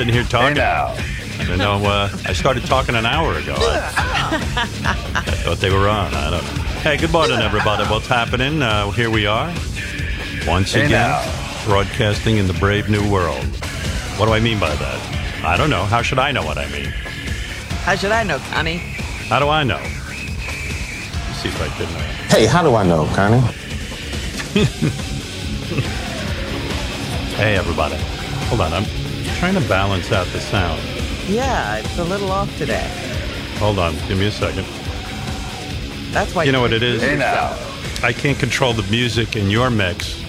sitting here talking. now. I know. Uh, I started talking an hour ago. I, I thought they were on. I don't. Hey, good morning, everybody. What's happening? Uh, here we are once Hey, again, now. broadcasting in the brave new world. What do I mean by that? I don't know. How should I know what I mean? How should I know, Connie? How do I know? Let's see if I can. Uh, Hey, how do I know, Connie? hey, everybody. Hold on. I'm trying to balance out the sound. Yeah, it's a little off today. Hold on. Give me a second. That's why You know what it is? Hey now. I can't control the music in your mix.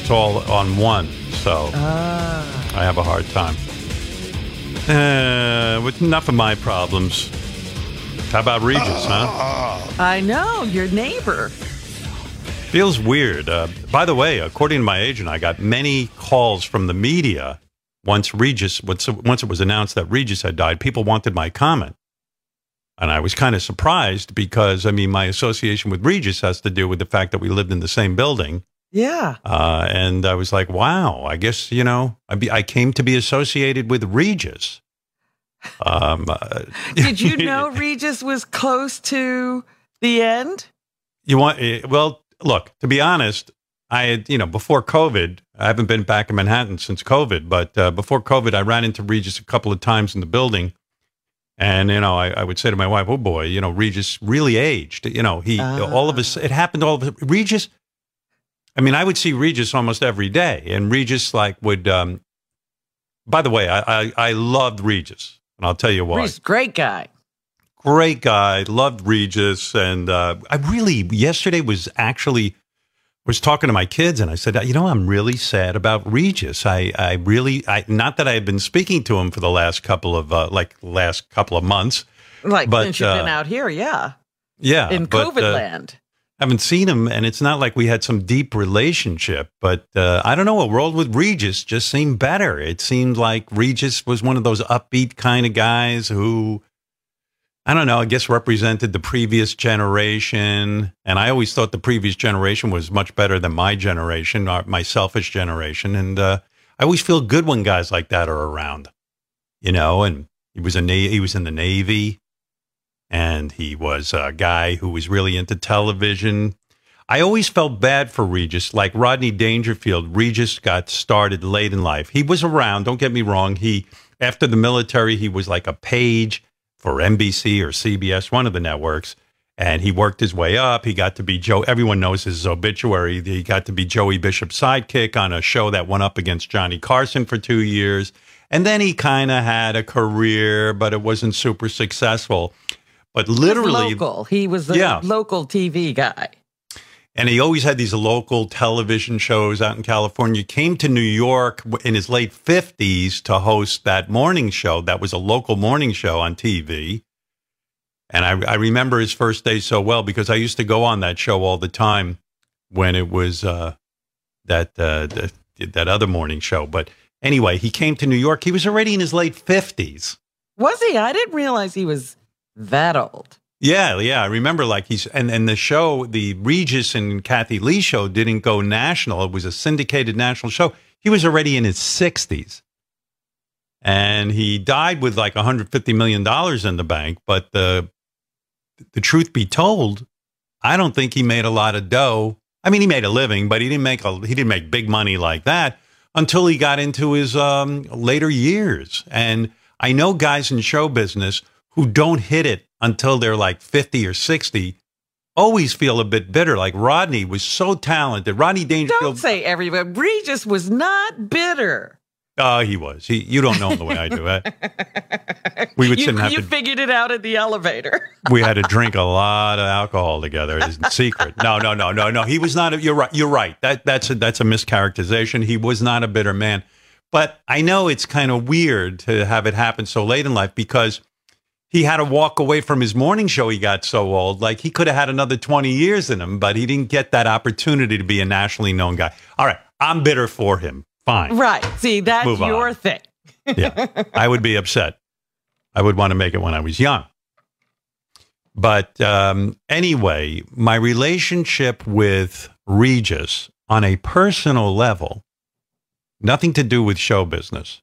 It's all on one, so Ah. I have a hard time. Uh, with enough of my problems. How about Regis, huh? I know your neighbor. Feels weird. Uh, by the way, according to my agent, I got many calls from the media once Regis, once, once it was announced that Regis had died. People wanted my comment. And I was kind of surprised because, I mean, my association with Regis has to do with the fact that we lived in the same building. Yeah. Uh, and I was like, wow, I guess, you know, I, be, I came to be associated with Regis. Um, uh, Did you know Regis was close to the end? you want, eh, well, look, to be honest, I had, you know, before COVID, I haven't been back in Manhattan since COVID, but uh, before COVID, I ran into Regis a couple of times in the building. And, you know, I, I would say to my wife, oh boy, you know, Regis really aged. You know, he, all of us, it happened all of us. Regis, I mean, I would see Regis almost every day. And Regis, like, would, um, by the way, I, I, I loved Regis. And I'll tell you why Regis, great guy. great guy loved regis and uh, i really yesterday was actually was talking to my kids and i said you know i'm really sad about regis. I i really i not that i've been speaking to him for the last couple of uh, like last couple of months Like But, since you've been uh, out here, yeah, yeah in but, COVID uh, land. haven't seen him and it's not like we had some deep relationship but uh, i don't know a world with regis just seemed better. It seemed like regis was one of those upbeat kind of guys who i don't know i guess represented the previous generation and i always thought the previous generation was much better than my generation or my selfish generation and uh, i always feel good when guys like that are around you know and he was a na- he was in the navy and he was a guy who was really into television. I always felt bad for Regis, like Rodney Dangerfield. Regis got started late in life. He was around, don't get me wrong. He after the military, he was like a page for NBC or CBS, one of the networks, and he worked his way up. He got to be Joe. Everyone knows his obituary. He got to be Joey Bishop's sidekick on a show that went up against Johnny Carson for two years. And then he kind of had a career, but it wasn't super successful. But He was literally, local. He was the Yeah. local TV guy. And he always had these local television shows out in California. Came to New York in his late fifties to host that morning show. That was a local morning show on TV. And I, I remember his first day so well because I used to go on that show all the time when it was uh, that uh, that that other morning show. But anyway, he came to New York. He was already in his late fifties. Was he? I didn't realize he was that old. Yeah, yeah. I remember like he's and and the show, the Regis and Kathie Lee show didn't go national. It was a syndicated national show. He was already in his sixties. And he died with like 150 million dollars in the bank, but the the truth be told, I don't think he made a lot of dough. I mean, he made a living, but he didn't make a he didn't make big money like that until he got into his um, later years. And I know guys in show business who don't hit it until they're like 50 or 60 always feel a bit bitter. Like Rodney was so talented. Rodney Dangerfield. Don't say everybody. Regis was not bitter. Oh, he was. He, you don't know him the way I do. Eh? We would You, have you to figured it out in the elevator. we had to drink a lot of alcohol together in secret. No, no, no, no, no. He was not. A, you're right. You're right. That that's a, that's a mischaracterization. He was not a bitter man. But I know it's kind of weird to have it happen so late in life because he had to walk away from his morning show. He got so old. Like he could have had another 20 years in him, but he didn't get that opportunity to be a nationally known guy. All right. I'm bitter for him. Fine. right. See, that's Move on. your thing. yeah, I would be upset. I would want to make it when I was young. But um, anyway, my relationship with Regis on a personal level nothing to do with show business.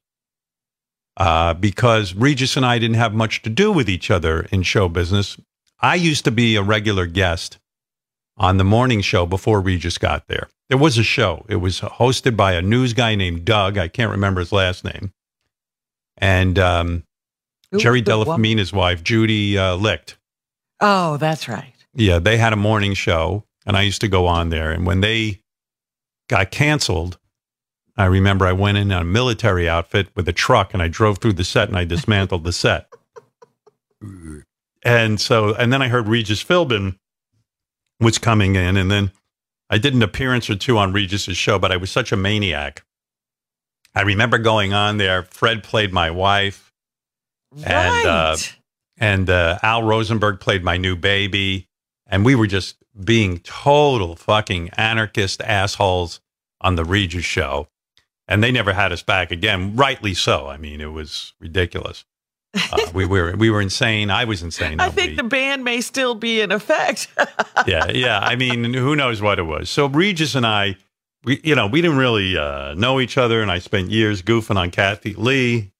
Uh, because Regis and I didn't have much to do with each other in show business. I used to be a regular guest on the morning show before Regis got there. There was a show. It was hosted by a news guy named Doug. I can't remember his last name. And um, Who Jerry was the woman? Della Femina's wife, Judy uh, Licht. Oh, that's right. Yeah, they had a morning show, and I used to go on there. And when they got canceled, I remember I went in a military outfit with a truck, and I drove through the set and I dismantled the set. And so, and then I heard Regis Philbin was coming in, and then I did an appearance or two on Regis's show, but I was such a maniac. I remember going on there. Fred played my wife And, uh, and uh, Al Rosenberg played my new baby, and we were just being total fucking anarchist assholes on the Regis show, and they never had us back again. Rightly so. I mean, it was ridiculous. Uh, we were we were insane. I was insane. I think week. the ban may still be in effect. yeah, yeah. I mean, who knows what it was? So Regis and I, we you know we didn't really uh, know each other, and I spent years goofing on Kathie Lee,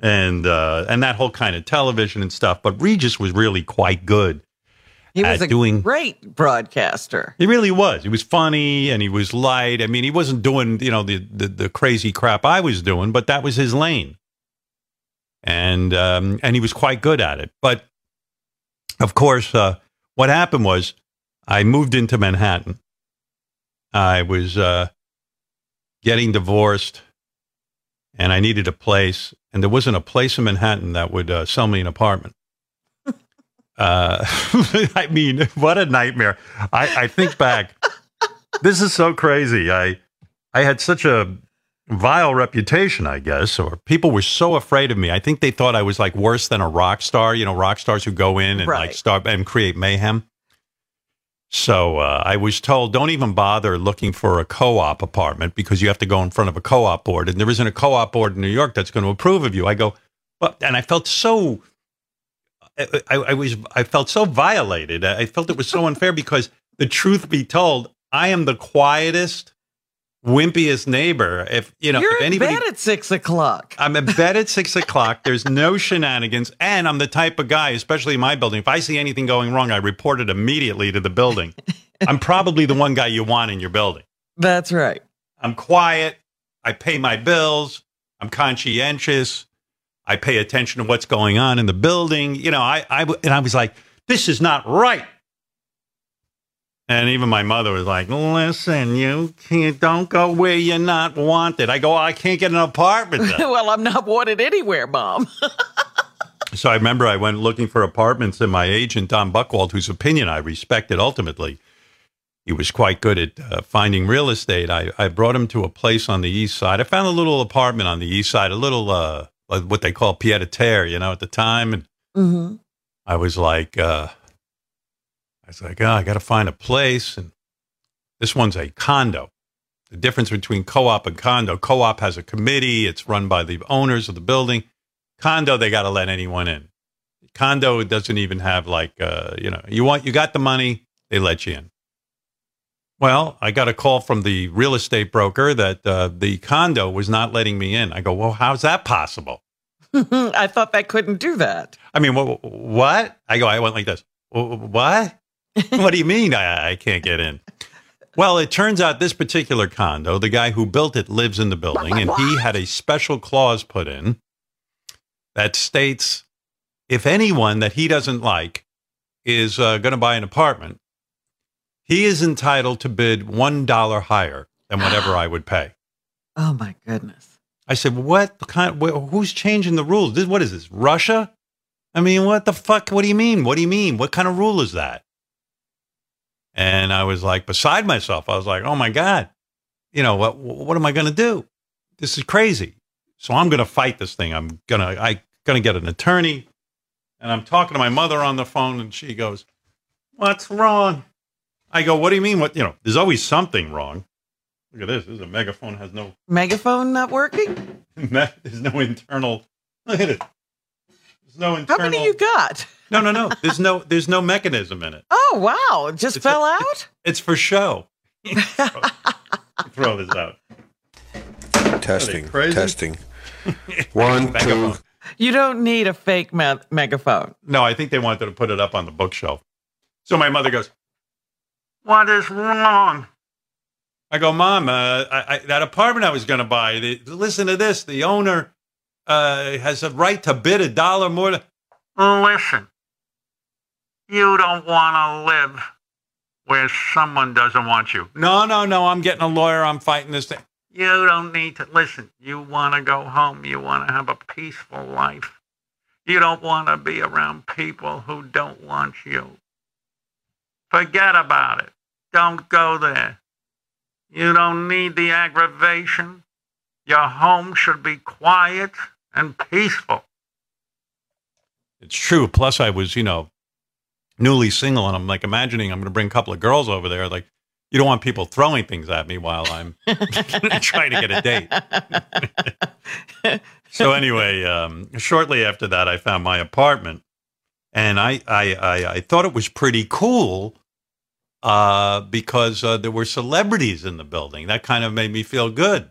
and uh, and that whole kind of television and stuff. But Regis was really quite good. He was a doing- great broadcaster. He really was. He was funny and he was light. I mean, he wasn't doing you know the the, the crazy crap I was doing, but that was his lane, and um, and he was quite good at it. But of course, uh, what happened was I moved into Manhattan. I was uh, getting divorced, and I needed a place, and there wasn't a place in Manhattan that would uh, sell me an apartment. Uh, I mean, what a nightmare! I, I think back. this is so crazy. I I had such a vile reputation, I guess, or people were so afraid of me. I think they thought I was like worse than a rock star. You know, rock stars who go in and like start and create mayhem. So uh, I was told, don't even bother looking for a co-op apartment because you have to go in front of a co-op board, and there isn't a co-op board in New York that's going to approve of you. I go, but and I felt so. I, I, I was I felt so violated. I felt it was so unfair because the truth be told, I am the quietest, wimpiest neighbor. If you know, You're if in anybody, bed at six o'clock. I'm in bed at six o'clock. There's no shenanigans, and I'm the type of guy, especially in my building. If I see anything going wrong, I report it immediately to the building. I'm probably the one guy you want in your building. That's right. I'm quiet. I pay my bills. I'm conscientious. I pay attention to what's going on in the building. You know, I, I and I was like, this is not right. And even my mother was like, listen, you can't, don't go where you're not wanted. I go, I can't get an apartment. well, I'm not wanted anywhere, Mom. So I remember I went looking for apartments, and my agent, Don Buchwald, whose opinion I respected ultimately, he was quite good at uh, finding real estate. I, I brought him to a place on the east side. I found a little apartment on the east side, a little, uh, what they call pied a terre, you know, at the time. And hmm I was like, uh, I was like, oh, I got to find a place. And this one's a condo. The difference between co op and condo co op has a committee, it's run by the owners of the building. Condo, they got to let anyone in. Condo doesn't even have like, uh, you know, you want, you got the money, they let you in. Well, I got a call from the real estate broker that uh, the condo was not letting me in. I go, well, how's that possible? I thought that couldn't do that. I mean, what? what? I go, I went like this. "Wh- What? what do you mean I, I can't get in? Well, it turns out this particular condo, the guy who built it lives in the building, and he had a special clause put in that states if anyone that he doesn't like is uh, going to buy an apartment, he is entitled to bid $1 higher than whatever I would pay. Oh my goodness. I said, "What the kind? wh- Who's changing the rules? This, what is this? Russia? I mean, what the fuck? What do you mean? What do you mean? What kind of rule is that?" And I was like, beside myself. I was like, "Oh my god, you know what? What am I going to do? This is crazy." So I'm going to fight this thing. I'm gonna I gonna get an attorney, and I'm talking to my mother on the phone, and she goes, "What's wrong?" I go, "What do you mean? What you know? There's always something wrong." Look at this. This is a megaphone has no Megaphone not working? there's no internal. Look at it. There's no internal. How many you got? no, no, no. There's no. There's no mechanism in it. Oh wow. It just It's fell a- out? It's for show. throw, throw this out. Testing. crazy? Testing. One, two. You don't need a fake me- megaphone. No, I think they wanted to put it up on the bookshelf. So my mother goes, "What is wrong?" I go, "Mom, uh, I, I, that apartment I was going to buy. The, listen to this. The owner uh, has a right to bid a dollar more." To, listen, you don't want to live where someone doesn't want you. No, no, no. I'm getting a lawyer. I'm fighting this thing. You don't need to listen. You want to go home. You want to have a peaceful life. You don't want to be around people who don't want you. Forget about it. Don't go there. You don't need the aggravation. Your home should be quiet and peaceful. It's true. Plus, I was, you know, newly single, and I'm like imagining I'm going to bring a couple of girls over there. Like, you don't want people throwing things at me while I'm trying to get a date. so anyway, um, shortly after that, I found my apartment, and I I, I, I thought it was pretty cool uh, because uh, there were celebrities in the building. That kind of made me feel good.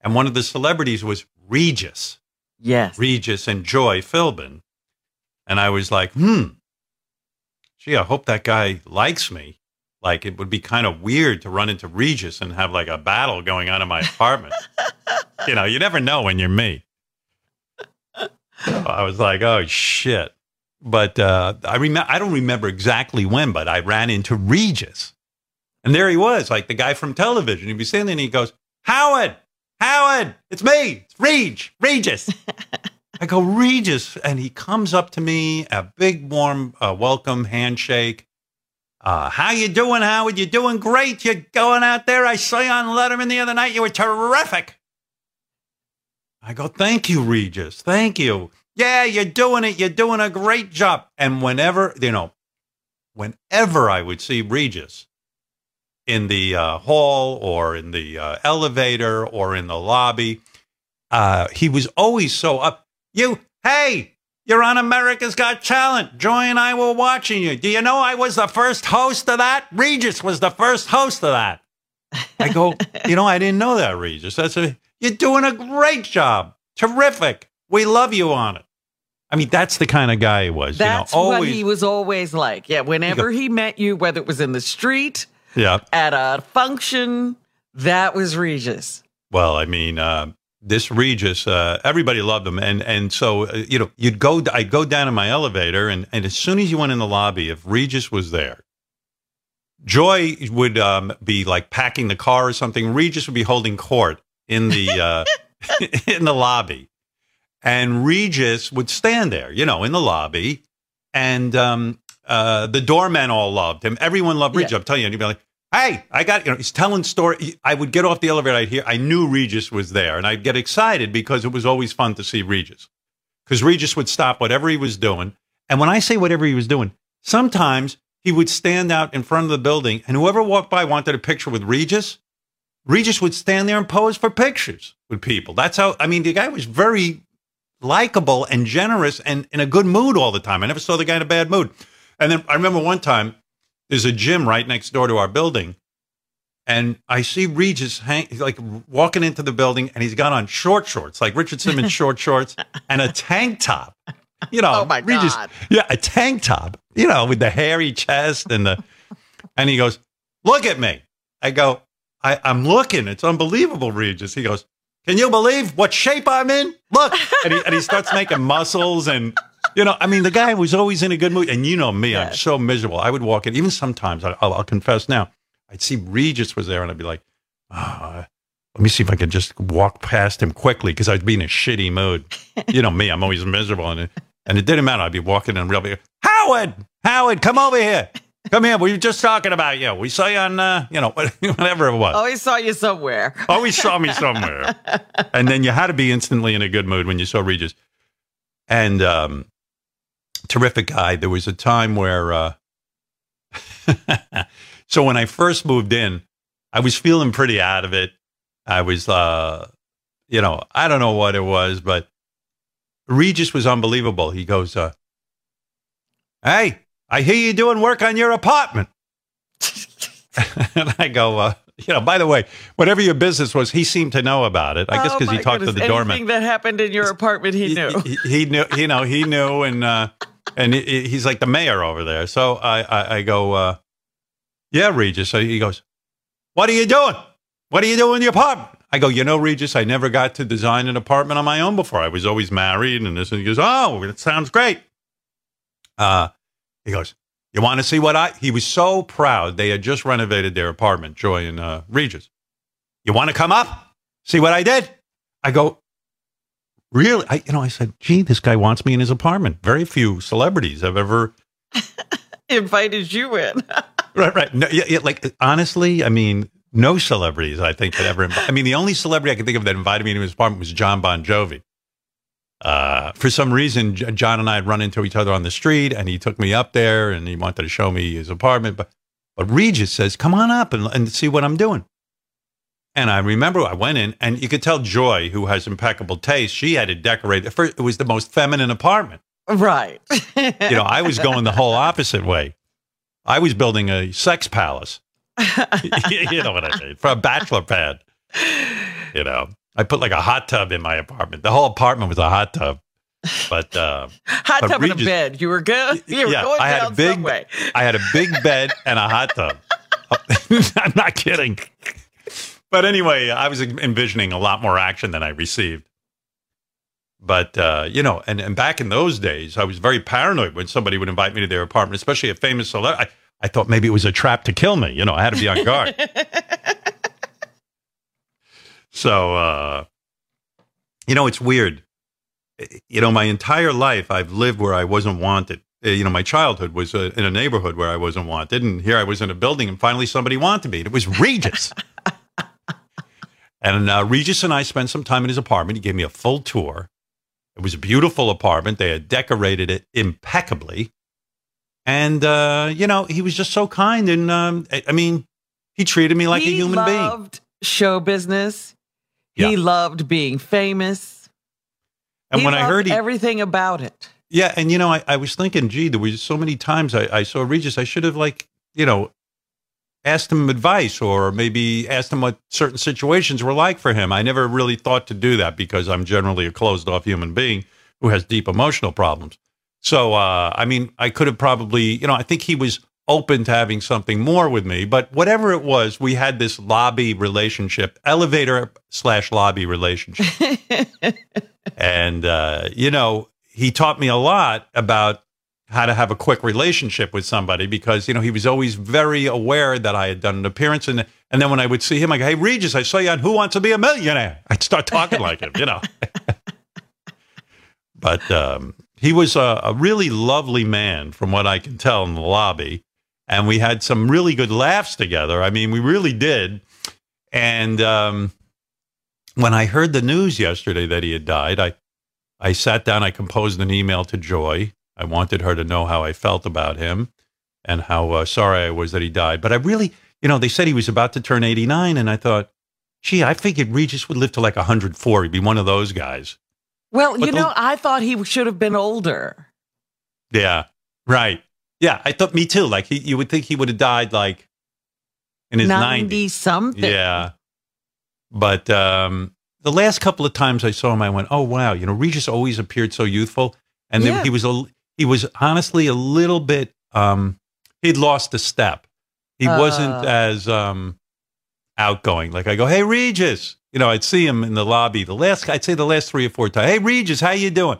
And one of the celebrities was Regis, Yes. Regis and Joy Philbin, and I was like, hmm, gee, I hope that guy likes me. Like it would be kind of weird to run into Regis and have like a battle going on in my apartment. you know, you never know when you're me. I was like, oh shit. But uh, I remember I don't remember exactly when, but I ran into Regis. And there he was, like the guy from television. He'd be standing and he goes, Howard, Howard, it's me, it's Reg, Regis. I go, Regis. And he comes up to me, a big, warm uh, welcome handshake. Uh, how you doing, Howard? You doing great. You're going out there. I saw you on Letterman the other night. You were terrific. I go, thank you, Regis. Thank you. Yeah, you're doing it. You're doing a great job. And whenever, you know, whenever I would see Regis in the uh, hall or in the uh, elevator or in the lobby, uh, he was always so up. You, hey, you're on America's Got Talent. Joy and I were watching you. Do you know I was the first host of that? Regis was the first host of that. I go, you know, I didn't know that, Regis. That's a, you're doing a great job. Terrific. We love you on it. I mean, that's the kind of guy he was. That's you know, what always. he was always like. Yeah. Whenever he met you, whether it was in the street, yeah. at a function, that was Regis. Well, I mean, uh, this Regis, uh, everybody loved him, and and so uh, you know, you'd go, I'd go down in my elevator, and and as soon as you went in the lobby, if Regis was there, Joy would um, be like packing the car or something. Regis would be holding court in the uh, in the lobby, and Regis would stand there, you know, in the lobby, and um, uh, the doormen all loved him. Everyone loved Regis. Yeah. I'm telling you, and he'd be like. Hey, I got you know. He's telling story. I would get off the elevator. I'd hear. I knew Regis was there, and I'd get excited because it was always fun to see Regis. Because Regis would stop whatever he was doing, and when I say whatever he was doing, sometimes he would stand out in front of the building, and whoever walked by wanted a picture with Regis. Regis would stand there and pose for pictures with people. That's how. I mean, the guy was very likable and generous and in a good mood all the time. I never saw the guy in a bad mood. And then I remember one time there's a gym right next door to our building. And I see Regis hang, like walking into the building and he's got on short shorts, like Richard Simmons short shorts and a tank top. You know, Oh, my Regis, God. yeah, a tank top, you know, with the hairy chest and the, and he goes, look at me. I go, I, I'm looking. It's unbelievable, Regis. He goes, can you believe what shape I'm in? Look. And he, and he starts making muscles and, you know, I mean, the guy was always in a good mood. And you know me, I'm so miserable. I would walk in, even sometimes, I- I'll, I'll confess now, I'd see Regis was there and I'd be like, oh, let me see if I can just walk past him quickly because I'd be in a shitty mood. You know me, I'm always miserable. And it, and it didn't matter. I'd be walking in real big, Howard, Howard, come over here. Come here. We were just talking about you. We saw you on, uh, you know, whatever it was. Always saw you somewhere. Always saw me somewhere. and then you had to be instantly in a good mood when you saw Regis. And um, terrific guy. There was a time where, uh, so when I first moved in, I was feeling pretty out of it. I was, uh, you know, I don't know what it was, but Regis was unbelievable. He goes, uh, Hey, I hear you doing work on your apartment. and I go, uh, you know, by the way, whatever your business was, he seemed to know about it. I guess Oh, because he my talked to goodness. the doorman. Anything that happened in your apartment, he knew. He, he- he knew, you know, he knew, and uh, and he- he's like the mayor over there. So I, I, I go, uh, yeah, Regis. So he goes, what are you doing? What are you doing in your apartment? I go, you know, Regis, I never got to design an apartment on my own before. I was always married, and this. And he goes, oh, that sounds great. Uh, he goes, you want to see what I? He was so proud. They had just renovated their apartment, Joy and uh, Regis. You want to come up, see what I did? I go, really? I, you know, I said, gee, this guy wants me in his apartment. Very few celebrities have ever Invited you in. Right, right. No, yeah, yeah, like honestly, I mean, no celebrities I think had ever. I mean, the only celebrity I can think of that invited me to his apartment was Jon Bon Jovi. Uh, for some reason, J- Jon and I had run into each other on the street, and he took me up there, and he wanted to show me his apartment. But but Regis says, "Come on up and, and see what I'm doing." And I remember I went in, and you could tell Joy, who has impeccable taste, she had it decorated. First, it was the most feminine apartment right. you know, I was going the whole opposite way. I was building a sex palace. you know what I mean? For a bachelor pad. You know, I put like a hot tub in my apartment. The whole apartment was a hot tub. But uh, Hot But tub in a bed. You were good. You were Yeah, going I had a big- subway. I had a big bed and a hot tub. I'm not kidding. But anyway, I was envisioning a lot more action than I received. But uh, you know, and, and back in those days, I was very paranoid when somebody would invite me to their apartment, especially a famous celebrity. I, I thought maybe it was a trap to kill me. You know, I had to be on guard. so, uh, you know, it's weird. You know, my entire life, I've lived where I wasn't wanted. Uh, You know, my childhood was uh, in a neighborhood where I wasn't wanted, and here I was in a building, and finally somebody wanted me. And it was Regis. and uh, Regis and I spent some time in his apartment. He gave me a full tour. It was a beautiful apartment. They had decorated it impeccably. And, uh, you know, he was just so kind. And, um, I, I mean, he treated me like he a human being. loved show business. Yeah. He loved being famous. And He when I heard he, everything about it. yeah, and you know, I, I was thinking, gee, there was so many times I, I saw Regis, I should have like, you know, asked him advice or maybe asked him what certain situations were like for him. I never really thought to do that because I'm generally a closed off human being who has deep emotional problems. So, uh, I mean, I could have probably, you know, I think he was open to having something more with me, but whatever it was, we had this lobby relationship, elevator slash lobby relationship. and, uh, you know, he taught me a lot about how to have a quick relationship with somebody because, you know, he was always very aware that I had done an appearance. And, and then when I would see him, I go, Hey, Regis, I saw you on Who Wants to Be a Millionaire. I'd start talking like him, you know. but um, he was a, a really lovely man, from what I can tell in the lobby. And we had some really good laughs together. I mean, we really did. And um, when I heard the news yesterday that he had died, I, I sat down, I composed an email to Joy. I wanted her to know how I felt about him and how uh, sorry I was that he died. But I really, you know, they said he was about to turn 89. And I thought, gee, I figured Regis would live to like 104. He'd be one of those guys. Well, But you the- know, I thought he should have been older. Yeah. Right. Yeah. I thought me too. Like he, you would think he would have died like in his 90 90s. something. Yeah. But um, the last couple of times I saw him, I went, "Oh wow!" You know, Regis always appeared so youthful, and Yeah. he was a he was honestly a little bit. Um, he'd lost a step. He wasn't Uh. as um, outgoing. Like I go, "Hey Regis," you know, I'd see him in the lobby. The last, I'd say, the last three or four times. Hey Regis, how you doing?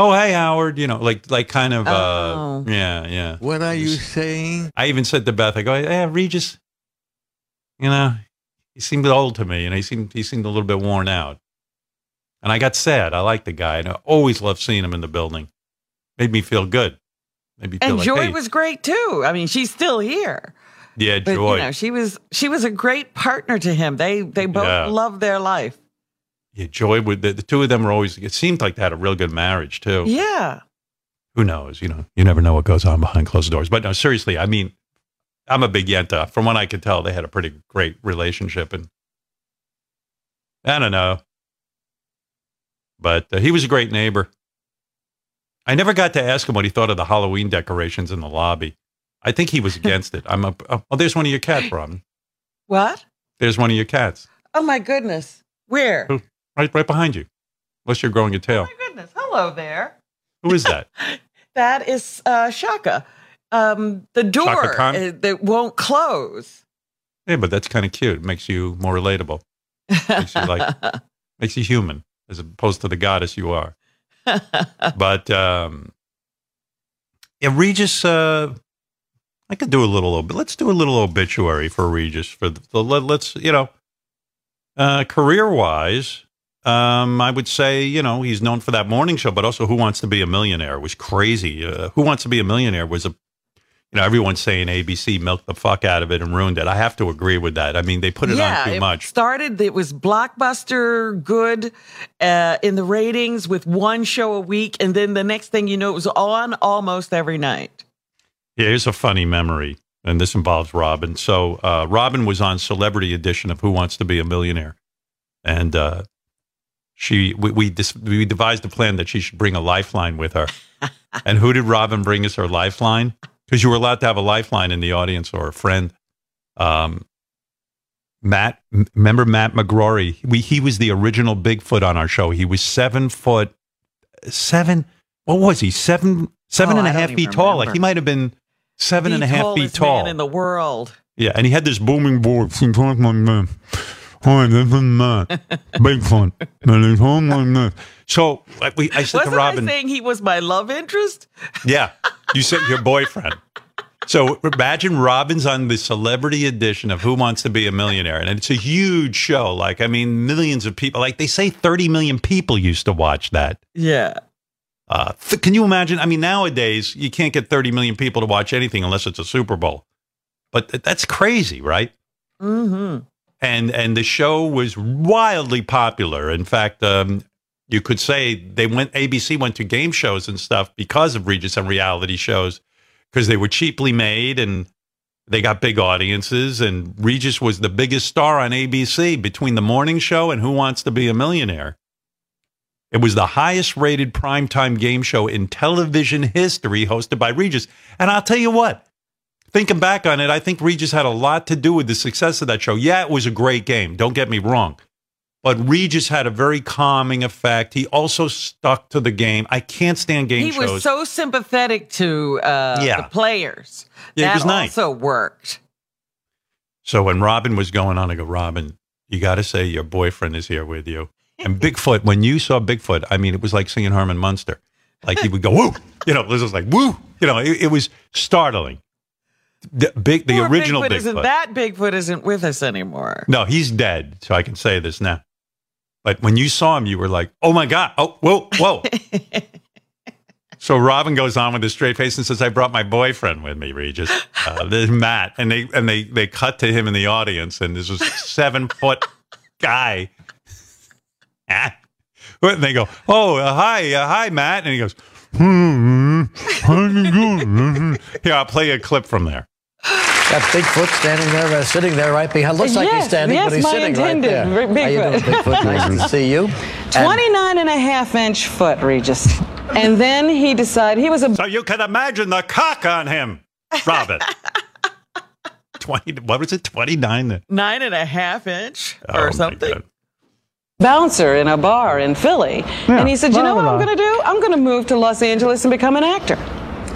Oh hey Howard, you know, like like kind of, uh, Oh. yeah, yeah. What are you saying? I even said to Beth, I go, "Yeah, Regis, you know, he seemed old to me, and he seemed he seemed a little bit worn out." And I got sad. I liked the guy, and I always loved seeing him in the building. Made me feel good. Made me feel And like, Joy hey, was great too. I mean, she's still here. yeah, But Joy, you know, she was she was a great partner to him. They they both Yeah. loved their life. Yeah, Joy. Would the, the two of them were always. It seemed like they had a real good marriage too. Yeah. Who knows? You know, you never know what goes on behind closed doors. But no, seriously, I mean, I'm a big Yenta. From what I could tell, they had a pretty great relationship, and I don't know. But uh, he was a great neighbor. I never got to ask him what he thought of the Halloween decorations in the lobby. I think he was against it. I'm a, oh, there's one of your cats, Robin. What? There's one of your cats. Oh my goodness. Where? Who? Right, right behind you. Unless you're growing a tail. Oh my goodness. Hello there. Who is that? That is uh, Shaka. Um, the door uh, that won't close. yeah, but that's kind of cute. It makes you more relatable. Makes you like, makes you human as opposed to the goddess you are. But um, yeah, Regis. Uh, I could do a little. ob- Let's do a little obituary for Regis. For the, the let, let's you know, uh, career wise, um, I would say you know he's known for that morning show, but also Who Wants to Be a Millionaire was crazy. Uh, Who Wants to Be a Millionaire was a you know everyone's saying ABC milked the fuck out of it and ruined it. I have to agree with that. I mean they put it yeah, on too it much. started. It was blockbuster good uh, in the ratings with one show a week, and then the next thing you know, it was on almost every night. Yeah, here's a funny memory, and this involves Robin. So uh, Robin was on Celebrity Edition of Who Wants to Be a Millionaire, and uh, she we we, dis- we devised a plan that she should bring a lifeline with her. and who did Robin bring as her lifeline? Because you were allowed to have a lifeline in the audience or a friend. Um, Matt, m- remember Matt McGrory? We he was the original Bigfoot on our show. He was seven foot seven. What was he? Seven seven Oh, and a half feet tall. Like he might have been seven and a half feet tall. man in the world. yeah, and he had this booming voice. Talked like this. Hi, this is Matt Bigfoot, and he's home like this. So like, we, I said Wasn't to Robin, I saying he was my love interest? yeah, you said your boyfriend. So imagine Robin's on the celebrity edition of Who Wants to Be a Millionaire, and it's a huge show. Like, I mean, millions of people. Like they say, thirty million people used to watch that. Yeah. Uh, th- can you imagine? I mean, nowadays you can't get 30 million people to watch anything unless it's a Super Bowl. But th- that's crazy, right? Mm-hmm. And and the show was wildly popular. In fact, um, you could say they went ABC went to game shows and stuff because of Regis and reality shows because they were cheaply made and they got big audiences. And Regis was the biggest star on ABC between the morning show and Who Wants to Be a Millionaire. It was the highest rated primetime game show in television history, hosted by Regis. And I'll tell you what, thinking back on it, I think Regis had a lot to do with the success of that show. Yeah, it was a great game. Don't get me wrong. But Regis had a very calming effect. He also stuck to the game. I can't stand game He shows. was so sympathetic to uh, Yeah. the players. Yeah, he that was nice. also worked. So when Robin was going on, I go, Robin, you got to say your boyfriend is here with you. And Bigfoot, when you saw Bigfoot, I mean, it was like singing Herman Munster. Like he would go, woo, you know, Liz was like, woo, you know, it, it was startling. The big, the Poor original Bigfoot, Bigfoot. isn't that Bigfoot isn't with us anymore. no, he's dead. So I can say this now. But when you saw him, you were like, oh my God. Oh, whoa, whoa. so Robin goes on with a straight face and says, I brought my boyfriend with me, Regis. Uh, this Matt. And they, and they, they cut to him in the audience and there's this seven foot guy. And they go, oh, uh, hi, uh, hi, Matt. And he goes, hmm, how you doing? Here, I'll play a clip from there. Got Bigfoot standing there, uh, sitting there right behind. Looks like he's standing, yes, but he's my sitting right there. Big- How you doing, Bigfoot. Bigfoot? Nice to see you. And 29 and a half inch foot, Regis. And then he decided he was a So you can imagine the cock on him, Robin. 20, what was it, 29? Nine and a half inch Oh, or something. God. bouncer in a bar in Philly. and he said, You know what I'm going to do? I'm going to move to Los Angeles and become an actor.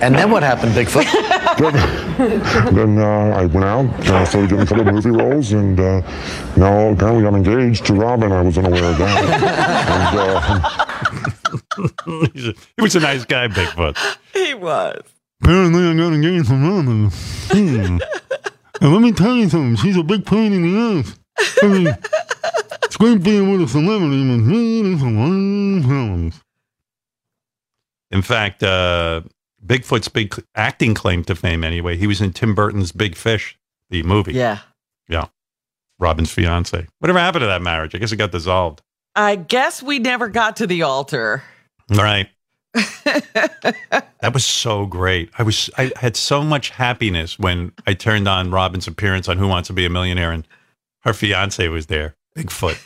And then what happened, Bigfoot? then uh, I went out, uh, started getting a couple of movie roles, and uh, now apparently I'm engaged to Robin. I was unaware of that. and, uh, He's a- he was a nice guy, Bigfoot. He was. Apparently, I got engaged to Robin. Hmm. and let me tell you something. She's a big pain in the ass. I mean, it's great being with a celebrity, but man, it's a long. In fact, uh, Bigfoot's big acting claim to fame, anyway, he was in Tim Burton's Big Fish, the movie. Yeah. Yeah. Robin's fiance. Whatever happened to that marriage? I guess it got dissolved. I guess we never got to the altar. Right. that was so great. I was I had so much happiness when I turned on Robin's appearance on Who Wants to Be a Millionaire and her fiance was there. Bigfoot.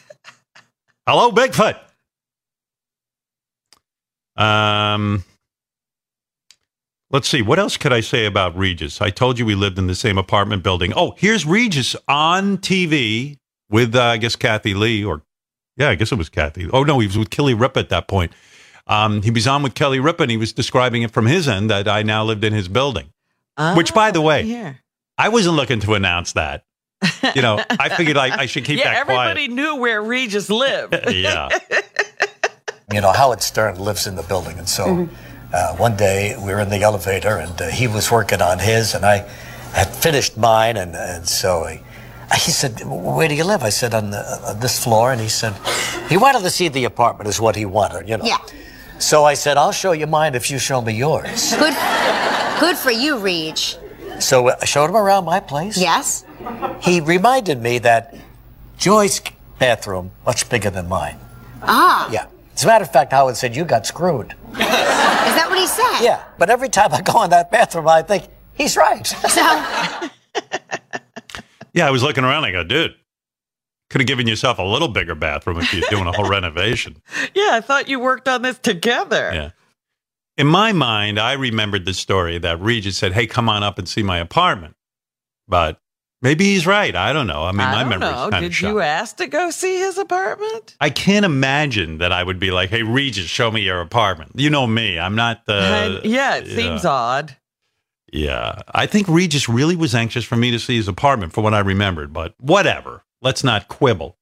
Hello, Bigfoot. Um Let's see. What else could I say about Regis? I told you we lived in the same apartment building. Oh, here's Regis on TV with, uh, I guess, Kathie Lee, or yeah, I guess it was Kathie. Oh, no, he was with Kelly Ripa at that point. Um, he was on with Kelly Ripa and he was describing it from his end that I now lived in his building. Which, by the way, yeah. I wasn't looking to announce that. You know, I figured I, I should keep yeah, that everybody knew where Regis lived. yeah. You know, Howard Stern lives in the building, and so uh, one day we were in the elevator, and uh, he was working on his, and I had finished mine, and, and so he, he said, "Where do you live?" I said, "On, the, on this floor," and he said, "He wanted to see the apartment, is what he wanted, you know." Yeah. So I said, "I'll show you mine if you show me yours." Good, good for you, Reg. So uh, I showed him around my place. Yes. He reminded me that Joy's bathroom much bigger than mine. Ah. Yeah. As a matter of fact, Howard said you got screwed. Is that what he said? Yeah. But every time I go in that bathroom, I think he's right. So, Yeah, I was looking around. I go, dude, could have given yourself a little bigger bathroom if you're doing a whole renovation. yeah, I thought you worked on this together. Yeah. In my mind, I remembered the story that Regis said, "Hey, come on up and see my apartment." But maybe he's right. I don't know. I mean, my I don't memory's know. kind Did of you ask to go see his apartment? I can't imagine that I would be like, "Hey, Regis, show me your apartment." You know me. I'm not the. And- yeah, it seems odd. Yeah, I think Regis really was anxious for me to see his apartment, for what I remembered. But whatever. Let's not quibble.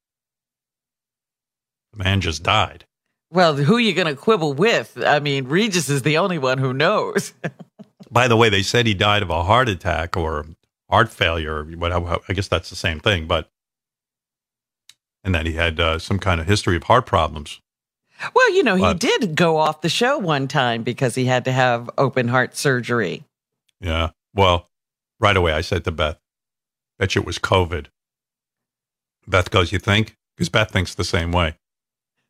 The man just died. Well, who are you going to quibble with? I mean, Regis is the only one who knows. By the way, they said he died of a heart attack or heart failure. What? I guess that's the same thing, but and that he had uh, some kind of history of heart problems. well, you know, he did go off the show one time because he had to have open heart surgery. Yeah. Well, right away I said to Beth, "Bet you it was COVID." Beth goes, "You think?" Because Beth thinks the same way.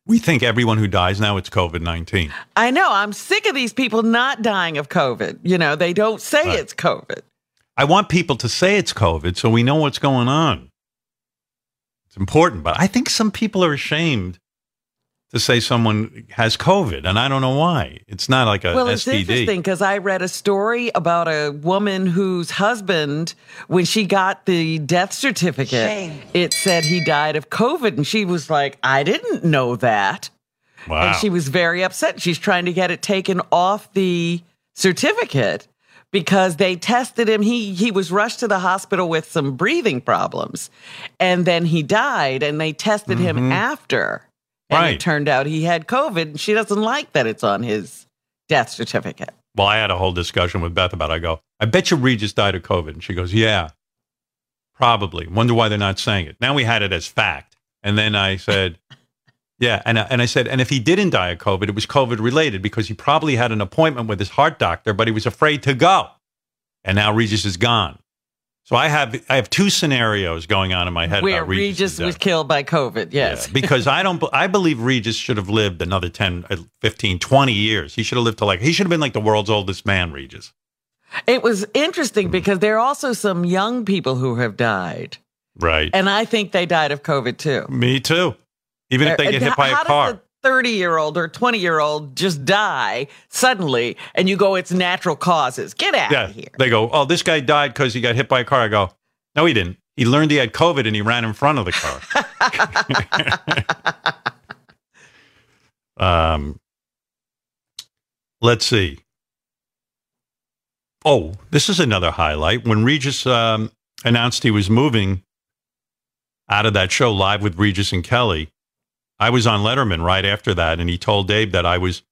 We think everyone who dies now it's COVID nineteen. I know. I'm sick of these people not dying of COVID. You know, they don't say Right. it's COVID. I want people to say it's COVID so we know what's going on. It's important, but I think some people are ashamed to say someone has COVID, and I don't know why. It's not like a well, it's STD. interesting because I read a story about a woman whose husband, when she got the death certificate, it said he died of COVID. And she was like, I didn't know that. Wow. And she was very upset. She's trying to get it taken off the certificate because they tested him. He he was rushed to the hospital with some breathing problems, and then he died. And they tested him mm-hmm. after, and it. Right. turned out he had COVID. And she doesn't like that it's on his death certificate. well, I had a whole discussion with Beth about. It. I go, I bet you Regis died of COVID, and she goes, Yeah, probably. Wonder why they're not saying it. Now we had it as fact, and then I said. Yeah, and I- and I said, and if he didn't die of COVID, it was COVID related because he probably had an appointment with his heart doctor, but he was afraid to go, and now Regis is gone. So I have I have two scenarios going on in my head Where about Regis' Regis was killed by COVID. Yes. Yeah, because I don't I believe Regis should have lived another 10 uh, 15 20 years. He should have lived to like he should have been like the world's oldest man, Regis. It was interesting because there are also some young people who have died. Right. And I think they died of COVID too. Me too. Even if they get Uh, hit by a car. A 30 year old or 20 year old just die suddenly and you go, it's natural causes. Get out yeah. of here. They go, "Oh, this guy died cuz he got hit by a car." I go, "No, he didn't. He learned he had COVID and he ran in front of the car." um Let's see. Oh, this is another highlight. When Regis um, announced he was moving out of that show live with Regis and Kelly, I was on Letterman right after that, and he told Dave that I was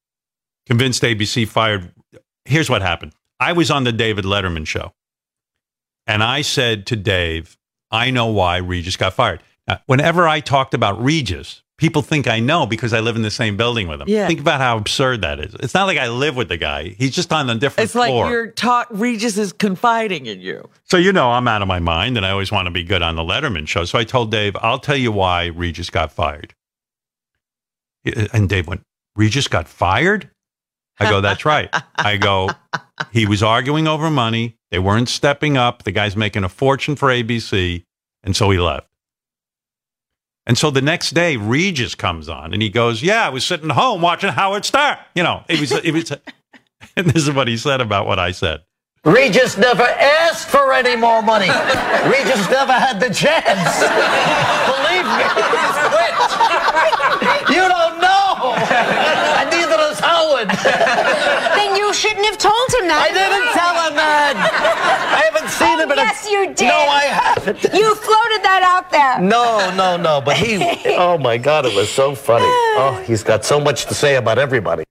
convinced ABC fired. Here's what happened I was on the David Letterman show, and I said to Dave, I know why Regis got fired. Now, whenever I talked about Regis, people think I know because I live in the same building with him. Yeah. Think about how absurd that is. It's not like I live with the guy, he's just on a different It's like you're taught Regis is confiding in you. So you know I'm out of my mind, and I always want to be good on the Letterman show. So I told Dave, I'll tell you why Regis got fired. And Dave went, Regis got fired? I go, that's right. I go, he was arguing over money. They weren't stepping up. The guy's making a fortune for ABC. And so he left. And so the next day, Regis comes on and he goes, Yeah, I was sitting home watching Howard Stern. You know, it was, it was, And this is what he said about what I said. Regis never asked for any more money. Regis never had the chance. Believe me, he's quit. You don't know. And neither does Howard. Then you shouldn't have told him that. I didn't tell him that. I haven't seen him oh, in a... Yes, you did. No, I haven't. You floated that out there. No, no, no. But he... Oh, my God, it was so funny. Oh, he's got so much to say about everybody.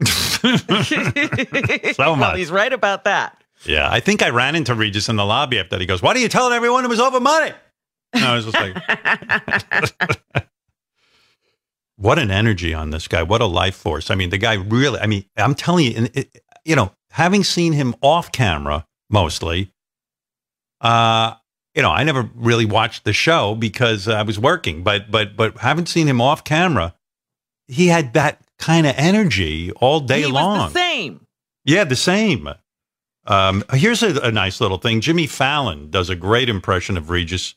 So well, much. he's right about that. Yeah, I think I ran into Regis in the lobby after that. He goes, "Why are you telling everyone it was over money?" And I was just like, "What an energy on this guy! What a life force! I mean, the guy really. I mean, I'm telling you, it, you know, having seen him off camera mostly, uh, you know, I never really watched the show because I was working, but but but haven't seen him off camera. He had that kind of energy all day he long. was the same. Yeah, the same. Um, here's a, a nice little thing. Jimmy Fallon does a great impression of Regis,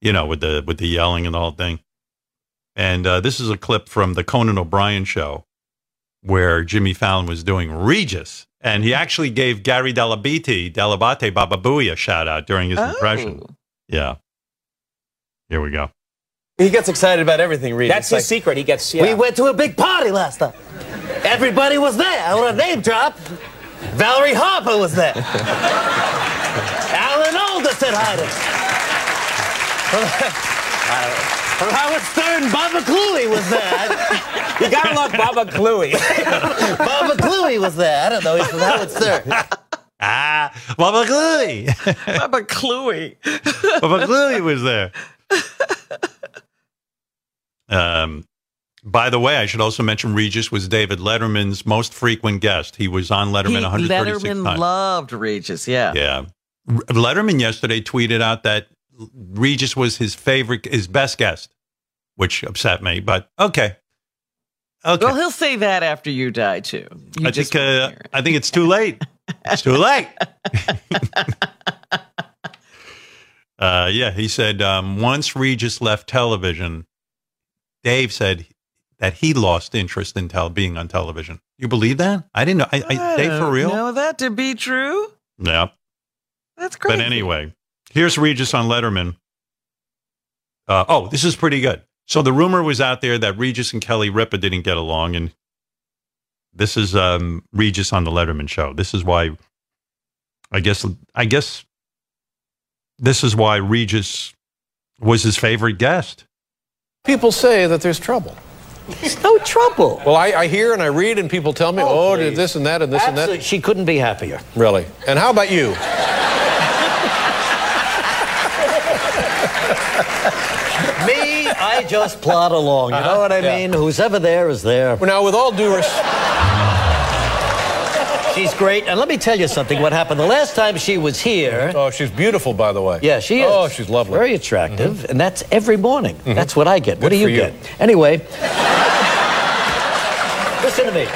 you know, with the with the yelling and the whole thing. And uh, this is a clip from the Conan O'Brien show where Jimmy Fallon was doing Regis, and he actually gave Gary Dell'Abate Dell'Abate Baba Booey a shout out during his impression. Oh. Yeah. Here we go. He gets excited about everything, Regis. That's his secret. He gets. Yeah. We went to a big party last night. Everybody was there. I want to name drop. Valerie Harper was there. Alan Alda said hi to us. From Howard Stern, Baba Clooey was there. You gotta love Baba Clooey. Baba Clooey was there. I don't know. He's from Howard Stern. Ah, Baba Gluey. Baba Cluey. Baba Gluey was there. Um, by the way, I should also mention Regis was David Letterman's most frequent guest. He was on Letterman He- 136 Letterman times. loved Regis. Yeah. yeah. Letterman yesterday tweeted out that Regis was his favorite, his best guest, which upset me, but okay. Okay. Well, he'll say that after you die too. You I just think uh. I think it's too late. It's too late. uh, yeah, he said um, once Regis left television, Dave said that he lost interest in tel- being on television. You believe that? I didn't know. I, I, I Dave, for don't real? Know that to be true? Yeah. That's crazy. But anyway, here's Regis on Letterman. Uh, oh, this is pretty good. So the rumor was out there that Regis and Kelly Ripa didn't get along, and this is um, Regis on the Letterman show. This is why. I guess. I guess. This is why Regis was his favorite guest. People say that there's trouble. There's no trouble. Well, I, I hear and I read, and people tell me, Oh, oh, did this and that and this Absolutely. and that. She couldn't be happier. Really? And how about you? Me, I just plod along. You uh-huh. know what I Yeah. mean? Who's ever there is there. Well, now, with all due respect, She's great. And let me tell you something. What happened the last time she was here? oh, she's beautiful, by the way. Yeah, she is. Oh, she's lovely. Very attractive. Mm-hmm. And that's every morning. Mm-hmm. That's what I get. what do you you. get? Anyway, listen to me.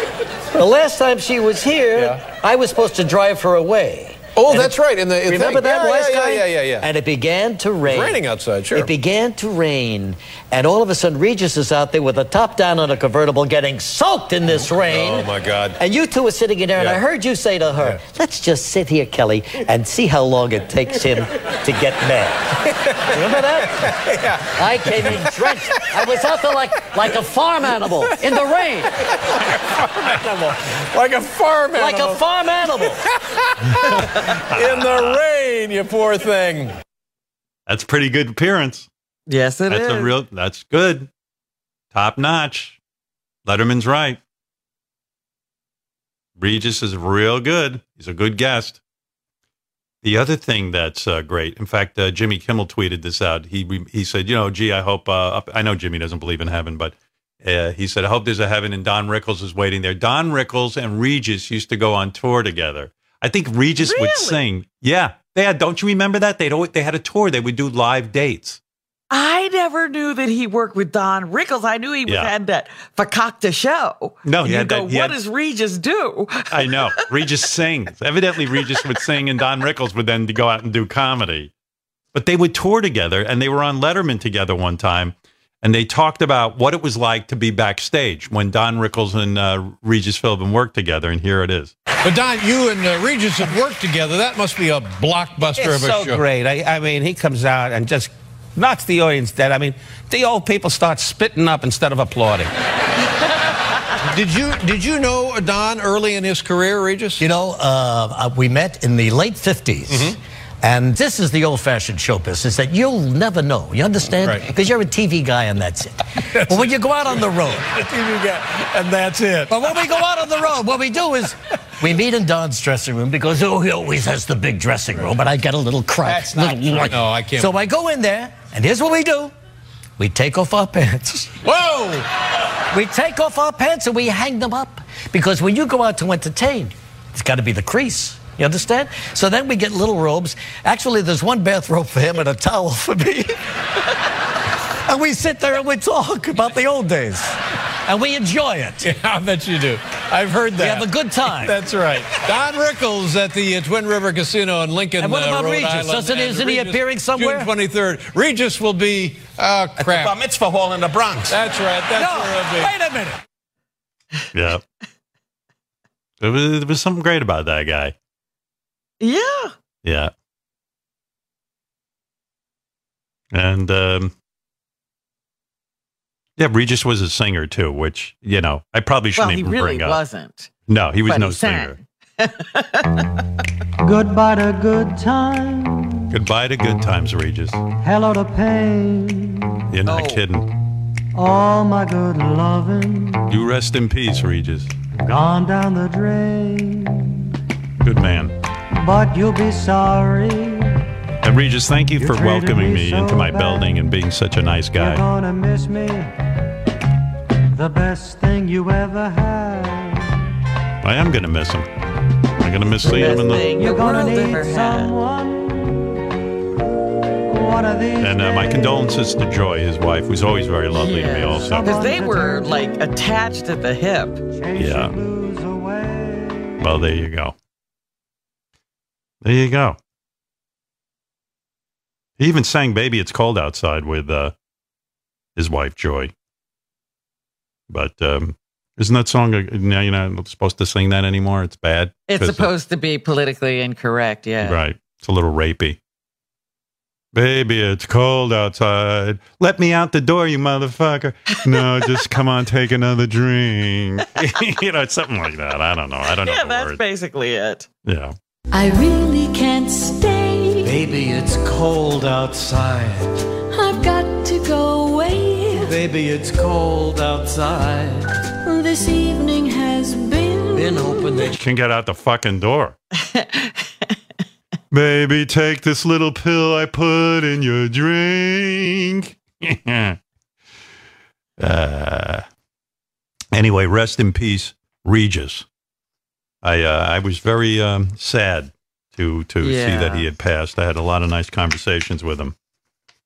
The last time she was here, Yeah. I was supposed to drive her away. Oh, And that's it- right. In the in Remember thing. that yeah, last yeah, time? yeah, yeah, yeah, yeah. And it began to rain. It's raining outside, sure. It began to rain, and all of a sudden, Regis is out there with the top down on a convertible, getting soaked in this oh, rain. Oh, my God. And you two were sitting in there, and I heard you say to her, "Let's just sit here, Kelly, and see how long it takes him to get mad." Remember that? yeah. I came in drenched. I was out there like like a farm animal in the rain, like a Farm animal. Like a farm animal. like a farm animal. in the rain, you poor thing. That's pretty good appearance. yes, it is. That's a real. That's good. Top notch. Letterman's right. Regis is real good. He's a good guest. The other thing that's uh, great, in fact, uh, Jimmy Kimmel tweeted this out. He he said, you know, gee, I hope. Uh, I know Jimmy doesn't believe in heaven, but uh, he said, I hope there's a heaven, and Don Rickles is waiting there. Don Rickles and Regis used to go on tour together. I think Regis would sing. Yeah, they had. Don't you remember that? They'd always, they had a tour. They would do live dates. I never knew that he worked with Don Rickles. I knew he Yeah. had that Fakakta show. No, he you had go, that- what had- does Regis do? I know. Regis sings. Evidently, Regis would sing, and Don Rickles would then go out and do comedy. But they would tour together, and they were on Letterman together one time, and they talked about what it was like to be backstage when Don Rickles and uh, Regis Philbin worked together. And here it is. But Don, you and uh, Regis have worked together. That must be a blockbuster It's of a so show. great. I, I mean, he comes out and just knocks the audience dead. I mean, the old people start spitting up instead of applauding. Did you did you know Don early in his career, Regis? You know, uh, uh, we met in the late 50s. Mm-hmm. And this is the old fashioned show business that you'll never know. You understand? Right. Because you're a TV guy and that's it. but when you go out on the road, TV guy, and that's it. but when we go out on the road, what we do is we meet in Don's dressing room because oh, he always has the big dressing room, but I get a little crack. That's not little, true. No, I can't. So I go in there, and here's what we do: we take off our pants. Whoa! We take off our pants and we hang them up. Because when you go out to entertain, it's got to be the crease. You understand? So then we get little robes. Actually, there's one bathrobe for him and a towel for me. and we sit there and we talk about the old days. And we enjoy it. Yeah, I bet you do. I've heard that. We have a good time. That's right. Don Rickles at the uh, Twin River Casino in Lincoln, And what uh, about Rhode Regis? Island. Doesn't- isn't he appearing somewhere? June 23rd. Regis will be, uh, At the crap. Bar Mitzvah Hall in the Bronx. That's right. That's no, where he'll be. wait a minute. Yeah. There was, there was something great about that guy. Yeah. Yeah. And um yeah, Regis was a singer too, which, you know, I probably shouldn't he even really bring up. wasn't. No, he was but no he singer. Goodbye to good time. Goodbye to good times, Regis. Hello to pain. You're not Oh. kidding. All my good loving You rest in peace, Regis. gone down the drain. Good man. But you'll be sorry. And Regis, thank you You for welcoming me me so into my bad. building and being such a nice You're guy. gonna miss me. The best thing you ever had. I am going to miss him. I'm going to miss seeing him in the. thing You're gonna world need someone. One of these And uh, my condolences to Joy, his wife, who's always very lovely to me, also. Because they were like attached at the hip. Yeah. your blues away. Well, there you go. There you go. He even sang "Baby It's Cold Outside" with uh, his wife Joy. But um, isn't that song? uh, Now you're not supposed to sing that anymore. It's bad. It's uh, supposed to be politically incorrect. Yeah. right. It's a little rapey. Baby, it's cold outside. Let me out the door, you motherfucker. No, just come on, take another drink. you know, it's something like that. I don't know. I don't know Yeah, that's words. basically it. Yeah. I really can't stay. Baby, it's cold outside. I've got to go away. Baby, it's cold outside. This evening has been. Been hoping that can get out the fucking door. Baby, take this little pill I put in your drink. uh, anyway, rest in peace, Regis. I uh, I was very um, sad to to see that he had passed. I had a lot of nice conversations with him,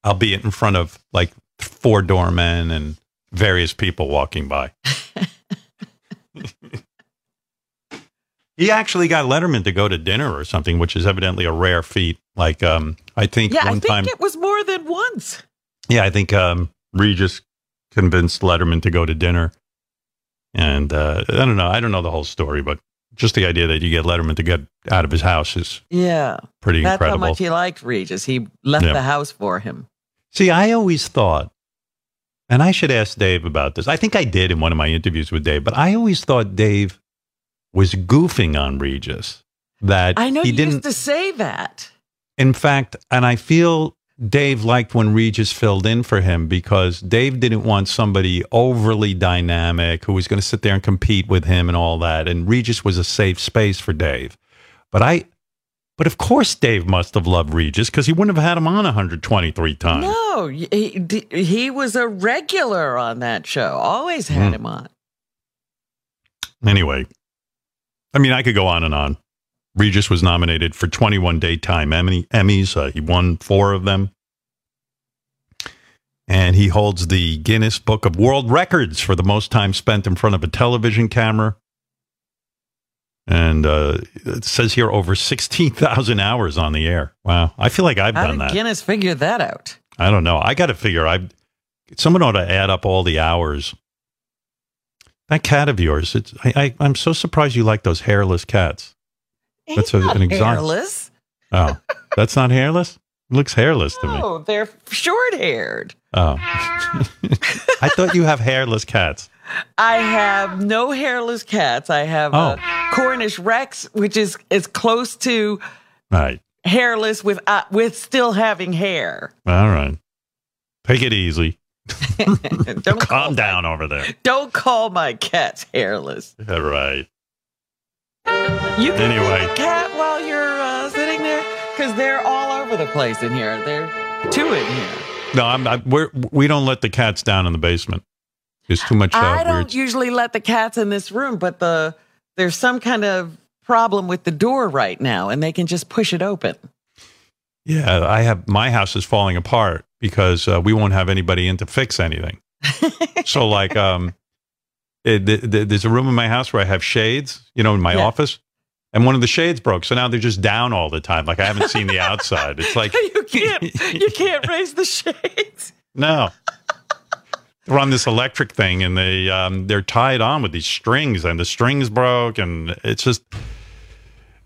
albeit in front of like four doormen and various people walking by. He actually got Letterman to go to dinner or something, which is evidently a rare feat. Like, um, I think Yeah, I one think time, it was more than once. yeah, I think um, Regis convinced Letterman to go to dinner, and uh, I don't know, I don't know the whole story, but just the idea that you get Letterman to get out of his house is Yeah. pretty That's incredible. how much he liked Regis. He left Yeah. the house for him. See, I always thought, and I should ask Dave about this. I think I did in one of my interviews with Dave, but I always thought Dave was goofing on Regis. That I know he you didn't used to say that. In fact, and I feel Dave liked when Regis filled in for him because Dave didn't want somebody overly dynamic who was going to sit there and compete with him and all that. And Regis was a safe space for Dave. But I, but of course, Dave must have loved Regis because he wouldn't have had him on 123 times. No, he, he was a regular on that show. Always had Hmm. him on. Anyway, I mean, I could go on and on. Regis was nominated for 21 daytime Emmy, Emmys. Uh, he won four of them. And he holds the Guinness Book of World Records for the most time spent in front of a television camera. And uh, it says here over 16,000 hours on the air. Wow. I feel like I've How done did that. Guinness figure that out? I don't know. I got to figure. I someone ought to add up all the hours That cat of yours, it's, I, I, I'm so surprised you like those hairless cats. That's a, an exotic. Hairless? Oh, that's not hairless? It looks hairless to me. Oh, they're short haired. Oh. I thought you have hairless cats. I have no hairless cats. I have Oh. a Cornish Rex, which is as close to Right. hairless with uh, with still having hair. All right. Take it easy. Don't Calm down over there. don't call my cats hairless. All right. You can Anyway. a cat while you're uh, sitting there because they're all over the place in here. They're two in here. No, I'm, I, we're, we don't let the cats down in the basement. There's too much uh, I don't weird. usually let the cats in this room, but the there's some kind of problem with the door right now, and they can just push it open. Yeah, I have my house is falling apart because uh, we won't have anybody in to fix anything. so, like, um, it, th- th- there's a room in my house where I have shades, you know, in my Yeah. office, and one of the shades broke. So now they're just down all the time. Like I haven't seen the outside. It's like you can't you can't raise the shades. no. They're on this electric thing, and they um, they're tied on with these strings, and the strings broke, and it's just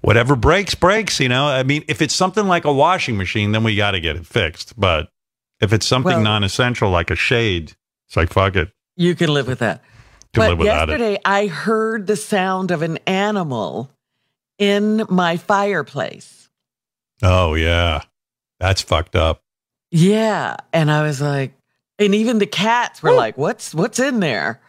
whatever breaks breaks. You know, I mean, if it's something like a washing machine, then we got to get it fixed. But if it's something Well- non-essential like a shade, it's like fuck it. You can live with that. Can but live without it. yesterday I heard the sound of an animal in my fireplace. Oh yeah, that's fucked up. Yeah, and I was like, and even the cats were like, "What's what's in there?"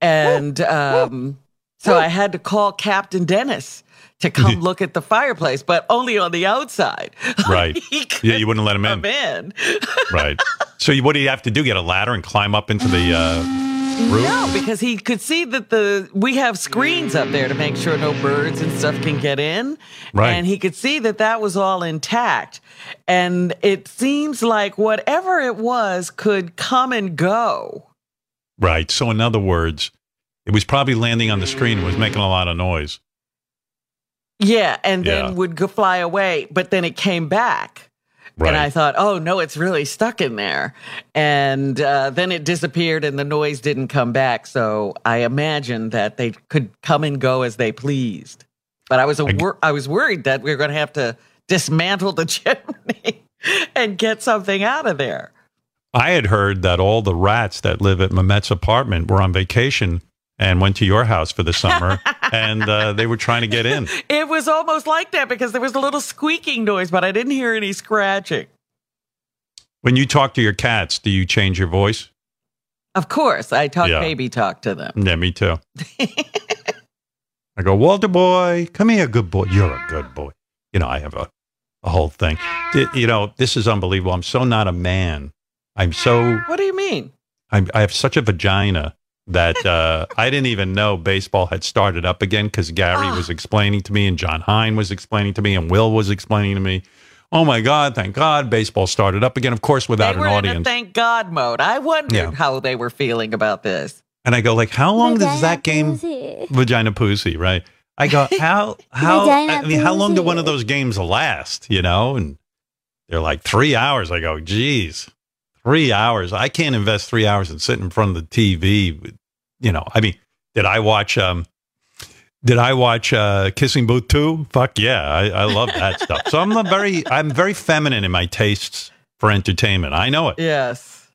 And um, so I had to call Captain Dennis to come look at the fireplace, but only on the outside. Right? yeah, you wouldn't let him in. In. Right. So you, what do you have to do? Get a ladder and climb up into the uh, No, because he could see that the we have screens up there to make sure no birds and stuff can get in. Right. And he could see that that was all intact. And it seems like whatever it was could come and go. Right. So in other words, it was probably landing on the screen. It was making a lot of noise. Yeah, and then Yeah. would go fly away, but then it came back. Right. And I thought, oh no, it's really stuck in there. And uh, then it disappeared and the noise didn't come back. So I imagined that they could come and go as they pleased. But I was a wor- I was worried that we were going to have to dismantle the chimney and get something out of there. I had heard that all the rats that live at Mamet's apartment were on vacation and went to your house for the summer, and uh, they were trying to get in. It was almost like that because there was a little squeaking noise, but I didn't hear any scratching. When you talk to your cats, do you change your voice? Of course, I talk Yeah. baby talk to them. Yeah, me too. I go, Walter boy, come here, good boy. You're a good boy. You know, I have a, a whole thing. Th- You know, this is unbelievable. I'm so not a man. I'm so What do you mean? I'm, I have such a vagina that uh, I didn't even know baseball had started up again because Gary Ah. was explaining to me and Jon Hein was explaining to me and Will was explaining to me. Oh my God, thank God baseball started up again. Of course, without they were an in a audience. thank God mode. I wondered Yeah. how they were feeling about this. And I go, like, how long does that game vagina pussy, right? I go, how how Vagina I mean, how long do one of those games last? You know? And they're like three hours. I go, geez, three hours. I can't invest three hours and sit in front of the TV. You know, I mean, did I watch um did I watch uh Kissing Booth 2? Fuck yeah. I, I love that stuff. So I'm a very I'm very feminine in my tastes for entertainment. I know it. Yes.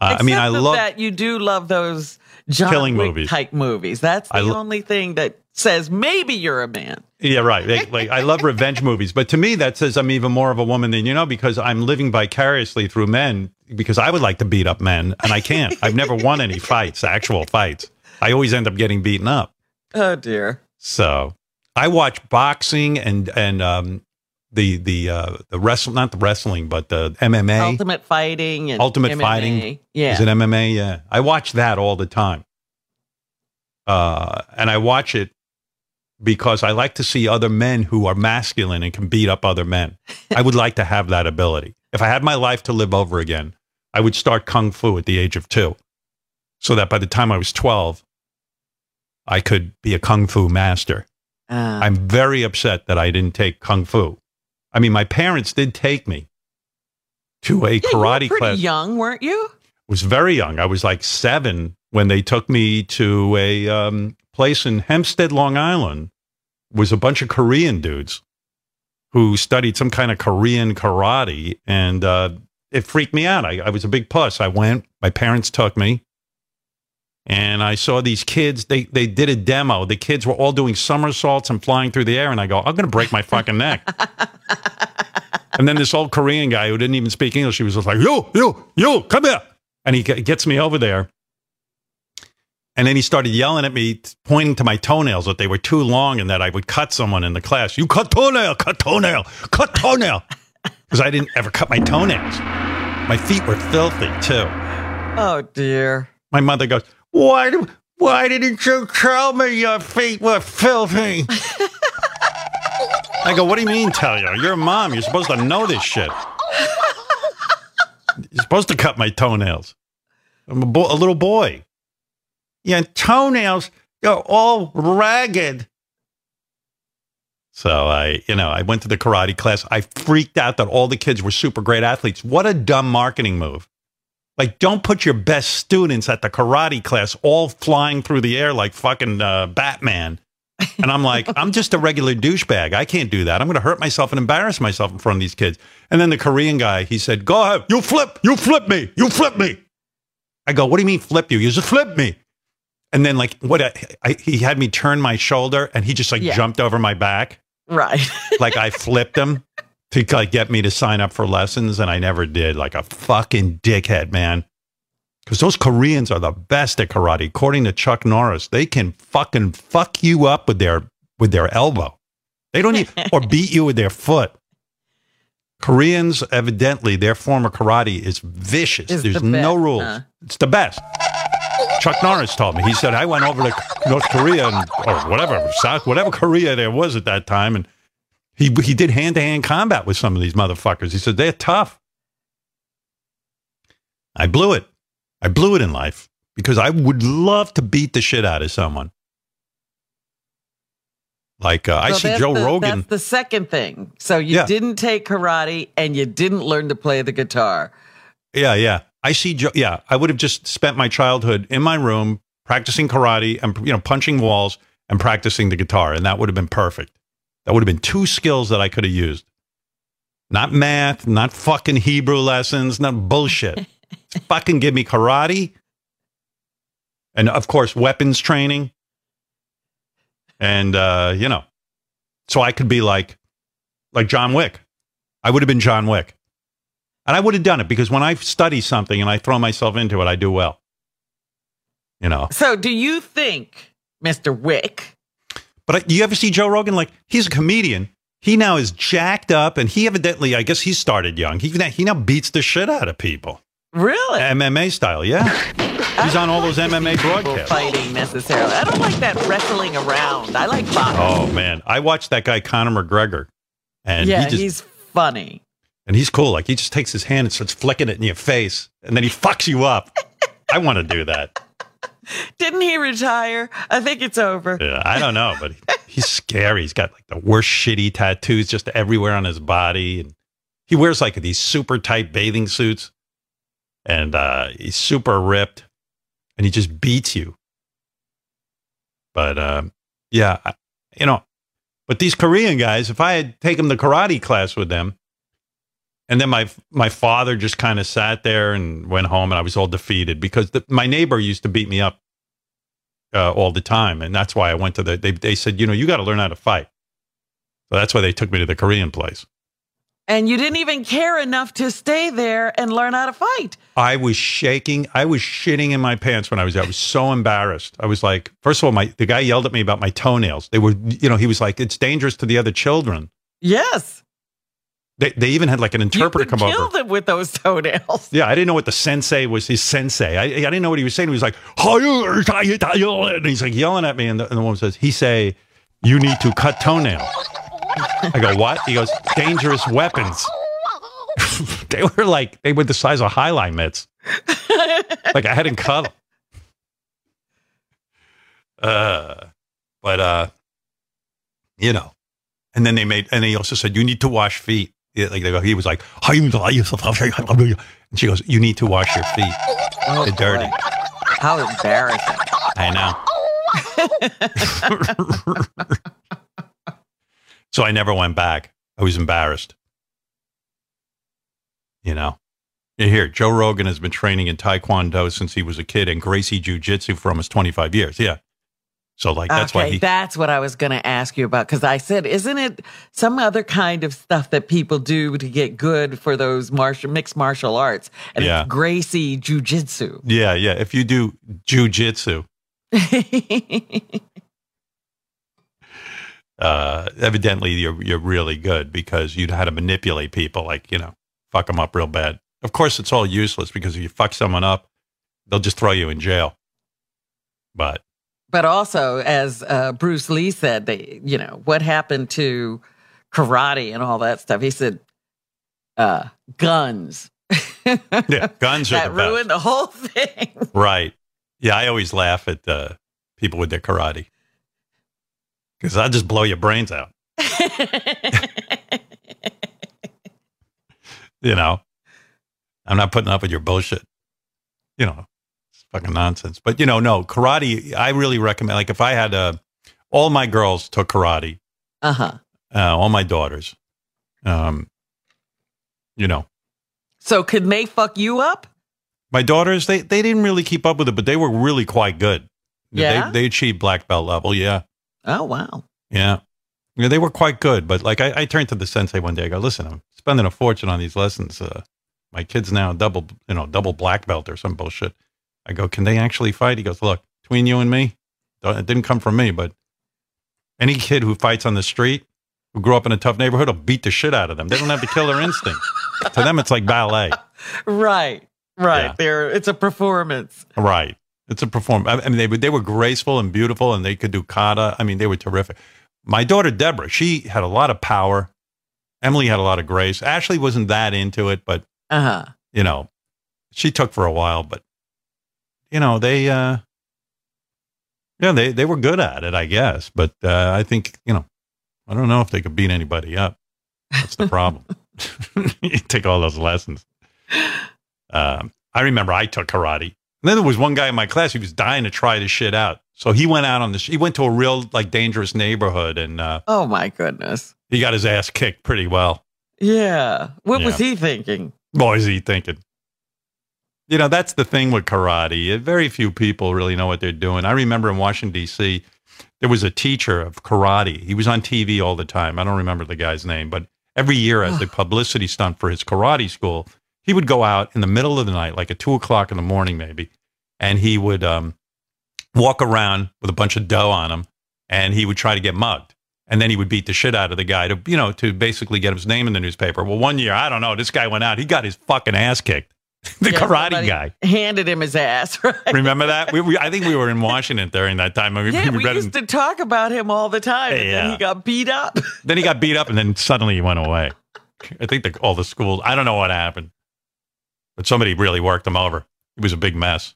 Uh, I mean, I love that you do love those John Killing Wick movies. type movies. That's the lo- only thing that says maybe you're a man. Yeah, right. Like, like I love revenge movies, but to me that says I'm even more of a woman than you know because I'm living vicariously through men because I would like to beat up men and I can't. I've never won any fights, actual fights. I always end up getting beaten up. Oh dear. So I watch boxing and and um, the the uh, the wrestle not the wrestling but the MMA Ultimate fighting and Ultimate MMA. Fighting. Yeah. Is it MMA? Yeah. I watch that all the time. Uh, and I watch it because I like to see other men who are masculine and can beat up other men. I would like to have that ability. If I had my life to live over again, I would start kung fu at the age of two so that by the time I was 12, I could be a kung fu master. Ah. I'm very upset that I didn't take kung fu. I mean, my parents did take me to a Yeah, you were karate pretty class young, weren't you? was very young. I was like seven when they took me to a um, place in Hempstead, Long Island, was a bunch of Korean dudes who studied some kind of Korean karate, and uh, it freaked me out. I, I was a big puss. I went. My parents took me, and I saw these kids. They they did a demo. The kids were all doing somersaults and flying through the air, and I go, I'm going to break my fucking neck. and then this old Korean guy who didn't even speak English, he was just like, "Yo, yo, yo, come here," and he gets me over there. And then he started yelling at me, pointing to my toenails that they were too long and that I would cut someone in the class. You cut toenail, cut toenail, cut toenail. Because I didn't ever cut my toenails. My feet were filthy too. Oh dear. My mother goes, Why, do, why didn't you tell me your feet were filthy? I go, What do you mean tell you? You're a mom. You're supposed to know this shit. You're supposed to cut my toenails. I'm a, bo- a little boy. Yeah, toenails, they're all ragged. So I, you know, I went to the karate class. I freaked out that all the kids were super great athletes. What a dumb marketing move. Like, don't put your best students at the karate class all flying through the air like fucking uh, Batman. And I'm like, I'm just a regular douchebag. I can't do that. I'm going to hurt myself and embarrass myself in front of these kids. And then the Korean guy, he said, Go ahead. You flip. You flip me. You flip me. I go, What do you mean flip you? You just flip me. And then, like, what I, I, he had me turn my shoulder and he just like Yeah. jumped over my back. Right. Like, I flipped him to like get me to sign up for lessons. And I never did. Like a fucking dickhead, man. Because those Koreans are the best at karate. According to Chuck Norris, they can fucking fuck you up with their with their elbow. They don't even or beat you with their foot. Koreans, evidently, their form of karate is vicious. Is There's the no rules. huh? It's the best. Chuck Norris told me. He said I went over to North Korea and, or whatever South, whatever Korea there was at that time, and he he did hand to hand combat with some of these motherfuckers. He said they're tough. I blew it. I blew it in life because I would love to beat the shit out of someone. Like uh, I see Joe the- Rogan. That's the second thing. So you Yeah. didn't take karate and you didn't learn to play the guitar. Yeah, yeah. I see. Joe. Yeah, I would have just spent my childhood in my room practicing karate and you know punching walls and practicing the guitar, and that would have been perfect. That would have been two skills that I could have used. Not math, not fucking Hebrew lessons, not bullshit. Fucking give me karate, and of course weapons training, and uh, you know, so I could be like, like John Wick. I would have been John Wick. And I would have done it because when I study something and I throw myself into it, I do well. You know. So do you think, Mr. Wick, But I, you ever see Joe Rogan? Like he's a comedian. He now is jacked up, and he evidently, I guess, he started young. He he now beats the shit out of people, really? MMA style. Yeah, he's on all those MMA broadcasts. Fighting necessarily. I don't like that wrestling around. I like boxing. Oh man, I watched that guy Conor McGregor, and yeah, he just he's funny. And he's cool. Like he just takes his hand and starts flicking it in your face, and then he fucks you up. I want to do that. Didn't he retire? I think it's over. Yeah, I don't know, but he's scary. He's got like the worst shitty tattoos just everywhere on his body, and he wears like these super tight bathing suits, and uh, he's super ripped, and he just beats you. But um, yeah, you know, but these Korean guys, if I had taken the karate class with them, and then my my father just kind of sat there and went home, and I was all defeated because the, my neighbor used to beat me up uh, all the time, and that's why I went to the. They they said, you know, you got to learn how to fight. So that's why they took me to the Korean place. And you didn't even care enough to stay there and learn how to fight. I was shaking. I was shitting in my pants when I was there. I was so embarrassed. I was like, first of all, my the guy yelled at me about my toenails. They were, you know, he was like, it's dangerous to the other children. Yes. They they even had like an interpreter come kill over. them with those toenails. Yeah, I didn't know what the sensei was. His sensei. I, I didn't know what he was saying. He was like, and he's like yelling at me. And the, and the woman says, he say, you need to cut toenail. I go, what? He goes, dangerous weapons. they were like, they were the size of highlight mitts. like I hadn't cut them. Uh, but, uh, you know, and then they made, and he also said, you need to wash feet. Yeah, Like he was like, and she goes, you need to wash your feet. Oh, They're dirty. How embarrassing. I know. so I never went back. I was embarrassed. You know, Here, Joe Rogan has been training in Taekwondo since he was a kid and Gracie Jiu Jitsu for almost 25 years. Yeah. So, like, that's okay, why he. that's what I was going to ask you about because I said, isn't it some other kind of stuff that people do to get good for those martial mixed martial arts? And Yeah. it's Gracie Jiu-Jitsu. yeah, yeah. If you do jujitsu, uh, evidently you're you're really good because you'd how to manipulate people, like you know, fuck them up real bad. Of course, it's all useless because if you fuck someone up, they'll just throw you in jail. But But also, as uh, Bruce Lee said, they, you know, what happened to karate and all that stuff? He said, uh, guns. yeah, guns are that the ruined the whole thing. Right. Yeah, I always laugh at uh, people with their karate because I just blow your brains out. you know, I'm not putting up with your bullshit. You know, fucking nonsense. But you know, no karate. I really recommend. Like, if I had uh, all my girls took karate, Uh huh. uh, all my daughters, um, you know, So, could they fuck you up? my daughters they they didn't really keep up with it, but they were really quite good. Yeah? they, they achieved black belt level. Yeah. Oh, wow. Yeah. Yeah, they were quite good. But like I, I turned to the sensei one day, I go, listen, I'm spending a fortune on these lessons. Uh, my kid's now double, you know, double black belt or some bullshit. I go, can they actually fight? He goes, look, between you and me, it didn't come from me, but any kid who fights on the street, who grew up in a tough neighborhood, will beat the shit out of them. They don't have the killer instinct. to them, it's like ballet. Right. Right. Yeah. There, it's a performance. Right. It's a performance. I mean, they were, they were graceful and beautiful and they could do kata. I mean, they were terrific. My daughter, Deborah, she had a lot of power. Emily had a lot of grace. Ashley wasn't that into it, but, Uh huh. you know, she took for a while, but, you know, they, uh, yeah, they, they were good at it, I guess. But uh, I think, you know, I don't know if they could beat anybody up. That's the problem. you take all those lessons. Um, I remember I took karate. And then there was one guy in my class who was dying to try this shit out. So he went out on this. he went to a real like dangerous neighborhood and uh, Oh, my goodness. he got his ass kicked pretty well. Yeah. What was he thinking? What was he thinking? You know, that's the thing with karate. Very few people really know what they're doing. I remember in Washington, D.C., there was a teacher of karate. He was on TV all the time. I don't remember the guy's name, but every year as a publicity stunt for his karate school, he would go out in the middle of the night, like at two o'clock in the morning, maybe, and he would um, walk around with a bunch of dough on him and he would try to get mugged. And then he would beat the shit out of the guy to, you know, to basically get his name in the newspaper. Well, one year, I don't know, this guy went out, he got his fucking ass kicked. The Yeah, karate guy. handed him his ass, right? Remember that? We, we, I think we were in Washington during that time. I mean, Yeah, we we used him- to talk about him all the time. And Yeah. then he got beat up. then he got beat up and then suddenly he went away. I think the, all the schools, I don't know what happened, but somebody really worked him over. It was a big mess.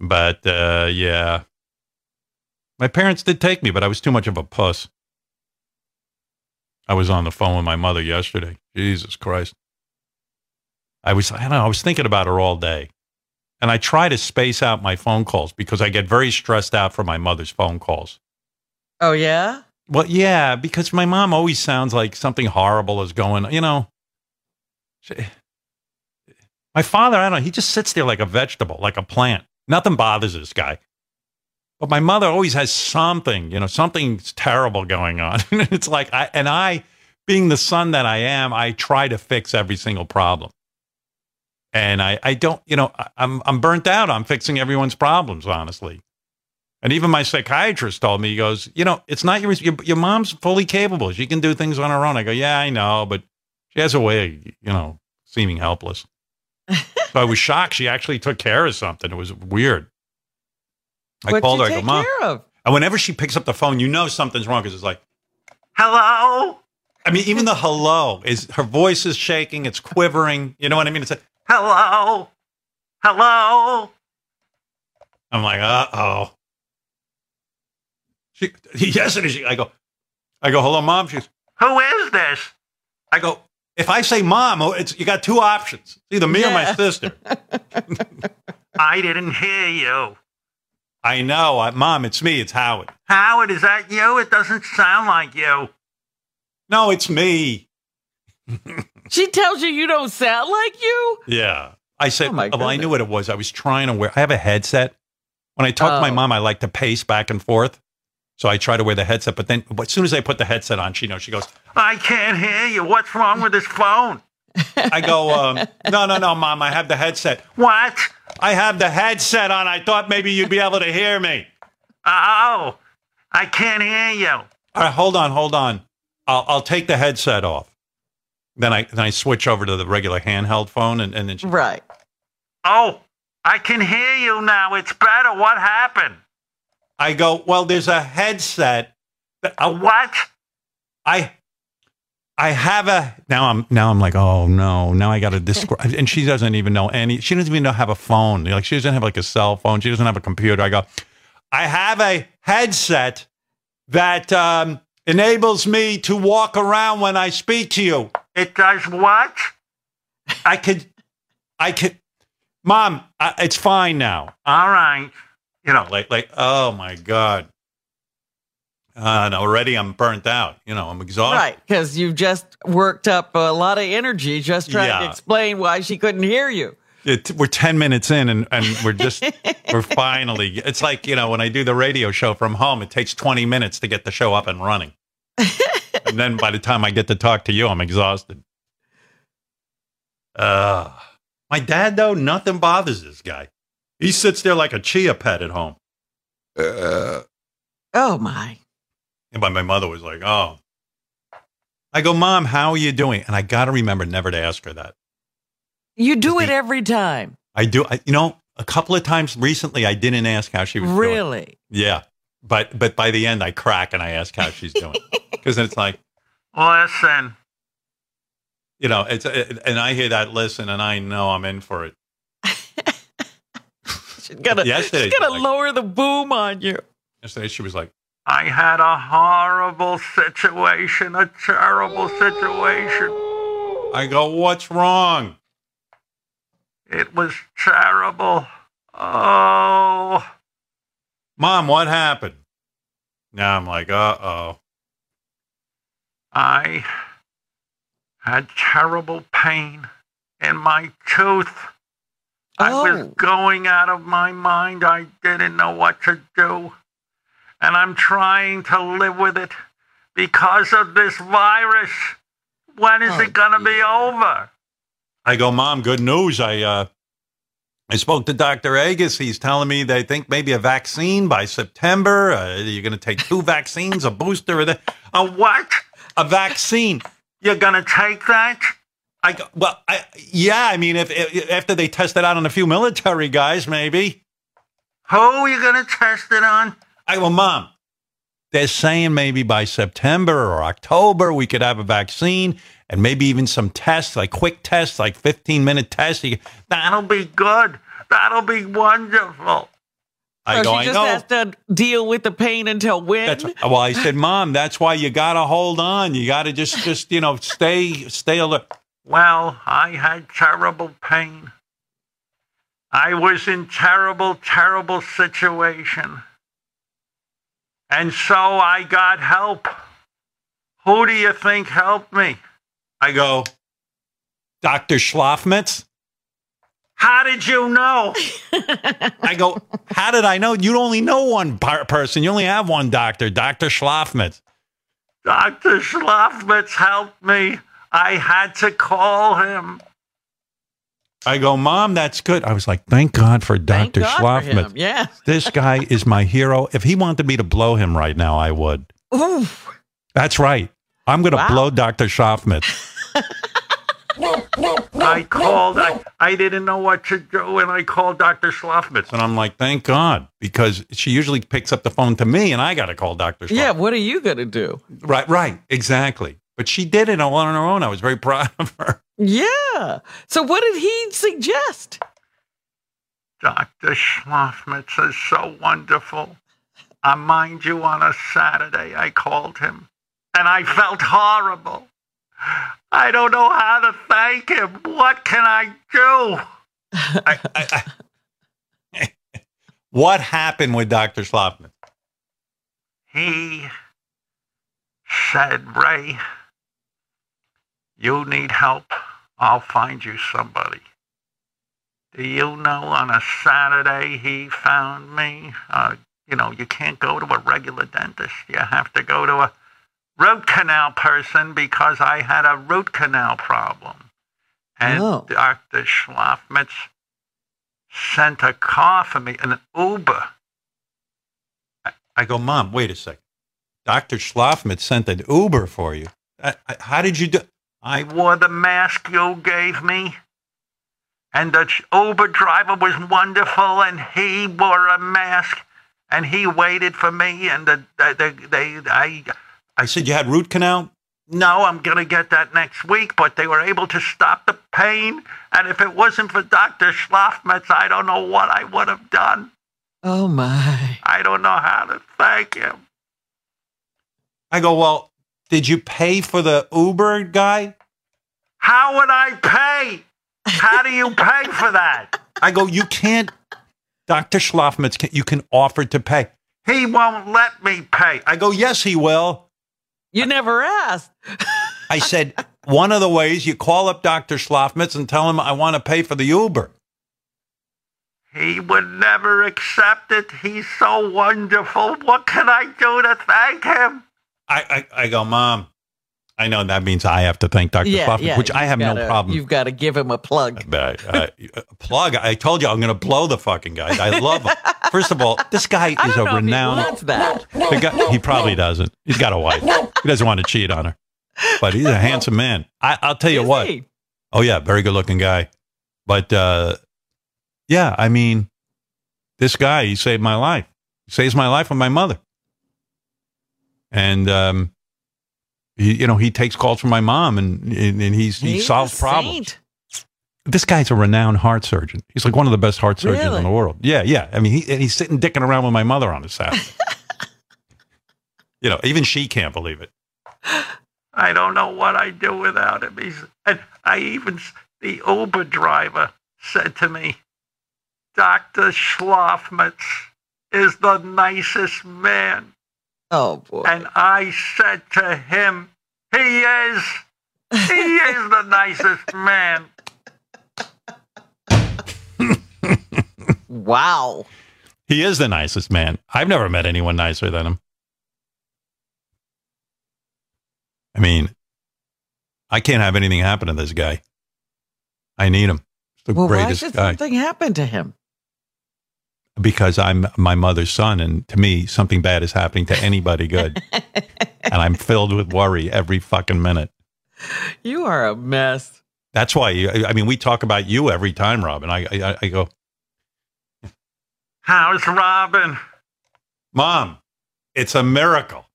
But uh, yeah, my parents did take me, but I was too much of a puss. I was on the phone with my mother yesterday. Jesus Christ. I was, I don't know, I was thinking about her all day. And I try to space out my phone calls because I get very stressed out from my mother's phone calls. Oh, yeah? Well, yeah, because my mom always sounds like something horrible is going. You know, she- my father, I don't know. He just sits there like a vegetable, like a plant. Nothing bothers this guy. But my mother always has something, you know, something's terrible going on. it's like I and I, being the son that I am, I try to fix every single problem. And I, I don't, you know, I- I'm I'm burnt out on fixing everyone's problems, honestly. And even my psychiatrist told me, he goes, you know, it's not your, your, your mom's fully capable. She can do things on her own. I go, yeah, I know, but she has a way of, you know, seeming helpless. so I was shocked. She actually took care of something. It was weird. I What'd called her. I go, mom. And whenever she picks up the phone, you know something's wrong because it's like, hello. I mean, even the hello is her voice is shaking. It's quivering. You know what I mean? It's like, hello, hello. I'm like, uh oh. She, yesterday, she, I go, I go, hello, mom. She's, who is this? I go, if I say mom, oh, it's you got two options. It's either me or my sister. I didn't hear you. I know. I, Mom, it's me. It's Howard. Howard, is that you? It doesn't sound like you. No, it's me. She tells you you don't sound like you? Yeah. I said, Oh, my well, I knew what it was. I was trying to wear, I have a headset. When I talk to my Oh. mom, I like to pace back and forth. So I try to wear the headset. But then but as soon as I put the headset on, she knows, she goes, I can't hear you. What's wrong with this phone? I go, um, no, no, no, mom, I have the headset. What? I have the headset on. I thought maybe you'd be able to hear me. Oh, I can't hear you. All right, hold on, hold on. I'll, I'll take the headset off. Then I then I switch over to the regular handheld phone, and, and then she, Right. Oh, I can hear you now. It's better. What happened? I go, well, there's a headset. A what? I I have a now I'm now I'm like, oh no, now I gotta describe and she doesn't even know any she doesn't even know have a phone. Like she doesn't have like a cell phone, she doesn't have a computer. I go, I have a headset that um, enables me to walk around when I speak to you. It does what? I could, I could, Mom, I, it's fine now. All right. You know, like, like, oh my God. Uh, and already I'm burnt out. You know, I'm exhausted. Right. Because you've just worked up a lot of energy just trying to explain why she couldn't hear you. It, we're 10 minutes in and, and we're just, we're finally, it's like, you know, when I do the radio show from home, it takes 20 minutes to get the show up and running. And then by the time I get to talk to you, I'm exhausted. Uh, my dad, though, nothing bothers this guy. He sits there like a chia pet at home. Uh, Oh, my. and my, my mother was like, oh. I go, Mom, how are you doing? And I got to remember never to ask her that. You do it every time. I do. I, you know, a couple of times recently, I didn't ask how she was doing. Really? Yeah, but but by the end, I crack and I ask how she's doing because it's like, listen, you know, it's it, and I hear that listen, and I know I'm in for it. She's gonna, Yesterday, she's gonna like- lower the boom on you. Yesterday, she was like, I had a horrible situation, a terrible situation. I go, what's wrong? It was terrible. Oh. Mom, what happened? Now I'm like, uh oh. I had terrible pain in my tooth. I was Oh. going out of my mind. I didn't know what to do. And I'm trying to live with it because of this virus. When is Oh, it going to be over? I go, Mom, good news. I uh, I spoke to Dr. Agus. He's telling me they think maybe a vaccine by September. Uh, you're going to take two vaccines, a booster, or the, a what? A vaccine. You're going to take that? I well, I, yeah. I mean, if, if after they test it out on a few military guys, maybe. Who are you going to test it on? I go, Mom. They're saying maybe by September or October we could have a vaccine and maybe even some tests, like quick tests, like 15 minute tests. You- That'll be good. That'll be wonderful. I oh, so go, she I just has to deal with the pain until when? That's well. I said, Mom, that's why you gotta hold on. You gotta just, just you know, stay, stay alert. Well, I had terrible pain. I was in terrible, terrible situation, and so I got help. Who do you think helped me? I go, Doctor Schlafmitz. How did you know? I go, how did I know? You only know one par- person. You only have one doctor, Dr. Schlafmitz. Dr. Schlafmitz helped me. I had to call him. I go, Mom, that's good. I was like, thank God for Thank Dr. God for Schlafmitz. him. Yeah. This guy is my hero. If he wanted me to blow him right now, I would. Oof. That's right. I'm going to Wow. blow Dr. Schlafmitz. I called. I, I didn't know what to do, and I called Dr. Schlafmitz, and I'm like, thank God, because she usually picks up the phone to me, and I got to call Dr. Schlafmitz. Yeah, what are you going to do? Right, right, exactly. But she did it all on her own. I was very proud of her. Yeah. So what did he suggest? Dr. Schlafmitz is so wonderful. I mind you, on a Saturday, I called him, and I felt horrible. I don't know how to thank him. What can I do? I, I, I, What happened with Dr. Schlafman? He said, Ray, you need help. I'll find you somebody. Do you know on a Saturday he found me? Uh, you know, you can't go to a regular dentist. You have to go to a root canal person because I had a root canal problem. And Oh. Dr. Schlafmitz sent a car for me, an Uber. I go, Mom, wait a second. Dr. Schlafmitz sent an Uber for you. I, I, how did you do? I wore the mask you gave me. And the Uber driver was wonderful, and he wore a mask, and he waited for me, and the, the, the, they, I, I said you had root canal. no, I'm gonna get that next week, but they were able to stop the pain, and if it wasn't for Dr. Schlafmetz, I don't know what I would have done. Oh my. I don't know how to thank him. I go, well, did you pay for the Uber guy? How would I pay? How do you pay for that? I go, you can't. Dr. Schlafmitz, you can offer to pay. He won't let me pay. I go, yes, he will. You never asked. I said, one of the ways you call up Dr. Schlafmitz and tell him I want to pay for the Uber. He would never accept it. He's so wonderful. What can I do to thank him? I, I, I go, Mom, I know that means I have to thank Dr. Yeah, Schlafmitz, yeah. which I you've no gotta- problem. You've got to give him a plug. But, uh, plug. I told you I'm going to blow the fucking guy. I love him. First of all, this guy is a know if he renowned. wants that. The guy, he probably doesn't. He's got a wife. He doesn't want to cheat on her. But he's a handsome man. I, I'll tell you Is what. he? Oh yeah, very good looking guy. But uh, yeah, I mean, this guy he saved my life. He saves my life with my mother. And um, he, you know, he takes calls from my mom, and and, and he's, he He's solves problems. saint. This guy's a renowned heart surgeon. He's like one of the best heart surgeons Really? in the world. Yeah, yeah. I mean, he, and he's sitting dicking around with my mother on his Saturday. you know, even she can't believe it. I don't know what I'd do without him. He's, and I even, the Uber driver said to me, Dr. Schlafmitz is the nicest man. Oh boy. And I said to him, he is, he is the nicest man. Wow. He is the nicest man. I've never met anyone nicer than him. I mean, I can't have anything happen to this guy. I need him. He's the Well, why greatest should guy. something happen to him? Because I'm my mother's son, and to me, something bad is happening to anybody good. and I'm filled with worry every fucking minute. You are a mess. That's why, I I mean, we talk about you every time, Robin. I, I, I go, How's Robin? Mom, it's a miracle.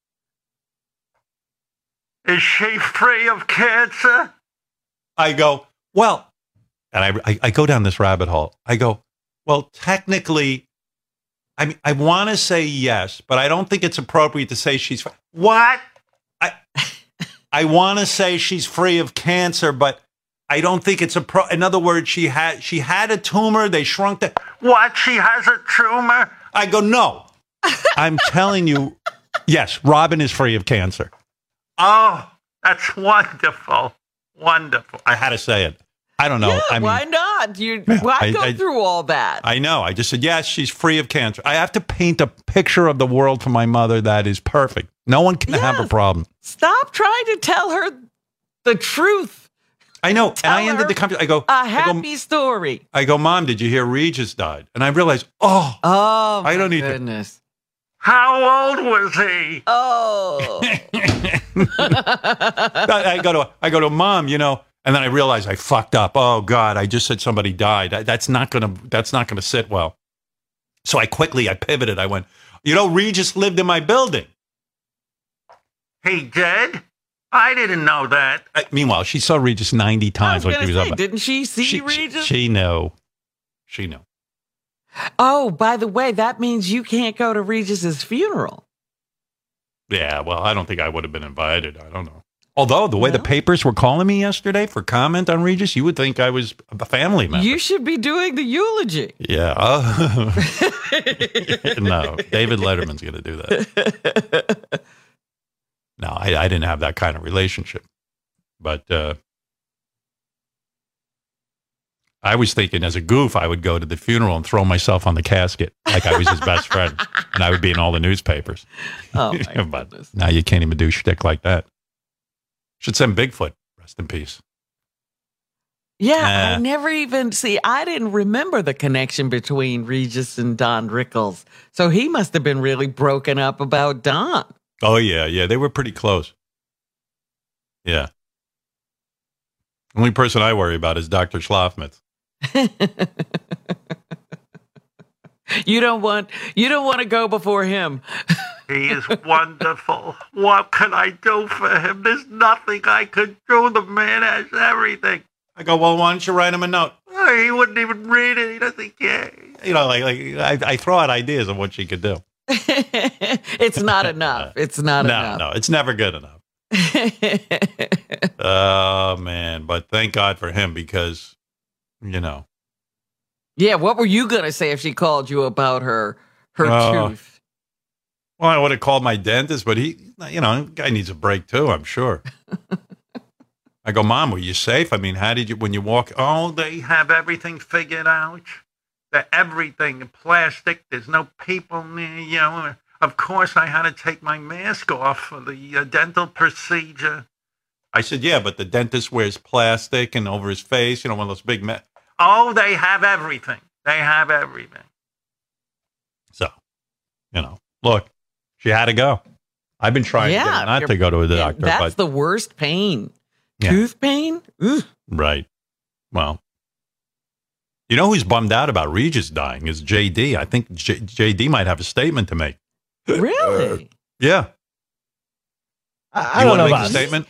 Is she free of cancer? I go, well, and I, I, I go down this rabbit hole. I go, well, technically, I mean, I want to say yes, but I don't think it's appropriate to say she's. What? I, I want to say she's free of cancer, but I don't think it's a pro. In other words, she had she had a tumor. They shrunk the. What? She has a tumor? I go, no. I'm telling you, yes, Robin is free of cancer. Oh, that's wonderful. Wonderful. I had to say it. I don't know. yeah, I mean, why not? You Yeah, why I- go I- through all that? I know. I just said, yes, she's free of cancer. I have to paint a picture of the world for my mother that is perfect. No one can have a problem. Stop trying to tell her the truth. I know. and I ended her the conversation. I go, A I go, happy story. I go, Mom, did you hear Regis died? And I realized, oh, Oh, I don't my need to- goodness. How old was he? Oh, I, I go to, I go to Mom, you know, and then I realized I fucked up. Oh God, I just said somebody died. That's not gonna, that's not gonna sit well. So I quickly, I pivoted. I went, you know, Regis lived in my building. He did? I didn't know that. I, meanwhile, she saw Regis 90 I times when she was say, up. didn't she see she, Regis? She knew. She knew. oh, by the way, that means you can't go to Regis's funeral. Yeah, well, I don't think I would have been invited. I don't know. Although the way the papers were calling me yesterday for comment on Regis, you would think I was a family member. You should be doing the eulogy. yeah. Oh. no, David Letterman's going to do that. No, I, I didn't have that kind of relationship. But uh, I was thinking as a goof, I would go to the funeral and throw myself on the casket like I was his best friend. And I would be in all the newspapers. Oh, my but now you can't even do shtick like that. Should send Bigfoot. Rest in peace. Yeah, I never even see. I didn't remember the connection between Regis and Don Rickles. So he must have been really broken up about Don. Oh yeah, yeah, they were pretty close. Yeah. Only person I worry about is Dr. Schlafmitz. You don't want you don't want to go before him. He is wonderful. What can I do for him? There's nothing I could do. The man has everything. I go, well, why don't you write him a note? Oh, he wouldn't even read it. He doesn't care. You know, like, like I, I throw out ideas of what she could do. it's not enough. It's not no, enough. no, no, it's never good enough. Oh man, but thank God for him because, you know, Yeah, what were you gonna say if she called you about her her Oh. tooth? Well, I would have called my dentist, but he, you know, guy needs a break too. I'm sure. I go, Mom, were you safe? I mean, how did you when you walk? Oh, they have everything figured out. The everything plastic. There's no people near you. Of course, I had to take my mask off for the uh, dental procedure. I said, yeah, but the dentist wears plastic and over his face, you know, one of those big. Ma- Oh, they have everything. They have everything. so, you know, look, she had to go. I've been trying to Yeah, not to go to the doctor, That's but the worst pain. Yeah. Tooth pain? Ugh. right. Well, you know who's bummed out about Regis dying is JD. I think J- JD might have a statement to make. Really? Yeah. I, I you don't know make about a statement?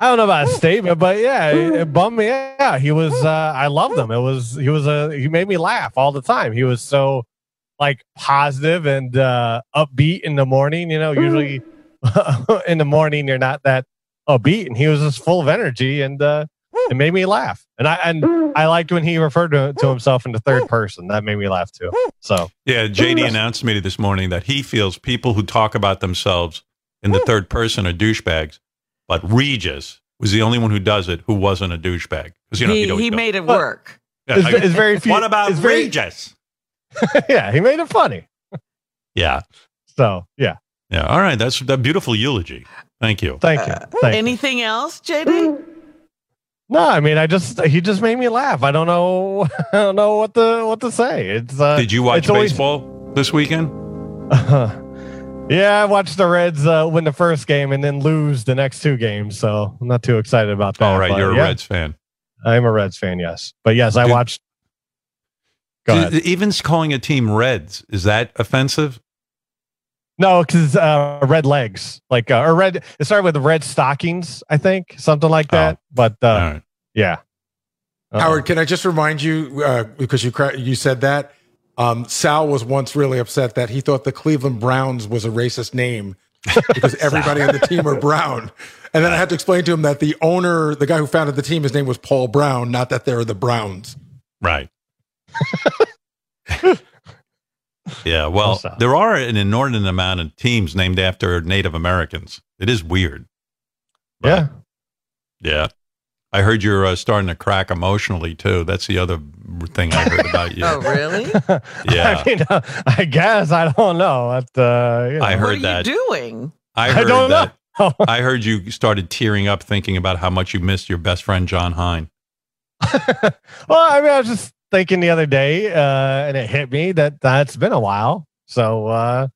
I don't know about a statement, but yeah, it, it bummed me out. He was, uh, I loved him. It was, he was a, he made me laugh all the time. He was so like positive and uh, upbeat in the morning. You know, usually in the morning you're not that upbeat, and he was just full of energy, and uh, it made me laugh. And I and I liked when he referred to, to himself in the third person. That made me laugh too. So Yeah, JD announced to me this morning that he feels people who talk about themselves in the third person are douchebags, but Regis was the only one who does it who wasn't a douchebag. Because you know he you know, he made it work. Yeah, It's- it's very few- What about it's very- Regis? yeah, he made it funny. Yeah, So yeah, yeah. All right, that's that beautiful eulogy. Thank you. thank you. Thank you. Anything else, JD? No, I mean, I just he just made me laugh. I don't know, I don't know what to what to say. It's uh, Did you watch it's always- baseball this weekend? yeah, I watched the Reds uh, win the first game and then lose the next two games, so I'm not too excited about that. All right, but you're a yeah, Reds fan. I'm a Reds fan, yes, but yes, I Did- watched. Go ahead. Even calling a team Reds is that offensive? No, because uh, red legs, like uh, or red. It started with red stockings, I think, something like that. But uh, All right. yeah, Uh-oh. Howard, can I just remind you uh, because you cra- you said that um, Sal was once really upset that he thought the Cleveland Browns was a racist name because everybody on the team were brown, and then I had to explain to him that the owner, the guy who founded the team, his name was Paul Brown, not that they're the Browns. Right. Yeah, well, What's there are an inordinate amount of teams named after Native Americans. It is weird. yeah. Yeah. I heard you're uh, starting to crack emotionally too. That's the other thing I heard about you. Oh, really? Yeah. I mean, uh, I guess I don't know. But, uh, you know. I what are heard that. you doing? I I heard don't that. know. I heard you started tearing up thinking about how much you missed your best friend Jon Hein. well, I mean, I was just thinking the other day, uh, and it hit me that that's been a while. So, uh,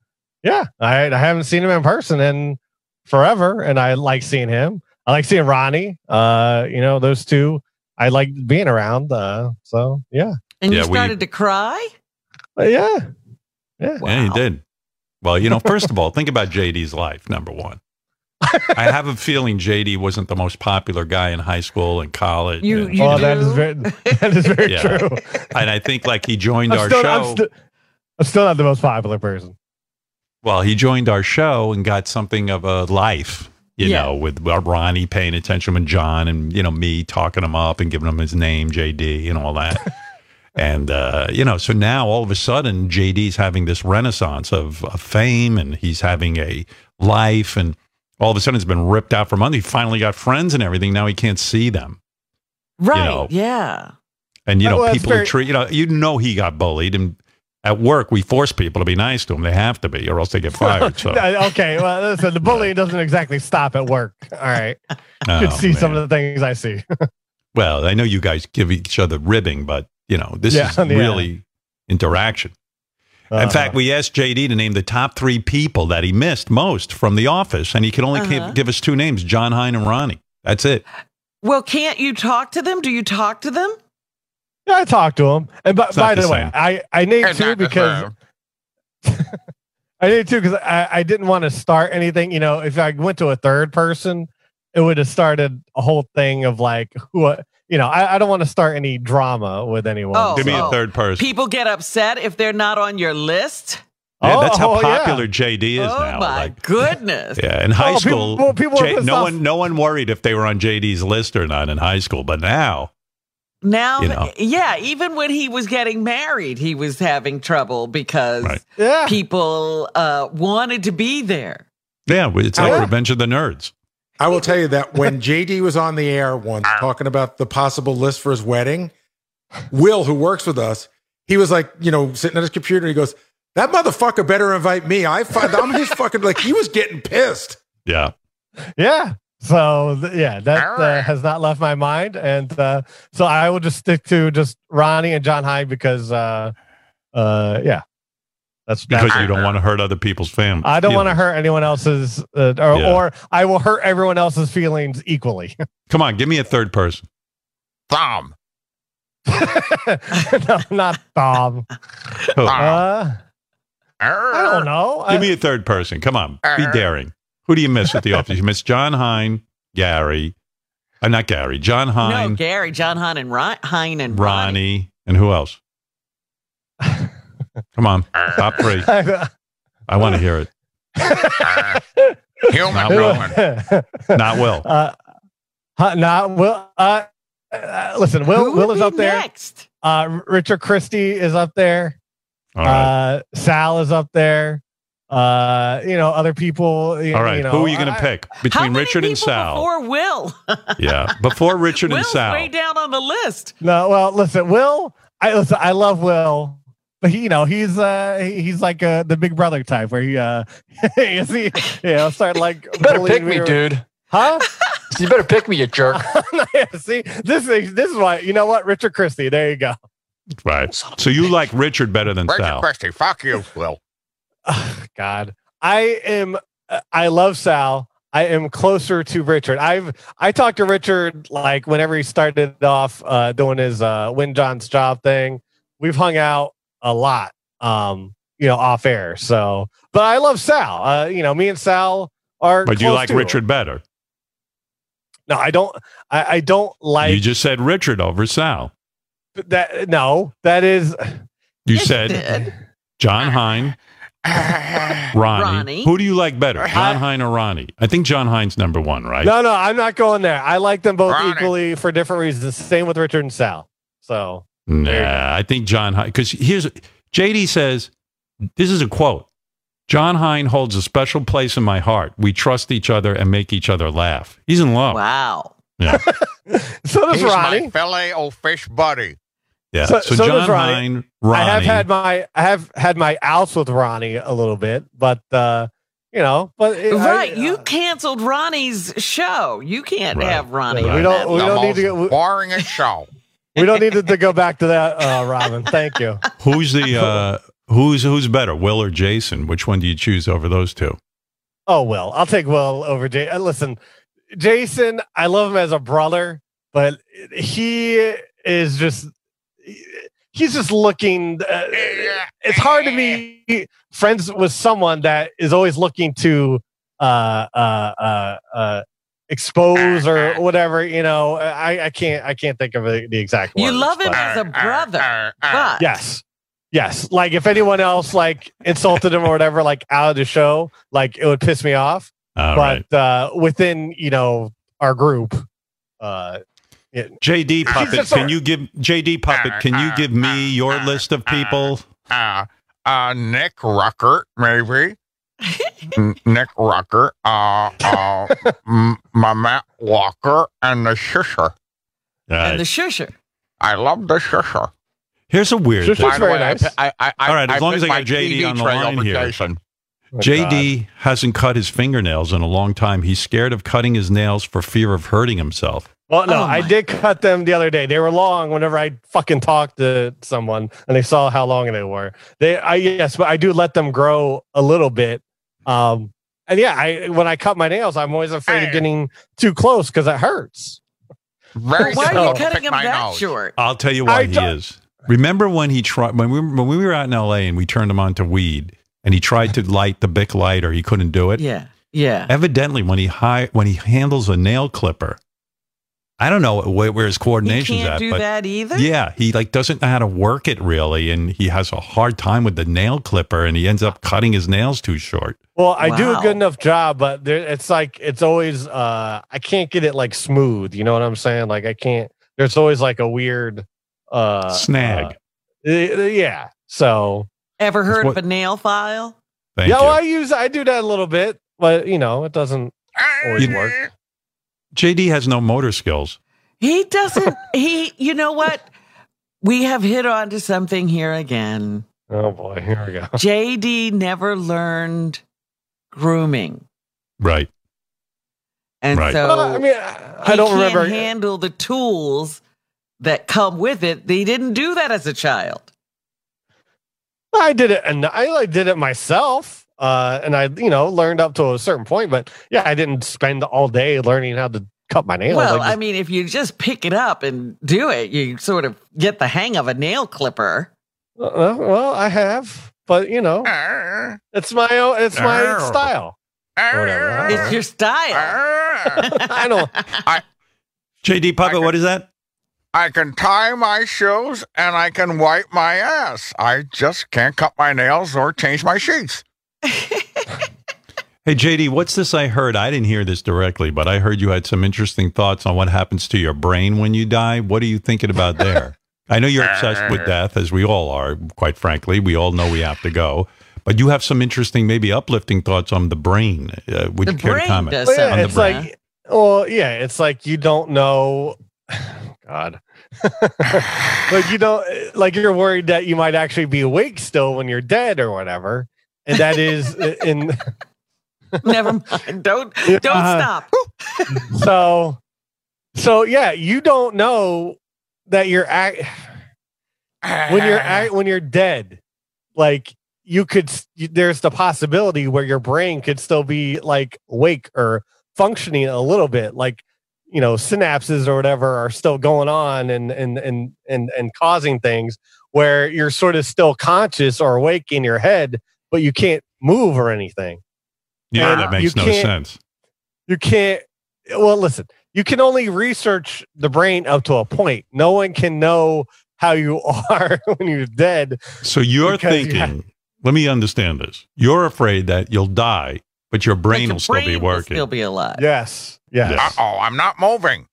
yeah, I, I haven't seen him in person in forever, and I like seeing him. I like seeing Ronnie. Uh, you know, those two I like being around. Uh, so yeah, And Yeah, you we- started to cry? But yeah, yeah. Yeah, you did. Well, you know, first of all, think about JD's life, number one. I have a feeling JD wasn't the most popular guy in high school and college. You and, you well, do? that is very that is very Yeah. true. and I think like he joined I'm our still, show. I'm, still, I'm still not the most popular person. Well, he joined our show and got something of a life, You Yeah. know, with uh, Ronnie paying attention and Jon and you know me talking him up and giving him his name, JD, and all that. and uh, you know, so now all of a sudden, JD's having this renaissance of, of fame, and he's having a life, and all of a sudden, it's been ripped out from under. He finally got friends and everything. Now he can't see them. Right. know. yeah. And you Oh, know, well, people very- are treat you know, you know he got bullied and at work we force people to be nice to him. They have to be, or else they get fired. So okay, well, listen, the bullying doesn't exactly stop at work. All right, you Oh, can see some of the things I see. well, I know you guys give each other ribbing, but you know, this Yeah, is yeah. really interaction. In Uh-huh. fact, we asked JD to name the top three people that he missed most from The Office, and he could only give- Uh-huh. give us two names: Jon Hein and Ronnie. That's it. Well, can't you talk to them? Do you talk to them? Yeah, I talked to him, and by, by the the, way. I I named two because I named two because I, I didn't want to start anything. You know, if I went to a third person, it would have started a whole thing of like who. I- You know, I, I don't want to start any drama with anyone. Oh, Give me a oh. third person. People get upset if they're not on your list. Yeah, that's how Oh, yeah. popular JD is oh now. my Like, goodness. Yeah, in high Oh, people- school, well, people were J- pissed no off. one, no one worried if they were on JD's list or not in high school. But now, Now, You know. yeah, even when he was getting married, he was having trouble because Right. Yeah. people uh, wanted to be there. yeah, it's like Yeah. Revenge of the Nerds. I will tell you that when JD was on the air once talking about the possible list for his wedding, Will, who works with us, he was like, you know, sitting at his computer. He goes, "That motherfucker better invite me. I find I'm his fucking like." He was getting pissed. Yeah, Yeah. So th- yeah, that uh, has not left my mind, and uh, so I will just stick to just Ronnie and Jon Hein because, uh, uh, yeah, that's because that's- you don't want to hurt other people's family. I don't want to hurt anyone else's, uh, or, Yeah. or I will hurt everyone else's feelings equally. Come on, give me a third person. Thumb. no, not Bob. Who? Uh, I don't know. give I- me a third person. Come on, be daring. Who do you miss at the office? You miss Jon Hein, Gary, uh, not Gary, Jon Hein. no, Hein, Gary, Jon Hein and Ron, Hein and Ronnie. Ronnie, and who else? Come on, top three. I want to hear it. Human Not Roman. Not Will. Uh, huh, not Will. Uh, uh, listen, Will. Will is up there. next? Uh, Richard Christie is up there. All right. Uh, Sal is up there. Uh, you know, other people. You, All right. You know, who are you going to I- pick How between many Richard and Sal? Before Will. yeah, before Richard and Sal. way down on the list. No, well, listen, Will. I listen. I love Will, but he, you know, he's uh, he's like uh, the big brother type where he, uh, is he, you know, start like You better pick me, or- dude. huh? You better pick me, you jerk. Yeah, See, this is this is why you know what Richard Christie. There you go. Right. So you like Richard better than Richard Sal? Christie, fuck you, Will. God, I am. I love Sal. I am closer to Richard. I've I talked to Richard like whenever he started off uh, doing his uh, Win John's job thing. We've hung out a lot, um, you know, off air. So, but I love Sal. Uh, you know, me and Sal are. But do you like too. Richard better. No, I don't. I, I don't like you just said Richard over Sal. that. No, that is. You Yes, said. Jon Hein, Ronnie. Ronnie. Who do you like better, Jon Hein or Ronnie? I think Jon Hein's number one, right? No, no, I'm not going there. I like them both Ronnie. equally for different reasons. Same with Richard and Sal. So Nah, I think Jon Hein. Because here's JD says, this is a quote. Jon Hein holds a special place in my heart. We trust each other and make each other laugh. He's in love. Wow. Yeah. so does He's Ronnie. my filet o fish buddy. Yeah. So- So, so Jon Ronnie. Hein, Ronnie. I have had my I have had my outs with Ronnie a little bit, but uh, you know, but it- I- Right. you canceled Ronnie's show. You can't Right. have Ronnie. We don't- we the don't need to get- we- a show. We don't need to, to go back to that, uh, Robin. Thank you. Who's the uh who's who's better, Will or Jason? Which one do you choose over those two? Oh, Will. I'll take Will over Jay. Uh, listen, Jason, I love him as a brother, but he is just he's just looking uh, it's hard to be friends with someone that is always looking to uh uh uh uh expose or whatever you know i i can't i can't think of the the exact You words, love him but- as a brother. But Yes. Yes. Like if anyone else like insulted him or whatever, like out of the show, like it would piss me off. All but right. uh, within you know our group, uh, it, JD Puppet, can you give JD Puppet? Can you give me your list of people? Uh, uh, Nick Rucker, maybe. N- Nick Rucker, uh, uh, m- my Matt Walker, and the Shusher. And the shusher. I love the Shusher. Here's a weird By thing. the way, I, I, I, I, All right, as I long as I picked got JD TV on the tray line here. Jason. JD hasn't cut his fingernails in a long time. He's scared of cutting his nails for fear of hurting himself. well, no, Oh I did cut them the other day. They were long. Whenever I fucking talked to someone and they saw how long they were, they, I yes, but I do let them grow a little bit. Um, and yeah, I when I cut my nails, I'm always afraid of getting too close because it hurts. Very Why are you cutting them that nose. short? I'll tell you why I he don't- is. Remember when he tried when we were, when we were out in L.A. and we turned him on to weed and he tried to light the Bic lighter, he couldn't do it. Yeah. Yeah. Evidently, when he hi- when he handles a nail clipper, I don't know where, where his He coordination's can't at, do but that either. yeah, he like doesn't know how to work it really, and he has a hard time with the nail clipper, and he ends up cutting his nails too short. Well, I do a good enough job, but there, it's like it's always uh I can't get it like smooth. You know what I'm saying? Like I can't. There's always like a weird uh Snag. uh, uh, yeah. So Ever heard what- of a nail file? Thank yeah, you. well, I use I do that a little bit, but you know it doesn't always You- work. JD has no motor skills. He doesn't. he. You know what? We have hit on to something here again. Oh boy, here we go. JD never learned grooming, Right. and Right. so Well, I mean, I, he I don't can't remember. handle the tools that come with it. They didn't do that as a child. I did it, and I like did it myself. Uh, and I, you know, learned up to a certain point, but yeah, I didn't spend all day learning how to cut my nails. well, I I mean, if you just pick it up and do it, you sort of get the hang of a nail clipper. Uh, well, I have, but you know, it's my own, it's my Arr. style. Whatever. It's your style. I don't. JD Puppet, what is that? I can tie my shoes and I can wipe my ass. I just can't cut my nails or change my sheets. Hey JD, what's this I heard? I didn't hear this directly, but I heard you had some interesting thoughts on what happens to your brain when you die. What are you thinking about there? I know you're obsessed with death, as we all are, quite frankly. We all know we have to go. But you have some interesting, maybe uplifting thoughts on the brain. Uh, would The you care to comment? does Well, yeah, sound it's brain. like, well, yeah, it's like you don't know. God, like you don't like you're worried that you might actually be awake still when you're dead or whatever, and that is in. Never mind. Don't don't Uh, stop. so so yeah you don't know that you're act when you're act when you're dead like you could there's the possibility where your brain could still be like awake or functioning a little bit like you know synapses or whatever are still going on and and and and, and causing things where you're sort of still conscious or awake in your head but you can't move or anything Yeah, And that makes you no can't- sense. you can't well listen you can only research the brain up to a point no one can know how you are when you're dead So you're Because you thinking, have- let me understand this. You're afraid that you'll die, but your brain But your will still be brain will. Still be alive. yes yes Yes. Uh oh, I'm not moving.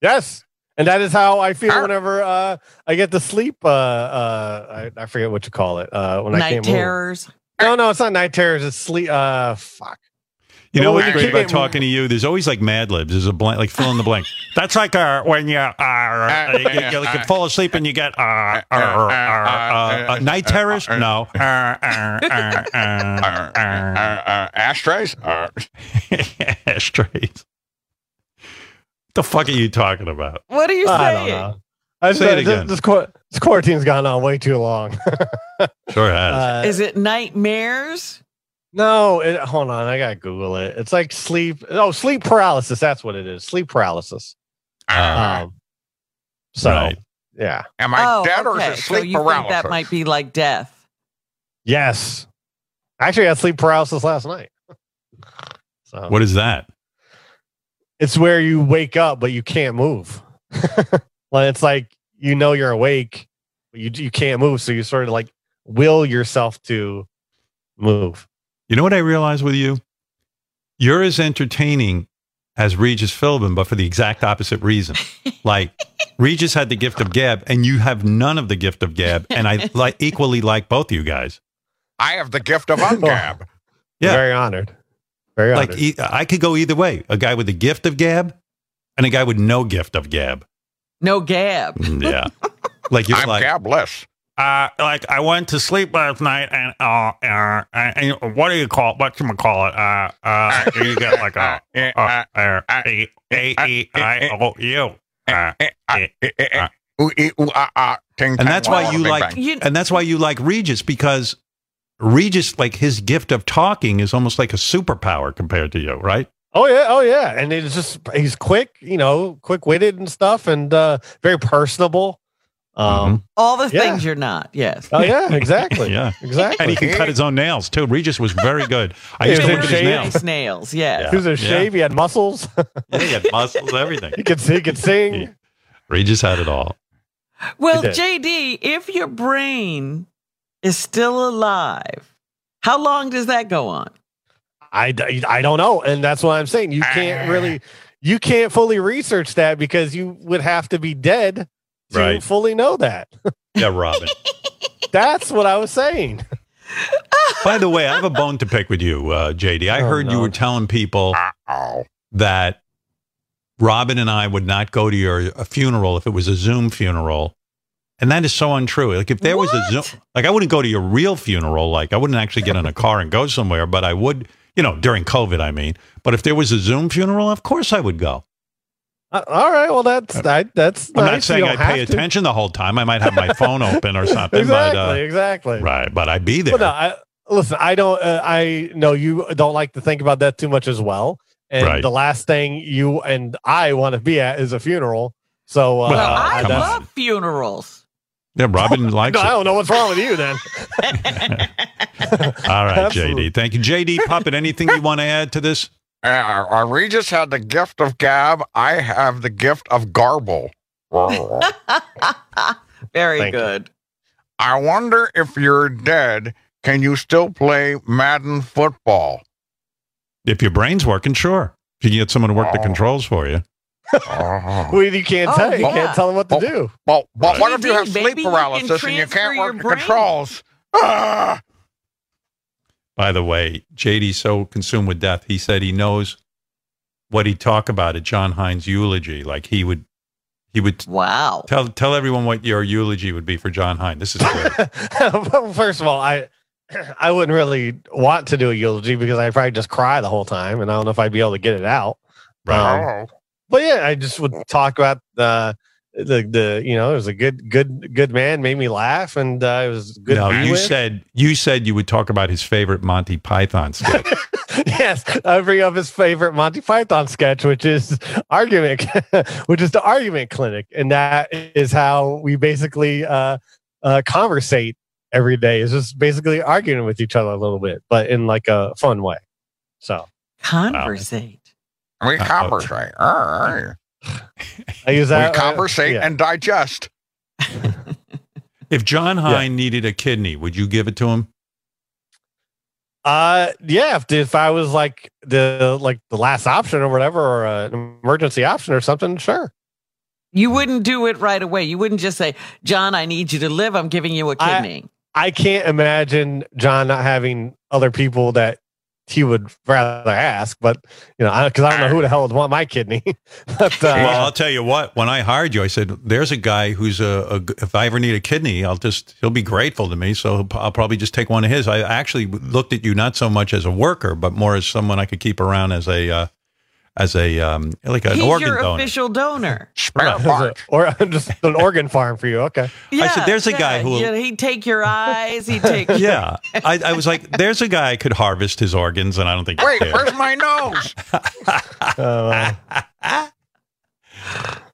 yes and that is how i feel whenever uh i get to sleep uh uh i, I forget what you call it uh when i Night can't move. terrors. no no it's not night terrors it's sleep uh fuck You know Well, what's you great about talking to you? There's always like Mad Libs. There's a blank, like fill in the blank. That's like uh, when you uh, uh, you, you, like, you fall asleep and you get uh, uh, uh, uh, uh, night terrors. No, uh, uh, uh, uh, Uh, uh, uh, ashtrays? Uh, ashtrays. What the fuck are you talking about? What are you i don't saying? know I Say it this, again. This, quar- this quarantine's gone on way too long. Sure has. Uh, Is it nightmares? No, it, hold on. I gotta Google it. It's like sleep. Oh, sleep paralysis. That's what it is. Sleep paralysis. Uh, Um, so Right. yeah, am I oh, dead or okay. is it so sleep you paralysis? think that might be like death? yes. Actually, I had sleep paralysis last night. So what is that? It's where you wake up but you can't move. well, it's like you know you're awake, but you you can't move, so you sort of like will yourself to move. You know what I realized with you? you're as entertaining as Regis Philbin, but for the exact opposite reason. like Regis had the gift of gab, and you have none of the gift of gab, and I like equally like both of you guys. I have the gift of ungab. Yeah. Very honored. Very Like honored. e- I could go either way: a guy with the gift of gab, and a guy with no gift of gab. No gab. Mm, Yeah, like you're I'm like gabless. Uh, like I went to sleep last night, and uh, uh, and what do you call what you call it? Uh, uh, you get like a uh, uh, a a e i o u. Uh, uh, Ooh, ee, ooh, ah, ah, ting, and tang, that's wah, why wah, you bing, like bang. and that's why you like regis because regis like his gift of talking is almost like a superpower compared to you right Oh yeah, oh yeah, and it's just he's quick, you know, quick witted and stuff, and uh, very personable. Um, All the Yeah. things you're not. Yes. Oh yeah, exactly. yeah exactly. and he can cut his own nails too regis was very good i used to he look at his nails Nice nails. Yes. He was a Yeah. shave. He had muscles. yeah, he had muscles everything he could he could sing. regis had it all Well. JD, if your brain is still alive, how long does that go on? I, I don't know, and that's what I'm saying. You can't really you can't fully research that because you would have to be dead to Right. fully know that. yeah robin That's what I was saying. by the way i have a bone to pick with you uh, jd i Oh, heard you were telling people Oh, that Robin and I would not go to your a funeral if it was a Zoom funeral. And that is so untrue. Like if there was a Zoom, like I wouldn't go to your real funeral. Like I wouldn't actually get in a car and go somewhere, but I would, you know, during COVID, I mean. But if there was a Zoom funeral, of course I would go. Uh, all right, well that's that, that's. I'm nice. not saying don't I pay have to. attention the whole time. I might have my phone open or something. Exactly, But, uh, exactly. right. But I'd be there. But no, I, listen, I don't. Uh, I know you don't like to think about that too much as well. And Right. the last thing you and I want to be at is a funeral. So uh, Well, Well, I love funerals. Yeah, Robin likes I it. don't know what's wrong with you then. All right, Absolutely. JD. Thank you. JD Puppet, anything you want to add to this? uh, uh, Regis had the gift of gab. I have the gift of garble. Very Thank you. good. I wonder if you're dead, can you still play Madden football? If your brain's working, sure. If you can get someone to work the Oh. controls for you. Oh. well, you can't Oh, tell. You yeah. can't tell them what to Oh. do. Well, but Right. what if you have sleep maybe you paralysis and you can't work the controls? Ah! By the way, JD's so consumed with death, he said he knows what he'd talk about at Jon Hein's eulogy. Like he would, he would Wow. tell tell everyone what your eulogy would be for Jon Hein's. This is great. well, first of all, I I wouldn't really want to do a eulogy because I'd probably just cry the whole time, and I don't know if I'd be able to get it out. right. Um, but yeah, I just would talk about the the the you know it was a good good good man, made me laugh, and uh, it was good. no, you with. said you said you would talk about his favorite Monty Python sketch. yes, I bring up his favorite Monty Python sketch, which is argument, which is the argument clinic, and that is how we basically uh, uh, conversate every day. Is just basically arguing with each other a little bit, but in like a fun way. So Conversate. We Uh, conversate. All right. I use We that. uh, conversate yeah. and digest. if Jon Hein needed a kidney, would you give it to him? Uh, yeah. If, if I was like the like the last option or whatever, or an emergency option or something, sure. You wouldn't do it right away. You wouldn't just say, Jon, I need you to live. I'm giving you a kidney. I can't imagine Jon not having other people that he would rather ask, but you know, because I, don't know who the hell would want my kidney. but uh, well, I'll tell you what. When I hired you, I said, "There's a guy who's a, a if I ever need a kidney, I'll just he'll be grateful to me. So I'll probably just take one of his." I actually looked at you not so much as a worker, but more as someone I could keep around as a uh, as a um, like an He's organ your donor. official donor. Spare or just an organ farm for you. Okay. Yeah, said, "There's a guy yeah, who- yeah, he'd take your eyes. He'd take. yeah, I, I was like, "There's a guy could harvest his organs," and I don't think. he Wait, cared. where's my nose? Uh,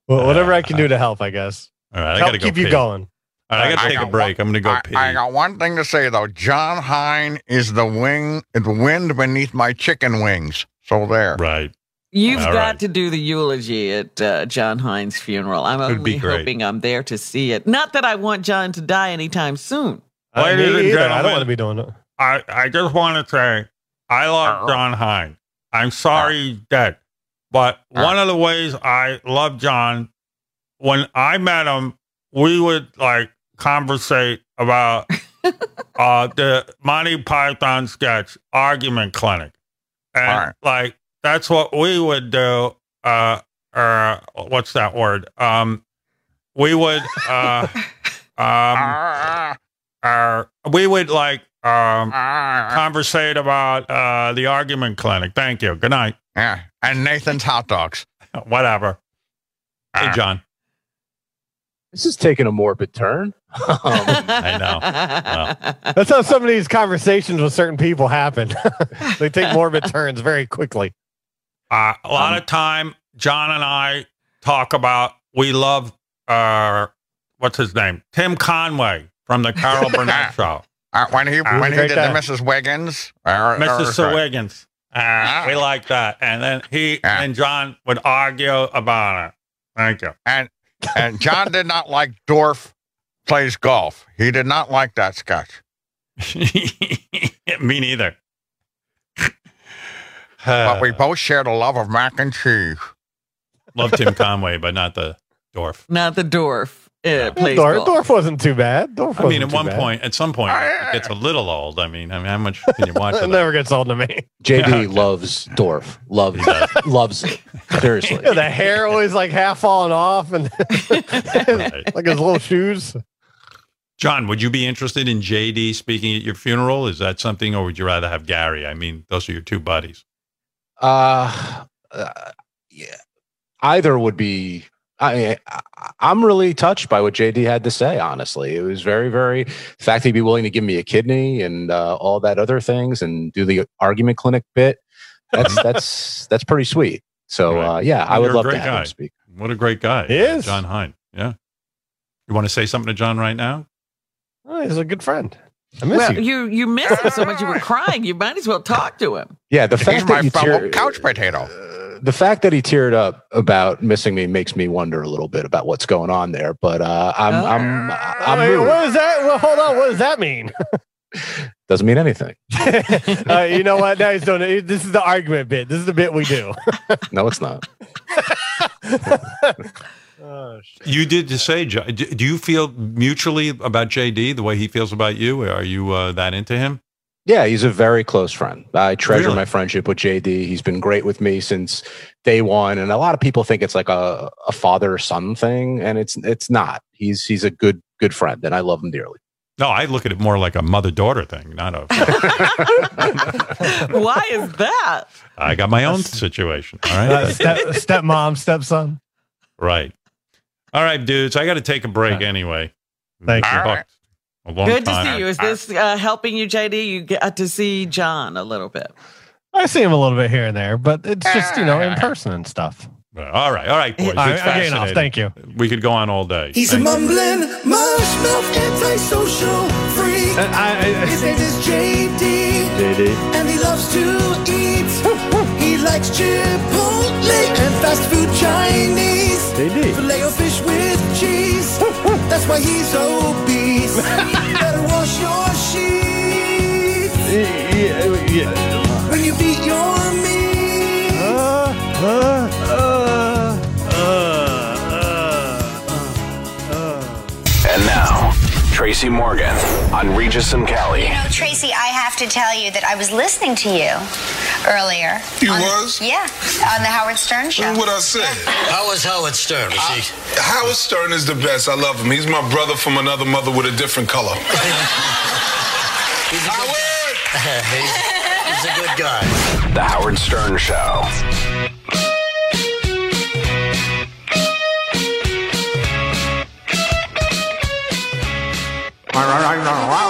well, whatever I can do to help, I guess. All right, I help gotta go keep you going. All right, I got to I take a got break. I'm going to go I, pee. I got one thing to say though. Jon Hein is the wing, the wind beneath my chicken wings. So there. right. You've All got right. to do the eulogy at uh, Jon Hein's funeral. I'm It'd be only hoping I'm there to see it. Not that I want Jon to die anytime soon. Uh, Ladies and either. I don't want to be doing it. I, I just want to say I love Jon Hein. I'm sorry he's dead. But one of the ways I love Jon, when I met him, we would like conversate about uh the Monty Python sketch Argument Clinic. And like that's what we would do. Uh uh what's that word? Um we would uh um uh, we would like um conversate about uh the argument clinic. Thank you. Good night. Yeah. And Nathan's hot dogs. Whatever. Hey Jon. This is taking a morbid turn. Um, I know. That's how some of these conversations with certain people happen. they take morbid turns very quickly. Uh, a lot of time, Jon and I talk about we love uh, what's his name, Tim Conway from the Carol Burnett Show. Uh, when he Uh, when he did guy. the Mrs. Wiggins, or, Mrs. or- Sir Wiggins. Uh, we like that, and then he and Jon would argue about it. Thank you. And and Jon did not like Dorf plays golf. He did not like that sketch. Me neither. But we both shared a love of mac and cheese. Love Tim Conway, but not the dwarf. Not the dwarf. Uh, plays Dorf, golf. Dorf wasn't too bad. Dorf I mean, at one bad. point, at some point, it gets a little old. I mean, I mean, how much can you watch? it never gets old to me. JD loves Dorf. Loves loves it. Seriously. Yeah, the hair always like half falling off and like his little shoes. Jon, would you be interested in JD speaking at your funeral? Is that something, or would you rather have Gary? I mean, those are your two buddies. Uh, uh, yeah. Either would be. I, I I'm really touched by what JD had to say. Honestly, it was very, very. The fact he'd be willing to give me a kidney and uh, all that other things and do the argument clinic bit. That's that's that's pretty sweet. So uh, yeah, I would You're a love to have guy. him speak. What a great guy. He uh, is. Jon Hein. Yeah. You want to say something to Jon right now? Oh, he's a good friend. I miss well, you. you you miss him so much you were crying. You might as well talk to him. Yeah, the He's fact my that you fellow tear, couch potato. the fact that he teared up about missing me makes me wonder a little bit about what's going on there. But uh, I'm I'm I'm Wait, moved. what does that? Well, hold on. What does that mean? doesn't mean anything. uh, you know what? Now he's doing it. This is the argument bit. This is the bit we do. No, it's not. Oh, shit. You did to say, do do you feel mutually about JD the way he feels about you? Are you uh, that into him? Yeah, he's a very close friend. I treasure Really? my friendship with JD. He's been great with me since day one, and a lot of people think it's like a, a father son thing, and it's it's not. He's he's a good good friend, and I love him dearly. No, I look at it more like a mother daughter thing, not a. Why is that? I got my own situation. All right. Uh, step, stepmom, stepson. Right. All right, dudes. I got to take a break anyway. Thank We you. talked A long Good to see you. Is this uh, helping you, JD? You got to see Jon a little bit. I see him a little bit here and there, but it's just you know in person and stuff. All right, all right, boys. All right, It's I'm getting off. fascinating. Thank you. We could go on all day. He's a Thank you. mumbling, mush-mouth, antisocial freak. His name is JD, JD. and he loves to eat. he likes Chipotle and fast food Chinese. JD. Filet That's why he's obese. Better wash your sheets when you beat your meat. Uh, uh, uh, and now, Tracy Morgan on Regis and Kelly. You know, Tracy, I have to tell you that I was listening to you earlier. You on- was? Yeah, on the Howard Stern show. What I said? How was Howard Stern? Was he? Uh, Howard Stern is the best. I love him. He's my brother from another mother with a different color. he's, Howard. he's a good guy. The Howard Stern Show. Well,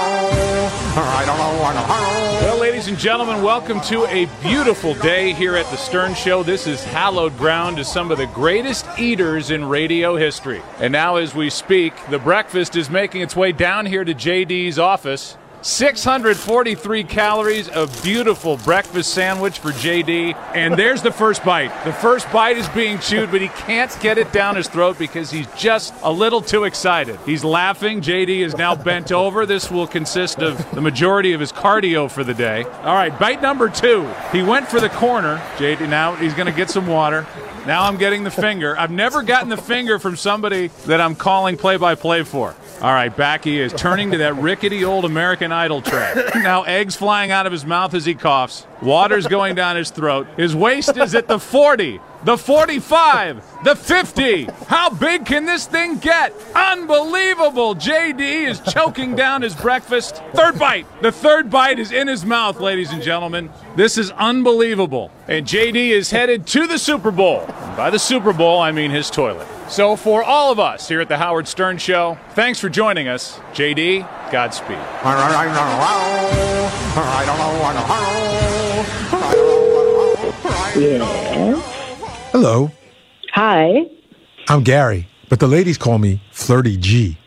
gentlemen, welcome to a beautiful day here at the Stern Show. This is hallowed ground to some of the greatest eaters in radio history. And now, as we speak, the breakfast is making its way down here to JD's office. 643 calories, a beautiful breakfast sandwich for JD. And there's the first bite. The first bite is being chewed, but he can't get it down his throat because he's just a little too excited. He's laughing. JD is now bent over. This will consist of the majority of his cardio for the day. All right, bite number two. He went for the corner. JD, now he's going to get some water. Now I'm getting the finger. I've never gotten the finger from somebody that I'm calling play by play for. All right, back he is, turning to that rickety old American Idol track. Now eggs flying out of his mouth as he coughs. Water's going down his throat. His waist is at the 40, the 45, the 50. How big can this thing get? Unbelievable. JD is choking down his breakfast. Third bite. The third bite is in his mouth, ladies and gentlemen. This is unbelievable. And JD is headed to the Super Bowl. And by the Super Bowl, I mean his toilet. So, for all of us here at the Howard Stern Show, thanks for joining us. JD, Godspeed. Yes. Hello. Hi, I'm Gary, but the ladies call me Flirty G.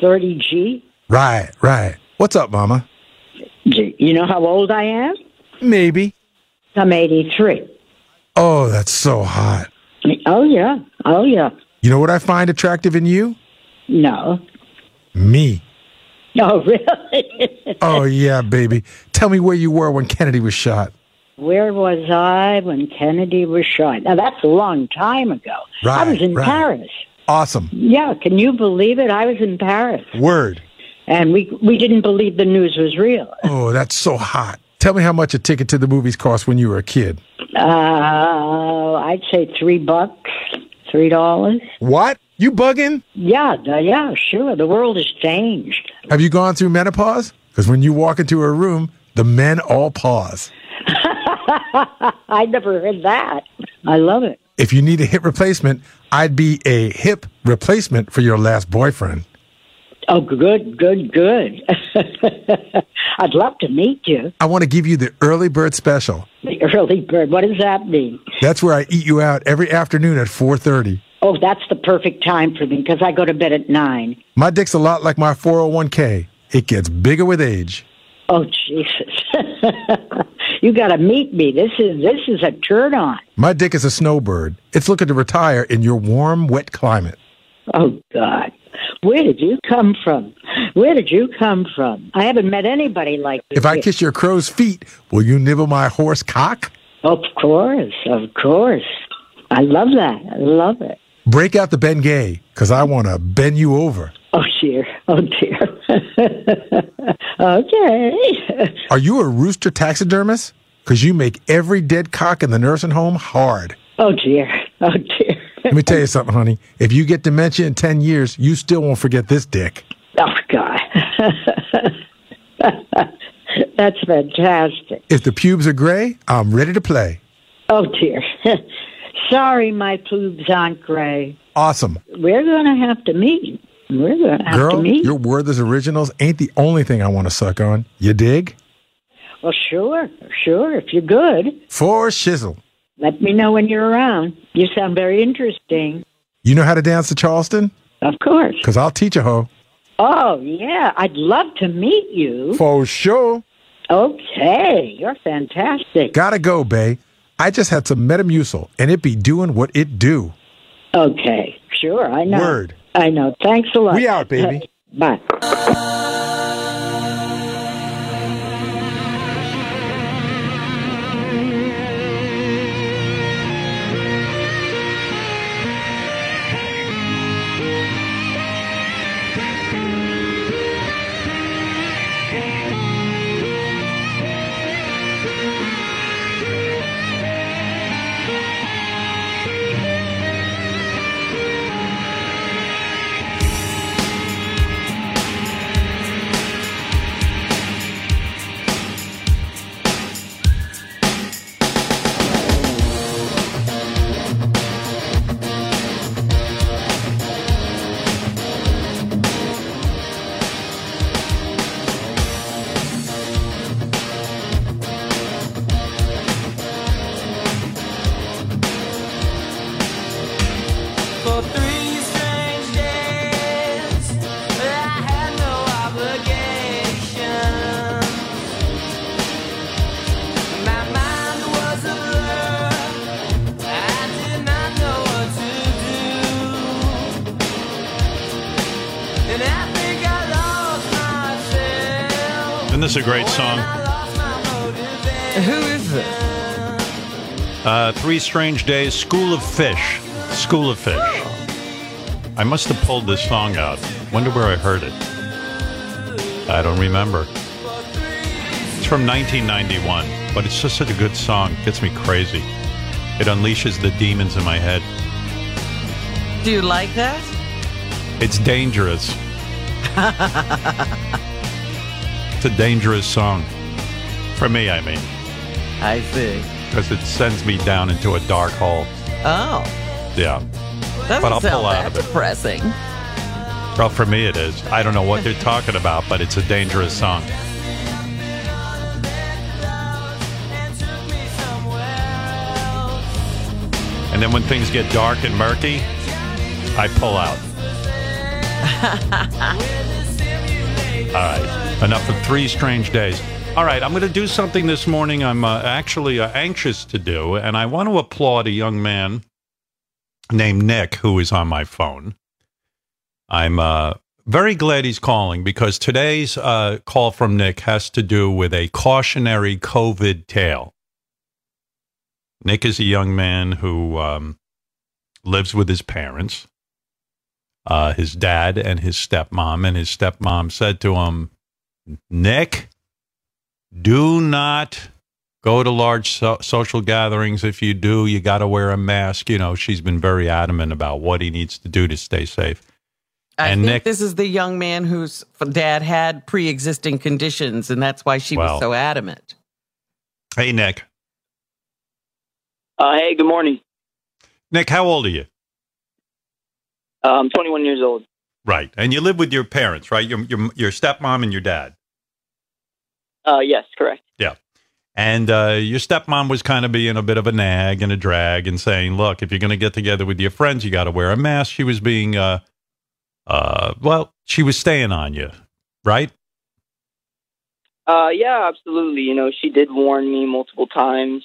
30G. Right, right. What's up, Mama? You know how old I am? Maybe. I'm 83. Oh, that's so hot. Oh, yeah. Oh, yeah. You know what I find attractive in you? No. Me. Oh, really? Oh, yeah, baby. Tell me where you were when Kennedy was shot. Where was I when Kennedy was shot? Now, that's a long time ago. Right, I was in right. Paris. Awesome. Yeah, can you believe it? I was in Paris. Word. And we, we didn't believe the news was real. Oh, that's so hot. Tell me how much a ticket to the movies cost when you were a kid. Uh, I'd say three bucks, three dollars. What? You bugging? Yeah, yeah, sure. The world has changed. Have you gone through menopause? Because when you walk into a room, the men all pause. I never heard that. I love it. If you need a hip replacement, I'd be a hip replacement for your last boyfriend. Oh, good, good, good. I'd love to meet you. I want to give you the early bird special. The early bird. What does that mean? That's where I eat you out every afternoon at 4:30. Oh, that's the perfect time for me because I go to bed at nine. My dick's a lot like my 401k. It gets bigger with age. Oh, Jesus! you got to meet me. This is this is a turn on. My dick is a snowbird. It's looking to retire in your warm, wet climate. Oh God, where did you come from? Where did you come from? I haven't met anybody like you. If I kiss your crow's feet, will you nibble my horse cock? Of course, of course. I love that. I love it. Break out the Ben Gay, because I want to bend you over. Oh dear. Oh dear. okay. Are you a rooster taxidermist? Because you make every dead cock in the nursing home hard. Oh dear. Oh dear. Let me tell you something, honey. If you get dementia in 10 years, you still won't forget this dick. Oh God. That's fantastic. If the pubes are gray, I'm ready to play. Oh dear. Sorry, my pubes aren't gray. Awesome. We're going to have to meet. We're going to have to Girl, meet. your Werther's Originals ain't the only thing I want to suck on. You dig? Well, sure, sure. If you're good, For shizzle. Let me know when you're around. You sound very interesting. You know how to dance to Charleston? Of course. Because I'll teach a hoe. Oh, yeah. I'd love to meet you. For sure. Okay. You're fantastic. Gotta go, bae. I just had some Metamucil, and it be doing what it do. Okay. Sure. I know. Word. I know. Thanks a lot. We out, baby. Bye. Isn't a great song? Who is this? Uh, Three Strange Days, School of Fish. School of Fish. I must have pulled this song out. Wonder where I heard it. I don't remember. It's from 1991, but it's just such a good song. It Gets me crazy. It unleashes the demons in my head. Do you like that? It's dangerous. It's a dangerous song. For me, I mean. I see. Because it sends me down into a dark hole. Oh, Yeah. doesn't But I'll pull out that of it. depressing. Well, for me, it is. I don't know what they're talking about, but it's a dangerous song. And then when things get dark and murky, I pull out. All right. Enough of three strange days. All right. I'm going to do something this morning I'm uh, actually uh, anxious to do, and I want to applaud a young man named Nick who is on my phone. I'm uh, very glad he's calling because today's uh, call from Nick has to do with a cautionary COVID tale. Nick is a young man who um, lives with his parents, uh, his dad and his stepmom. And his stepmom said to him, Nick, do not go to large so- social gatherings. If you do, you got to wear a mask. You know, she's been very adamant about what he needs to do to stay safe. I and think Nick, this is the young man whose dad had pre-existing conditions, and that's why she Well. was so adamant. hey, Nick. Uh, hey, good morning. Nick, how old are you? Uh, I'm 21 years old. Right. And you live with your parents, right? Your, your, your stepmom and your dad. Uh, yes, correct. Yeah. And uh, your stepmom was kind of being a bit of a nag and a drag and saying, look, if you're going to get together with your friends, you got to wear a mask. She was being, uh, uh, well, she was staying on you, right? Uh, yeah, absolutely. You know, she did warn me multiple times,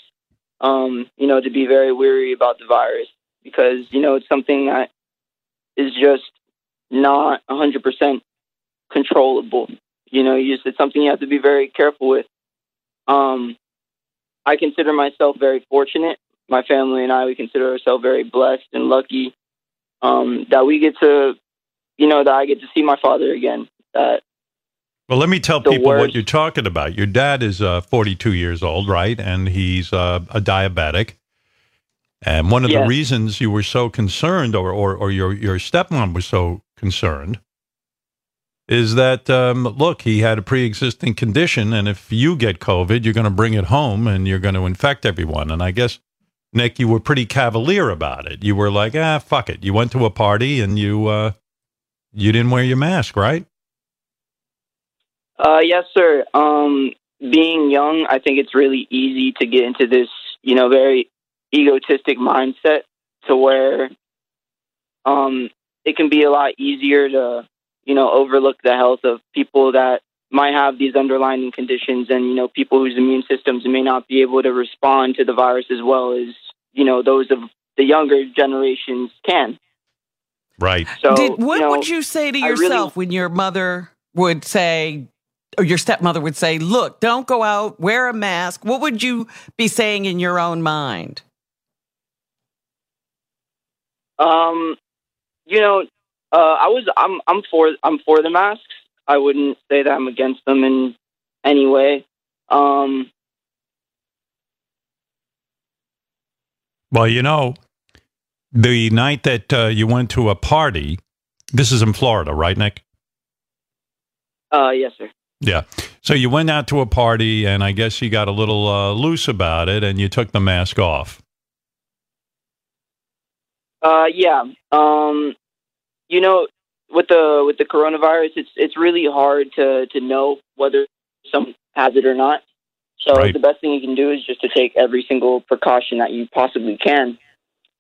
um, you know, to be very weary about the virus because, you know, it's something that is just not 100% controllable. You know, you just, it's something you have to be very careful with. Um, I consider myself very fortunate. My family and I, we consider ourselves very blessed and lucky um, that we get to, you know, that I get to see my father again. That Well, let me tell people what you're talking about. Your dad is uh, 42 years old, right? And he's uh, a diabetic. And one of the reasons you were so concerned, or, or, or your, your stepmom was so concerned, is that, um, look, he had a pre existing condition. And if you get COVID, you're going to bring it home and you're going to infect everyone. And I guess, Nick, you were pretty cavalier about it. You were like, ah, fuck it. You went to a party and you, uh, you didn't wear your mask, right? Uh, yes, sir. Um, being young, I think it's really easy to get into this, you know, very egotistic mindset to where um, it can be a lot easier to, you know, overlook the health of people that might have these underlying conditions and, you know, people whose immune systems may not be able to respond to the virus as well as, you know, those of the younger generations can. Right. So, Did, what you know, would you say to I really- yourself when your mother would say, or your stepmother would say, "Look, don't go out, wear a mask"? What would you be saying in your own mind? Um, you know, uh, I was I'm I'm for I'm for the masks. I wouldn't say that I'm against them in any way. Um, Well, you know, the night that uh, you went to a party, this is in Florida, right, Nick? uh, yes, sir. Yeah. So you went out to a party, and I guess you got a little uh, loose about it, and you took the mask off. Uh, yeah. Um, you know, with the with the coronavirus, it's it's really hard to to know whether someone has it or not. So Right. the best thing you can do is just to take every single precaution that you possibly can.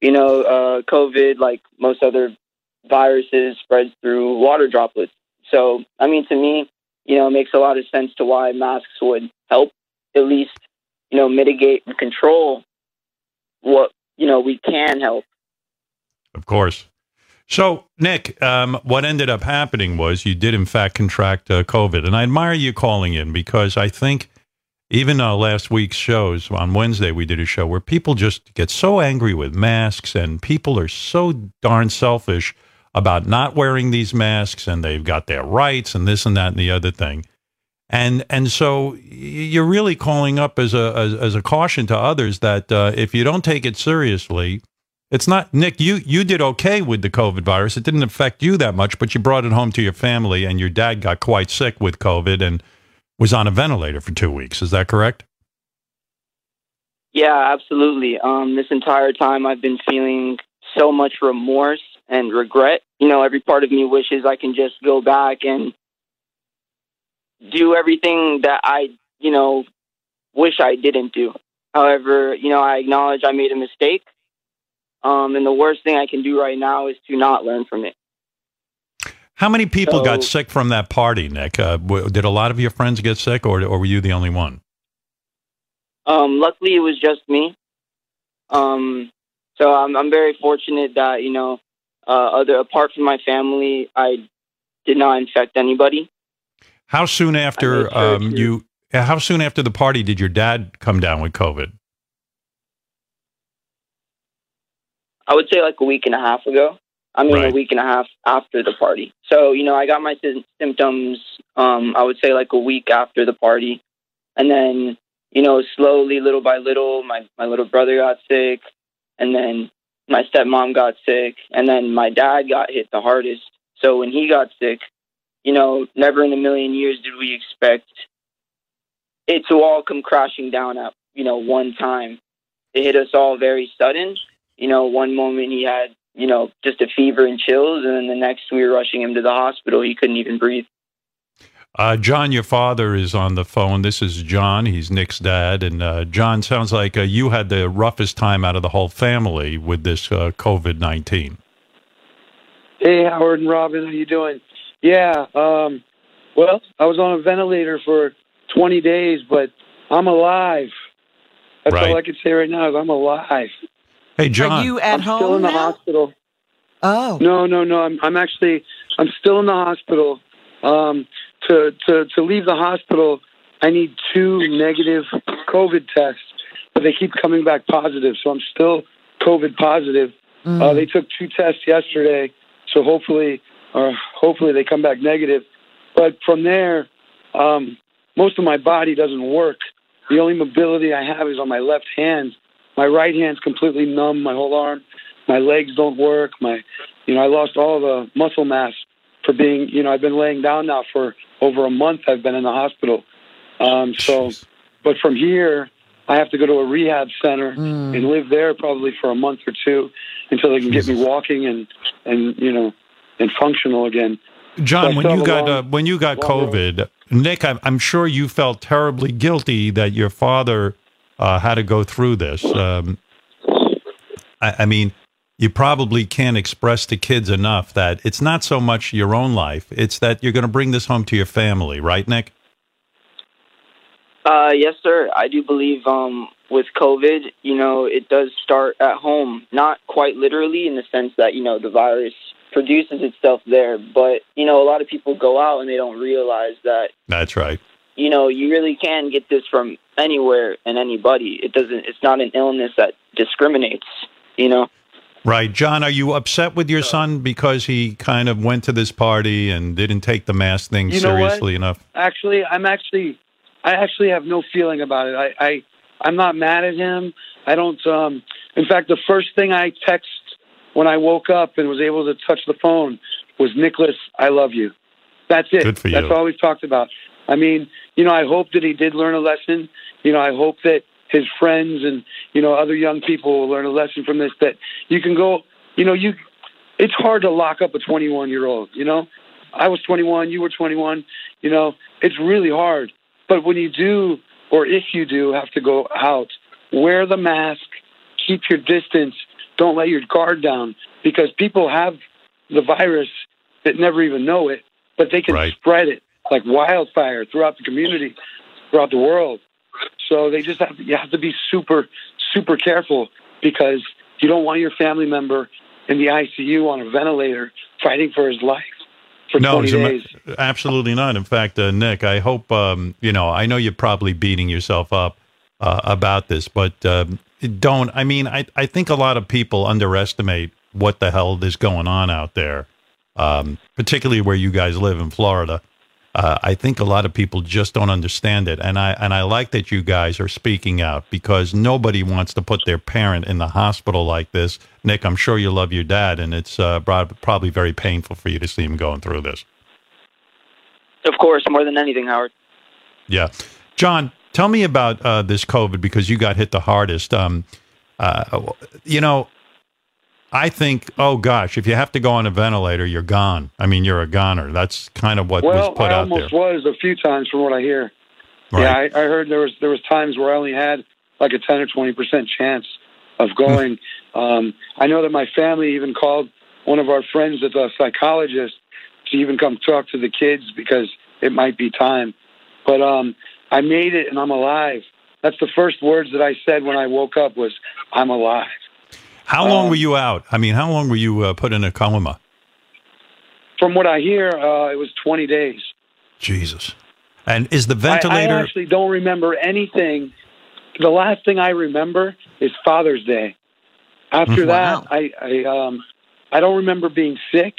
You know, uh, COVID, like most other viruses, spreads through water droplets. So, I mean, to me, you know, it makes a lot of sense to why masks would help at least, you know, mitigate and control what you know we can help. Of course. So, Nick, um, what ended up happening was you did, in fact, contract uh, COVID. And I admire you calling in because I think even uh, last week's shows, on Wednesday, we did a show where people just get so angry with masks and people are so darn selfish about not wearing these masks and they've got their rights and this and that and the other thing. And and so you're really calling up as a as, as a caution to others that uh, if you don't take it seriously, it's not Nick. You you did okay with the COVID virus. It didn't affect you that much, but you brought it home to your family, and your dad got quite sick with COVID and was on a ventilator for two weeks. Is that correct? Yeah, absolutely. Um, this entire time, I've been feeling so much remorse and regret. You know, every part of me wishes I can just go back and do everything that I, you know, wish I didn't do. However, you know, I acknowledge I made a mistake. Um, and the worst thing I can do right now is to not learn from it. How many people got sick from that party, Nick? Uh, w- did a lot of your friends get sick, or or were you the only one? Um, luckily, it was just me. Um, so I'm I'm very fortunate that you know, uh, other apart from my family, I did not infect anybody. How soon after sure um, you? How soon after the party did your dad come down with COVID? I would say like a week and a half ago. I mean, a week and a half after the party. So you know, I got my sy- symptoms. Um, I would say like a week after the party, and then you know, slowly, little by little, my my little brother got sick, and then my stepmom got sick, and then my dad got hit the hardest. So when he got sick, you know, never in a million years did we expect it to all come crashing down at you know one time. It hit us all very sudden. You know, one moment he had you know just a fever and chills, and then the next we were rushing him to the hospital. He couldn't even breathe. Uh, John, your father is on the phone. This is John. He's Nick's dad, and uh, John sounds like uh, you had the roughest time out of the whole family with this uh, COVID nineteen. Hey, Howard and Robin, how you doing? Yeah, um, well, I was on a ventilator for 20 days, but I'm alive. That's Right. all I can say right now is I'm alive. Hey, John. Are you at I'm home still in the now? hospital. Oh. No, no, no. I'm I'm actually I'm still in the hospital. Um, to to to leave the hospital, I need two negative COVID tests, but they keep coming back positive. So I'm still COVID positive. Uh, they took two tests yesterday, so hopefully, or hopefully they come back negative. But from there, um, most of my body doesn't work. The only mobility I have is on my left hand. My right hand's completely numb. My whole arm, my legs don't work. My, you know, I lost all the muscle mass for being, you know, I've been laying down now for over a month. I've been in the hospital. Um, so, but from here, I have to go to a rehab center and live there probably for a month or two until they can get me walking and and you know and functional again. So John, when you got long- uh, when you got long road. COVID, Nick, I'm, I'm sure you felt terribly guilty that your father uh, had to go through this. Um, I, I mean, you probably can't express to kids enough that it's not so much your own life; it's that you're going to bring this home to your family, right, Nick? Uh, yes, sir. I do believe um, with COVID, you know, it does start at home. Not quite literally in the sense that, you know, the virus produces itself there. But, you know, a lot of people go out and they don't realize that, That's right. you know, you really can get this from anywhere and anybody. It doesn't, it's not an illness that discriminates, you know? Right, John. Are you upset with your son because he kind of went to this party and didn't take the mask thing You know what? seriously enough? Actually, I'm actually, I actually have no feeling about it. I, I, I'm not mad at him. I don't. Um, in fact, the first thing I text when I woke up and was able to touch the phone was Nicholas, I love you. That's it. Good for That's you. all we've talked about. I mean, you know, I hope that he did learn a lesson. You know, I hope that his friends and you know other young people will learn a lesson from this. That you can go. You know, you. It's hard to lock up a 21 year old. You know, I was 21. You were 21. You know, it's really hard. But when you do, or if you do, have to go out, wear the mask, keep your distance, don't let your guard down, because people have the virus that never even know it, but they can spread it like wildfire throughout the community, throughout the world. So they just have you have to be super, super careful because you don't want your family member in the ICU on a ventilator, fighting for his life for no, 20 as a ma- days. absolutely not. In fact, uh, Nick, I hope um, you know. I know you're probably beating yourself up uh, about this, but um, don't. I mean, I I think a lot of people underestimate what the hell is going on out there, um, particularly where you guys live in Florida. Uh, I think a lot of people just don't understand it, and I and I like that you guys are speaking out because nobody wants to put their parent in the hospital like this. Nick, I'm sure you love your dad, and it's uh, probably very painful for you to see him going through this. Of course, more than anything, Howard. Yeah, John, tell me about uh, this COVID because you got hit the hardest. Um, uh, you know, I think, oh gosh, if you have to go on a ventilator, you're gone. I mean, you're a goner. That's kind of what well, was put I out there. Well, almost was a few times from what I hear. Yeah, I, I heard there was there was times where I only had like a ten or twenty percent chance of going. um, I know that my family even called one of our friends that's a psychologist to even come talk to the kids because it might be time. But um, I made it and I'm alive. That's the first words that I said when I woke up was I'm alive. How long were you out? I mean, how long were you uh, put in a coma? From what I hear, uh, it was 20 days. Jesus. And is the I, I actually don't remember anything. The last thing I remember is Father's Day. After that, I, I um I don't remember being sick.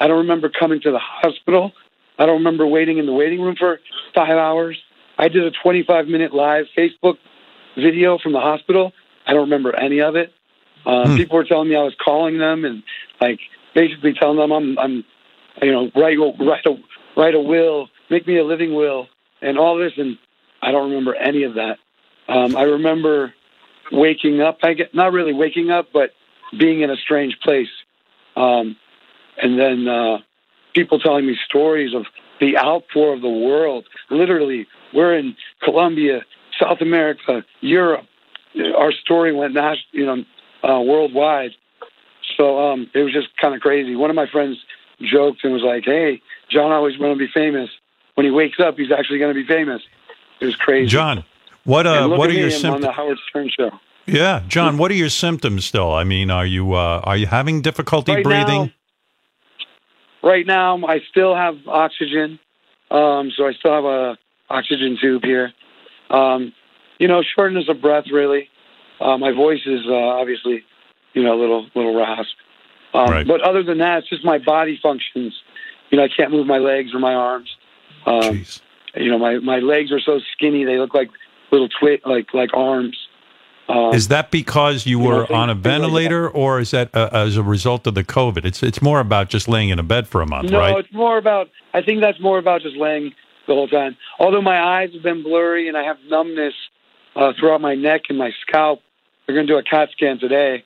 I don't remember coming to the hospital. I don't remember waiting in the waiting room for five hours. I did a 25 minute live Facebook video from the hospital. I don't remember any of it. Uh, People were telling me I was calling them and like basically telling them I'm I'm you know write write a write a will, make me a living will, and all this, and I don't remember any of that. Um, I remember waking up. I get not really waking up, but being in a strange place, um, and then uh, people telling me stories of the outpour of the world. Literally, we're in Colombia, South America, Europe. Our story went nas- you know uh, worldwide. So um, it was just kind of crazy. One of my friends joked and was like, "Hey, John always want to be famous. When he wakes up, he's actually going to be famous." It was crazy. John, what uh, what are your him on symptoms? the Howard Stern show? Yeah, John, what are your symptoms still? I mean, are you uh, are you having difficulty Right breathing? now- Right now, I still have oxygen, um, so I still have a oxygen tube here. Um, you know, shortness of breath. Really, uh, my voice is uh, obviously, you know, a little little rasp. Um, Right. But other than that, it's just my body functions. You know, I can't move my legs or my arms. Um, you know, my, my legs are so skinny; they look like little twi- like like arms. Um, Is that because you you know, were things- on a like ventilator, or is that uh, as a result of the COVID? It's it's more about just laying in a bed for a month, No, right? No, it's more about. I think that's more about just laying the whole time. Although my eyes have been blurry and I have numbness uh, throughout my neck and my scalp. They're going to do a CAT scan today.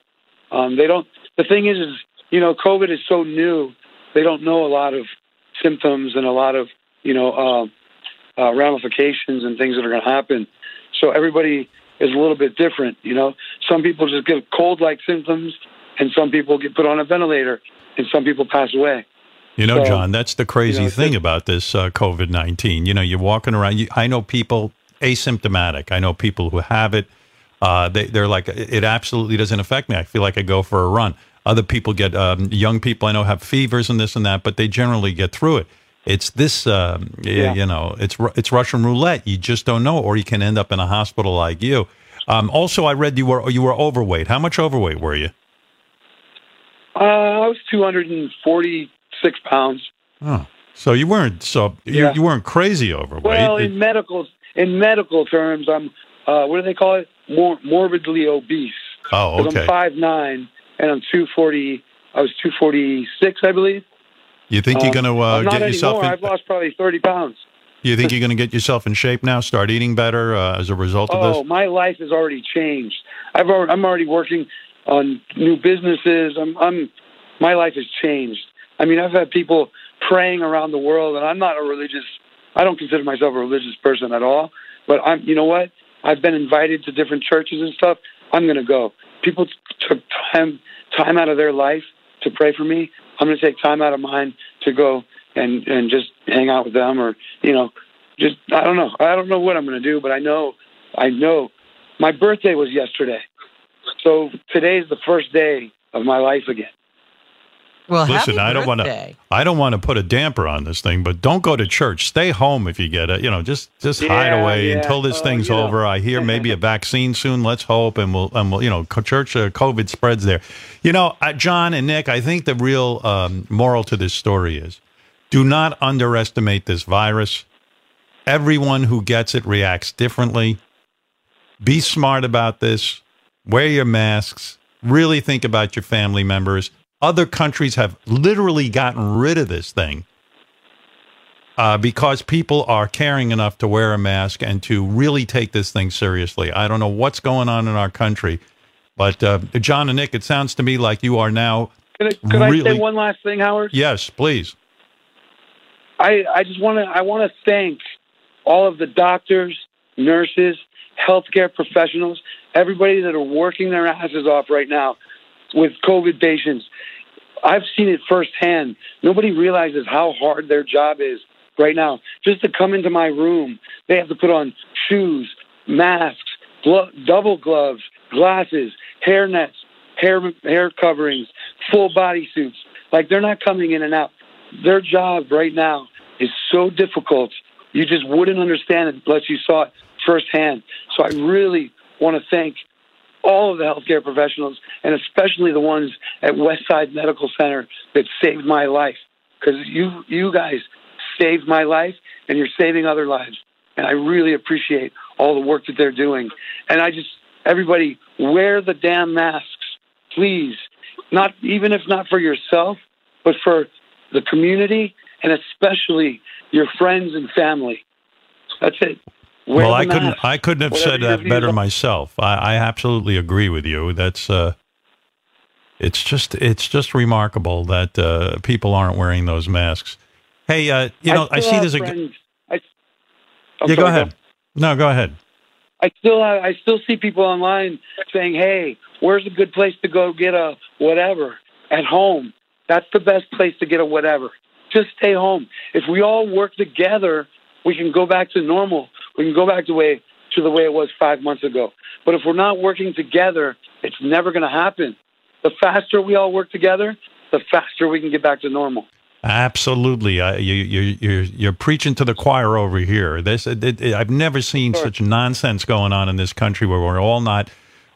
Um, they don't. The thing is, is you know, COVID is so new. They don't know a lot of symptoms and a lot of you know uh, uh, ramifications and things that are going to happen. So everybody is a little bit different. You know, some people just get cold-like symptoms, and some people get put on a ventilator, and some people pass away. You know, So, John, that's the crazy you know, thing about this uh, COVID 19. You know, you're walking around, you, I know people asymptomatic. I know people who have it. Uh, they, they're like, it absolutely doesn't affect me. I feel like I go for a run. Other people get, um, young people I know have fevers and this and that, but they generally get through it. It's this, um, Yeah. you know, it's it's Russian roulette. You just don't know, or you can end up in a hospital like you. Um, also, I read you were you were overweight. How much overweight were you? Uh, I was 246 pounds. Oh, so you weren't so you, Yeah. you weren't crazy overweight. Well, It- in medical in medical terms, I'm uh, what do they call it? Mor- morbidly obese. Oh, okay. I'm five nine and I'm 240. I was 246, I believe. You think you're Um, going to uh, get yourself? anymore. In, I've lost probably 30 pounds. you think you're going to get yourself in shape now? Start eating better uh, as a result of Oh, this? my life has already changed. I've already, I'm already working on new businesses. I'm, I'm my life has changed. I mean, I've had people praying around the world, and I'm not a religious. I don't consider myself a religious person at all. But I'm, you know what? I've been invited to different churches and stuff. I'm going to go. People took time time out of their life to pray for me. I'm going to take time out of mine to go and and just hang out with them, or you know, just I don't know. I don't know what I'm going to do, but I know I know my birthday was yesterday. So today's the first day of my life again. Well, Listen, happy I don't want to. I don't want to put a damper on this thing, but don't go to church. Stay home if you get it. You know, just just hide away yeah. until this Oh, thing's you know. over. I hear maybe a vaccine soon. Let's hope, and we'll and we'll you know, church uh, COVID spreads there. You know, uh, John and Nick, I think the real um, moral to this story is: do not underestimate this virus. Everyone who gets it reacts differently. Be smart about this. Wear your masks. Really think about your family members. Other countries have literally gotten rid of this thing uh, because people are caring enough to wear a mask and to really take this thing seriously. I don't know what's going on in our country, but uh, John and Nick, it sounds to me like you are now. Could, I, could I say one last thing, Howard? Yes, please. I, I just want to I want to thank all of the doctors, nurses, healthcare professionals, everybody that are working their asses off right now with COVID patients. I've seen it firsthand. Nobody realizes how hard their job is right now. Just to come into my room, they have to put on shoes, masks, glo- double gloves, glasses, hair nets, hair hair coverings, full body suits. Like they're not coming in and out. Their job right now is so difficult. You just wouldn't understand it unless you saw it firsthand. So I really want to thank all of the healthcare professionals and especially the ones at Westside Medical Center that saved my life. Because you you guys saved my life and you're saving other lives. And I really appreciate all the work that they're doing. And I just everybody wear the damn masks. Please. Not even if not for yourself but for the community and especially your friends and family. That's it well, I couldn't. mask. I couldn't have said that better are. myself. I, I absolutely agree with you. That's. Uh, it's just. It's just remarkable that uh, people aren't wearing those masks. Hey, uh, you know, I, still see there's a. friends- I, I'm Yeah, go sorry, ahead. No, go ahead. I still have, I still see people online saying, "Hey, where's a good place to go get a whatever at home?" That's the best place to get a whatever. Just stay home. If we all work together, we can go back to normal. We can go back to way to the way it was five months ago. But if we're not working together, it's never going to happen. The faster we all work together, the faster we can get back to normal. Absolutely, I, you, you, you're you're preaching to the choir over here. This, it, it, I've never seen such nonsense going on in this country where we're all not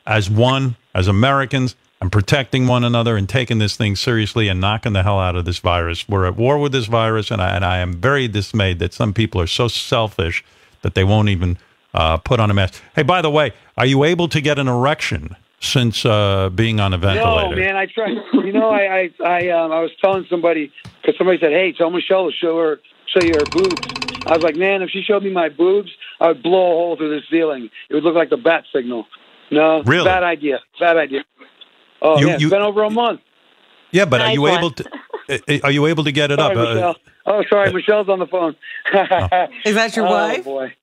as one as Americans and protecting one another and taking this thing seriously and knocking the hell out of this virus. We're at war with this virus, and I, and I am very dismayed that some people are so selfish that they won't even uh, put on a mask. Hey, by the way, are you able to get an erection since uh, being on a ventilator? No, man, I tried. You know, I I I, um, I was telling somebody because somebody said, "Hey, tell Michelle to show her show you her boobs." I was like, "Man, if she showed me my boobs, I would blow a hole through the ceiling. It would look like the bat signal." No, Really? bad idea. Bad idea. Oh You- yeah, it's you- been over a month. Yeah, but are you able to? uh, Are you able to get it Sorry, up? Uh, Michelle. Oh, sorry, Michelle's on the phone. Is that your oh, wife? boy.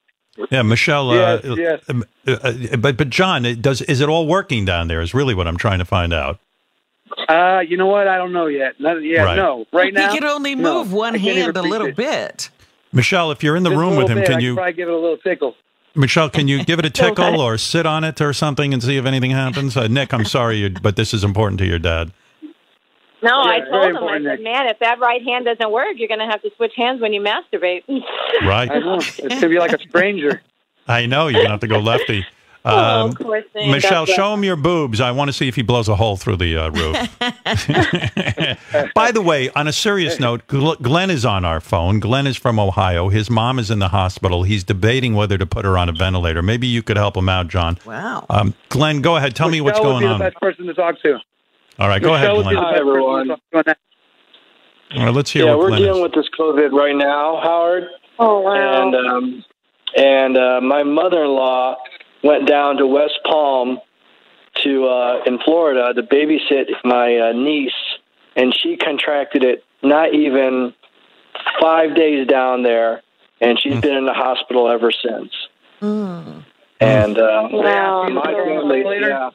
Yeah, Michelle. Yes, uh, yes. um, uh, uh, but but John, it does is it all working down there? Is really what I'm trying to find out. Uh, you know what? I don't know yet. Not, yeah, Right. no. Right now, he can only no. move one I can't even hand a little it. bit. Michelle, if you're in the Just room with him, bit. can I you? probably give it a little tickle? Michelle, can you give it a Okay. tickle or sit on it or something and see if anything happens? Uh, Nick, I'm sorry, but this is important to your dad. No, I Yeah, very told him. I important, said, "Man, if that right hand doesn't work, you're going to have to switch hands when you masturbate." Right. I know. It's gonna be like a stranger. I know you're gonna have to go lefty. Oh, Um, poor thing. Michelle, That's show him your boobs. I want to see if he blows a hole through the uh, roof. By the way, on a serious note, Glenn is on our phone. Glenn is from Ohio. His mom is in the hospital. He's debating whether to put her on a ventilator. Maybe you could help him out, John. Wow. Um, Glenn, go ahead. Tell me what's Michelle would going be on. the best person to talk to. All right, go ahead, Michelle would be Glenn. the best person to talk to on that. All right, let's hear yeah, what we're Glenn dealing is. with this COVID right now, Howard. Oh wow! And um, and uh, my mother-in-law went down to West Palm to uh, in Florida to babysit my uh, niece, and she contracted it not even five days down there, and she's been in the hospital ever since. And uh, Wow. my family, yeah.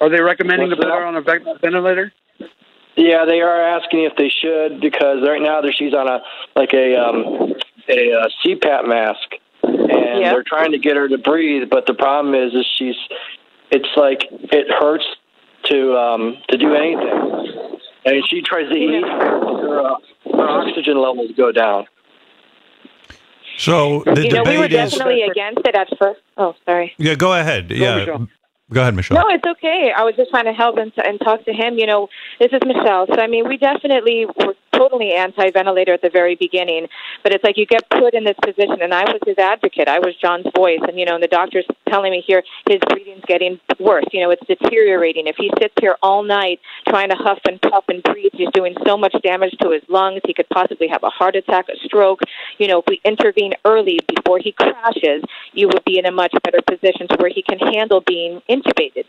Are they recommending to What's put that? her on a ventilator? Yeah, they are asking if they should because right now there she's on a like a um a uh, CPAP mask, and Yeah. they're trying to get her to breathe. But the problem is, is she's it's like it hurts to um to do anything, and she tries to eat, her, uh, her oxygen levels go down. So the you know, we were debate is. definitely against it at first. Oh, sorry. Yeah, go ahead. Yeah, Michelle. Go ahead, Michelle. No, it's okay. I was just trying to help and, and talk to him. You know, this is Michelle. So, I mean, we definitely were totally anti ventilator at the very beginning, but it's like you get put in this position, and I was his advocate. I was John's voice, and, you know, and the doctor's telling me here his breathing's getting worse. You know, it's deteriorating. If he sits here all night trying to huff and puff and breathe, he's doing so much damage to his lungs. He could possibly have a heart attack, a stroke. You know, if we intervene early before he crashes, you would be in a much better position to where he can handle being intubated.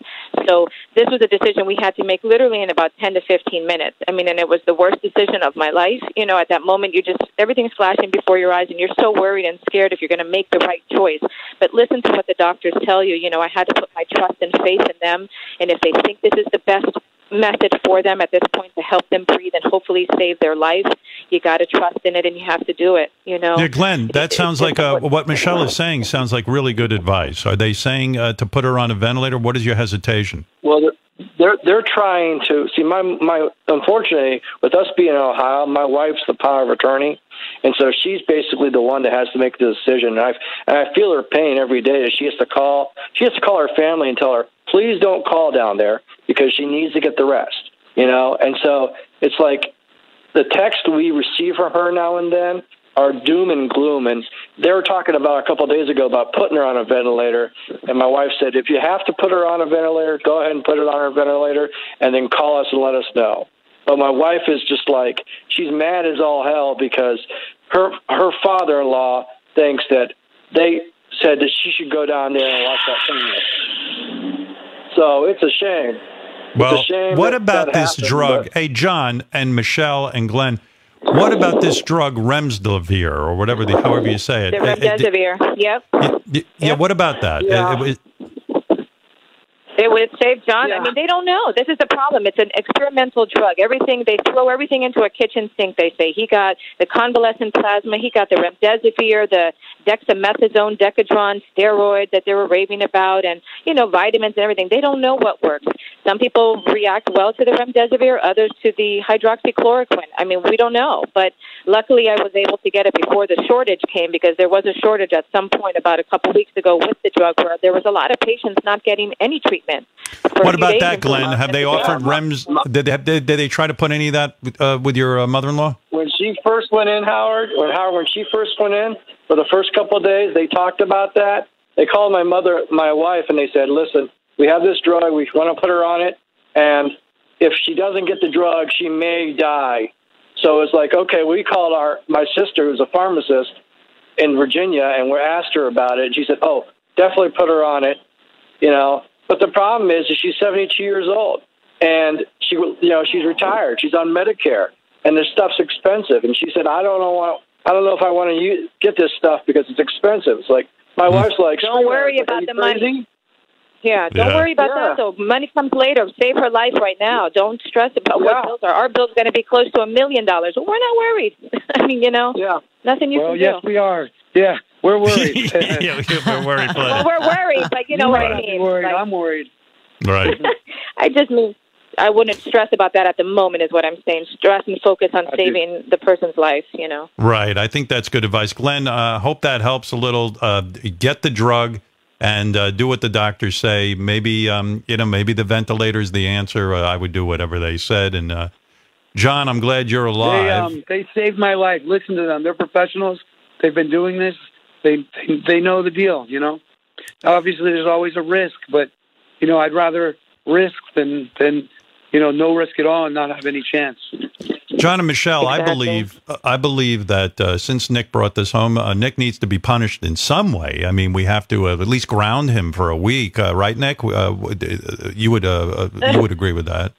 So this was a decision we had to make literally in about 10 to 15 minutes. I mean, and it was the worst decision of my life. You know, at that moment, you just, everything's flashing before your eyes and you're so worried and scared if you're going to make the right choice. But listen to what the doctors tell you. You know, I had to put my trust and faith in them. And if they think this is the best method for them at this point to help them breathe and hopefully save their life, you got to trust in it and you have to do it, you know? Yeah, Glenn, that sounds like uh, what Michelle is saying. Sounds like really good advice. Are they saying uh, to put her on a ventilator? What is your hesitation? Well, they're they're, trying to see my my. Unfortunately, with us being in Ohio, my wife's the power of attorney, and so she's basically the one that has to make the decision. And I and I feel her pain every day. That she has to call. She has to call her family and tell her, please don't call down there because she needs to get the rest. You know, and so it's like the text we receive from her now and then are doom and gloom. And they were talking about a couple of days ago about putting her on a ventilator. And my wife said, if you have to put her on a ventilator, go ahead and put her on her ventilator and then call us and let us know. But my wife is just like, she's mad as all hell because her, her father in law thinks that they said that she should go down there and watch that thing. So it's a shame. Well, it's a shame what that about that this happened, drug? but- Hey, John and Michelle and Glenn, what about this drug Remdesivir or whatever the however you say it? The Uh, uh, remdesivir. Yep. yeah, what about that? Yeah. Uh, it- It would save John. I mean, they don't know. This is the problem. It's an experimental drug. Everything they throw everything into a kitchen sink. They say he got the convalescent plasma, he got the remdesivir, the dexamethasone, decadron, steroid that they were raving about, and you know vitamins and everything. They don't know what works. Some people react well to the remdesivir, others to the hydroxychloroquine. I mean, we don't know. But luckily, I was able to get it before the shortage came because there was a shortage at some point about a couple weeks ago with the drug where there was a lot of patients not getting any treatment. For a what about that, Glenn? Have they offered Rems? Did they, did, did they try to put any of that uh, with your uh, mother-in-law? when she first went in, Howard, when Howard, when she first went in for the first couple of days, they talked about that. They called my mother, my wife, and they said, "Listen, we have this drug. We want to put her on it, and if she doesn't get the drug, she may die." So it's like, okay, we called our my sister, who's a pharmacist in Virginia, and we asked her about it. And she said, "Oh, definitely put her on it." You know, but the problem is, is she's 72 years old, and she, you know, she's retired. She's on Medicare, and this stuff's expensive. And she said, "I don't know what, I don't know if I want to use, get this stuff because it's expensive." It's like my hmm. wife's like, Don't worry "Are about the crazy?" money. Yeah, don't Yeah. worry about Yeah. that So Money comes later. Save her life right now. Don't stress about what bills are. Our bill's going to be close to a million dollars. Well, we're not worried. I mean, you know, yeah, nothing you well, can yes, do. we are. Yeah, we're worried. yeah, we're worried. Well, we're worried, but you know what I mean. Worried. Like, I'm worried. Right. I just mean I wouldn't stress about that at the moment. Is what I'm saying. Stress and focus on saving the person's life. You know. Right. I think that's good advice. Glenn, uh, hope that helps a little. Uh, get the drug and uh, do what the doctors say. Maybe, um, you know, maybe the ventilator's the answer. Uh, I would do whatever they said. And uh, John, I'm glad you're alive. They um they saved my life. Listen to them. They're professionals. They've been doing this. They they, they know the deal. You know. Obviously, there's always a risk, but you know, I'd rather risk than than you know no risk at all and not have any chance. John and Michelle, I believe I believe that uh, since Nick brought this home, uh, Nick needs to be punished in some way. I mean, we have to uh, at least ground him for a week, uh, right, Nick? Uh, uh, you would uh, uh, you would agree with that?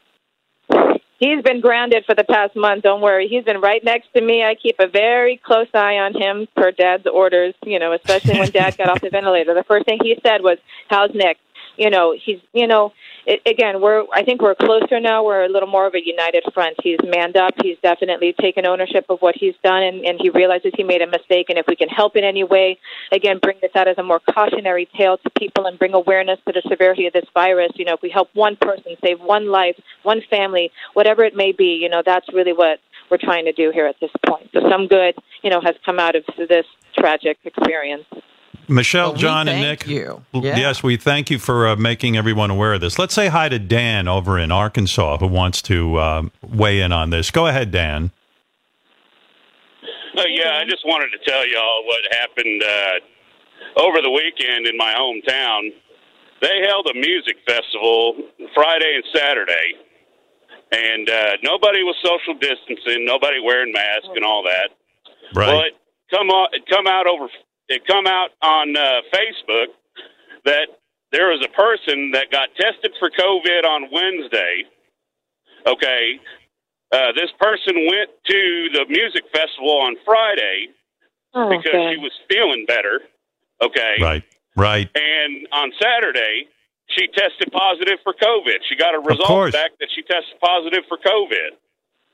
He's been grounded for the past month. Don't worry. He's been right next to me. I keep a very close eye on him per Dad's orders. You know, especially when Dad got off the ventilator. The first thing he said was, "How's Nick?" you know, he's, you know, it, again, we're, I think we're closer now. We're a little more of a united front. He's manned up. He's definitely taken ownership of what he's done, and, and he realizes he made a mistake. And if we can help in any way, again, bring this out as a more cautionary tale to people and bring awareness to the severity of this virus. You know, if we help one person, save one life, one family, whatever it may be, you know, that's really what we're trying to do here at this point. So some good, you know, has come out of this tragic experience. Michelle, Well, John, and Nick. you. Yeah. Yes, we thank you for uh, making everyone aware of this. Let's say hi to Dan over in Arkansas who wants to um, weigh in on this. Go ahead, Dan. Uh, yeah, I just wanted to tell y'all what happened uh, over the weekend in my hometown. They held a music festival Friday and Saturday, and uh, nobody was social distancing, nobody wearing masks and all that. Right. Well, it come on, come out over, it come out on uh, Facebook that there was a person that got tested for COVID on Wednesday. Okay, uh, this person went to the music festival on Friday Oh, because God. she was feeling better. Okay, Right, right. and on Saturday she tested positive for COVID. She got a result back that she tested positive for COVID.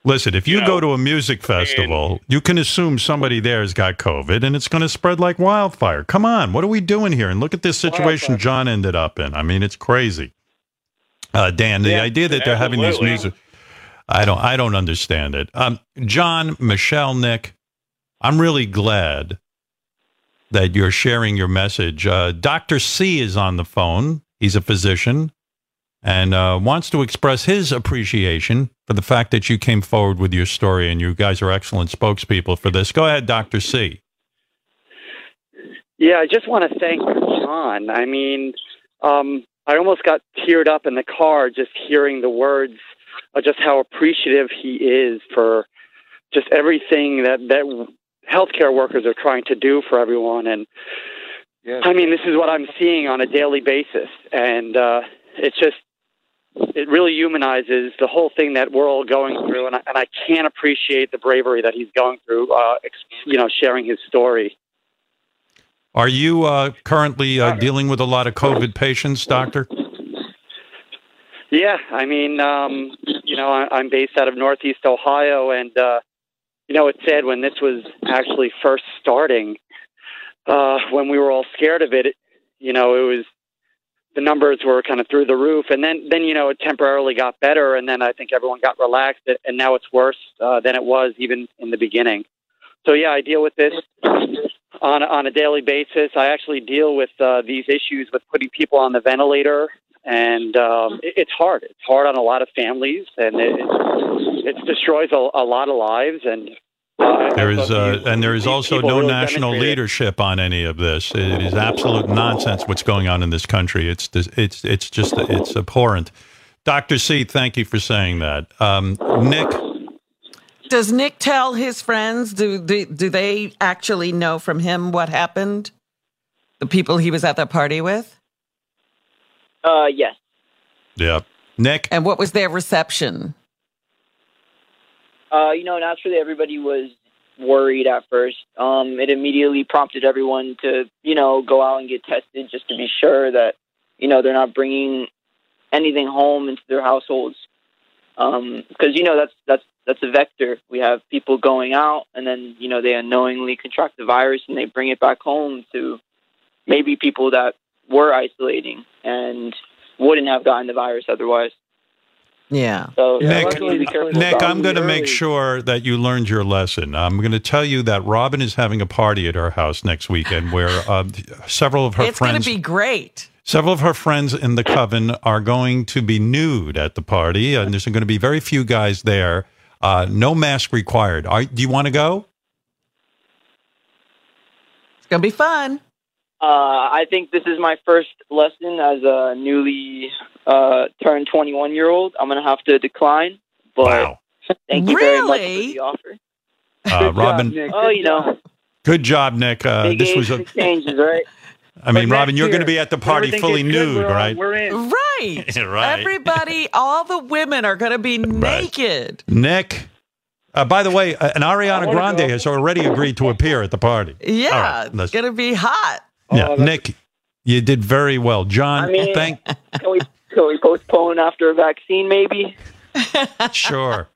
Listen, if you, go to a music festival, you can assume somebody there has got COVID and it's going to spread like wildfire. Come on, what are we doing here? And look at this situation John ended up in. I mean, it's crazy. Uh, Dan, the Yeah, idea that they're having these music, I don't, I don't understand it. Um, John, Michelle, Nick, I'm really glad that you're sharing your message. Uh, Dr. C is on the phone. He's a physician and uh, wants to express his appreciation for the fact that you came forward with your story and you guys are excellent spokespeople for this. Go ahead, Dr. C. Yeah, I just want to thank John. I mean, um, I almost got teared up in the car just hearing the words of just how appreciative he is for just everything that that healthcare workers are trying to do for everyone. And I mean, this is what I'm seeing on a daily basis, and uh, it's just it really humanizes the whole thing that we're all going through. And I, and I can't appreciate the bravery that he's going through. Uh, you know, sharing his story. Are you uh, currently uh, dealing with a lot of COVID patients, doctor? Yeah, I mean, um, you know, I, I'm based out of Northeast Ohio, and uh, you know, it's sad when this was actually first starting. Uh, when we were all scared of it, it, you know, it was the numbers were kind of through the roof, and then then you know it temporarily got better, and then I think everyone got relaxed, and now it's worse uh, than it was even in the beginning. So yeah, I deal with this on on a daily basis. I actually deal with uh, these issues with putting people on the ventilator, and um, it, it's hard. It's hard on a lot of families, and it, it destroys a, a lot of lives. And There is, uh, and there is also no national leadership on any of this. It is absolute nonsense what's going on in this country. It's it's it's just it's abhorrent. Doctor C, thank you for saying that. Um, Nick, Does Nick tell his friends? Do, do do they actually know from him what happened? The people he was at that party with, Uh, yes. yeah, Nick, and what was their reception? Uh, you know, naturally everybody was worried at first. Um, it immediately prompted everyone to, you know, go out and get tested just to be sure that, you know, they're not bringing anything home into their households. Because you know that's that's that's a vector. We have people going out and then you know they unknowingly contract the virus and they bring it back home to maybe people that were isolating and wouldn't have gotten the virus otherwise. Yeah. So Nick, luckily, Nick, I'm going to make sure that you learned your lesson. I'm going to tell you that Robin is having a party at our house next weekend where uh, several of her friends it's going to be great. several of her friends in the coven are going to be nude at the party, and there's going to be very few guys there. Uh, no mask required. Are, do you want to go? It's going to be fun. Uh, I think this is my first lesson as a newly uh, turned 21 year old. I'm going to have to decline, but thank you very much for the offer. Uh, Robin, Oh, you know, good job, Nick. Uh, big this age was a. changes, right? I mean, But Robin, you're going to be at the party fully gets good, nude, we're all- right? we're in. Right. Right. Everybody, all the women are going to be naked. Nick. Uh, by the way, uh, an Ariana Grande go. has already agreed to appear at the party. Yeah, All right, it's going to be hot. Yeah, Nick. You did very well, John. I mean, thank can we can we postpone after a vaccine, maybe? sure.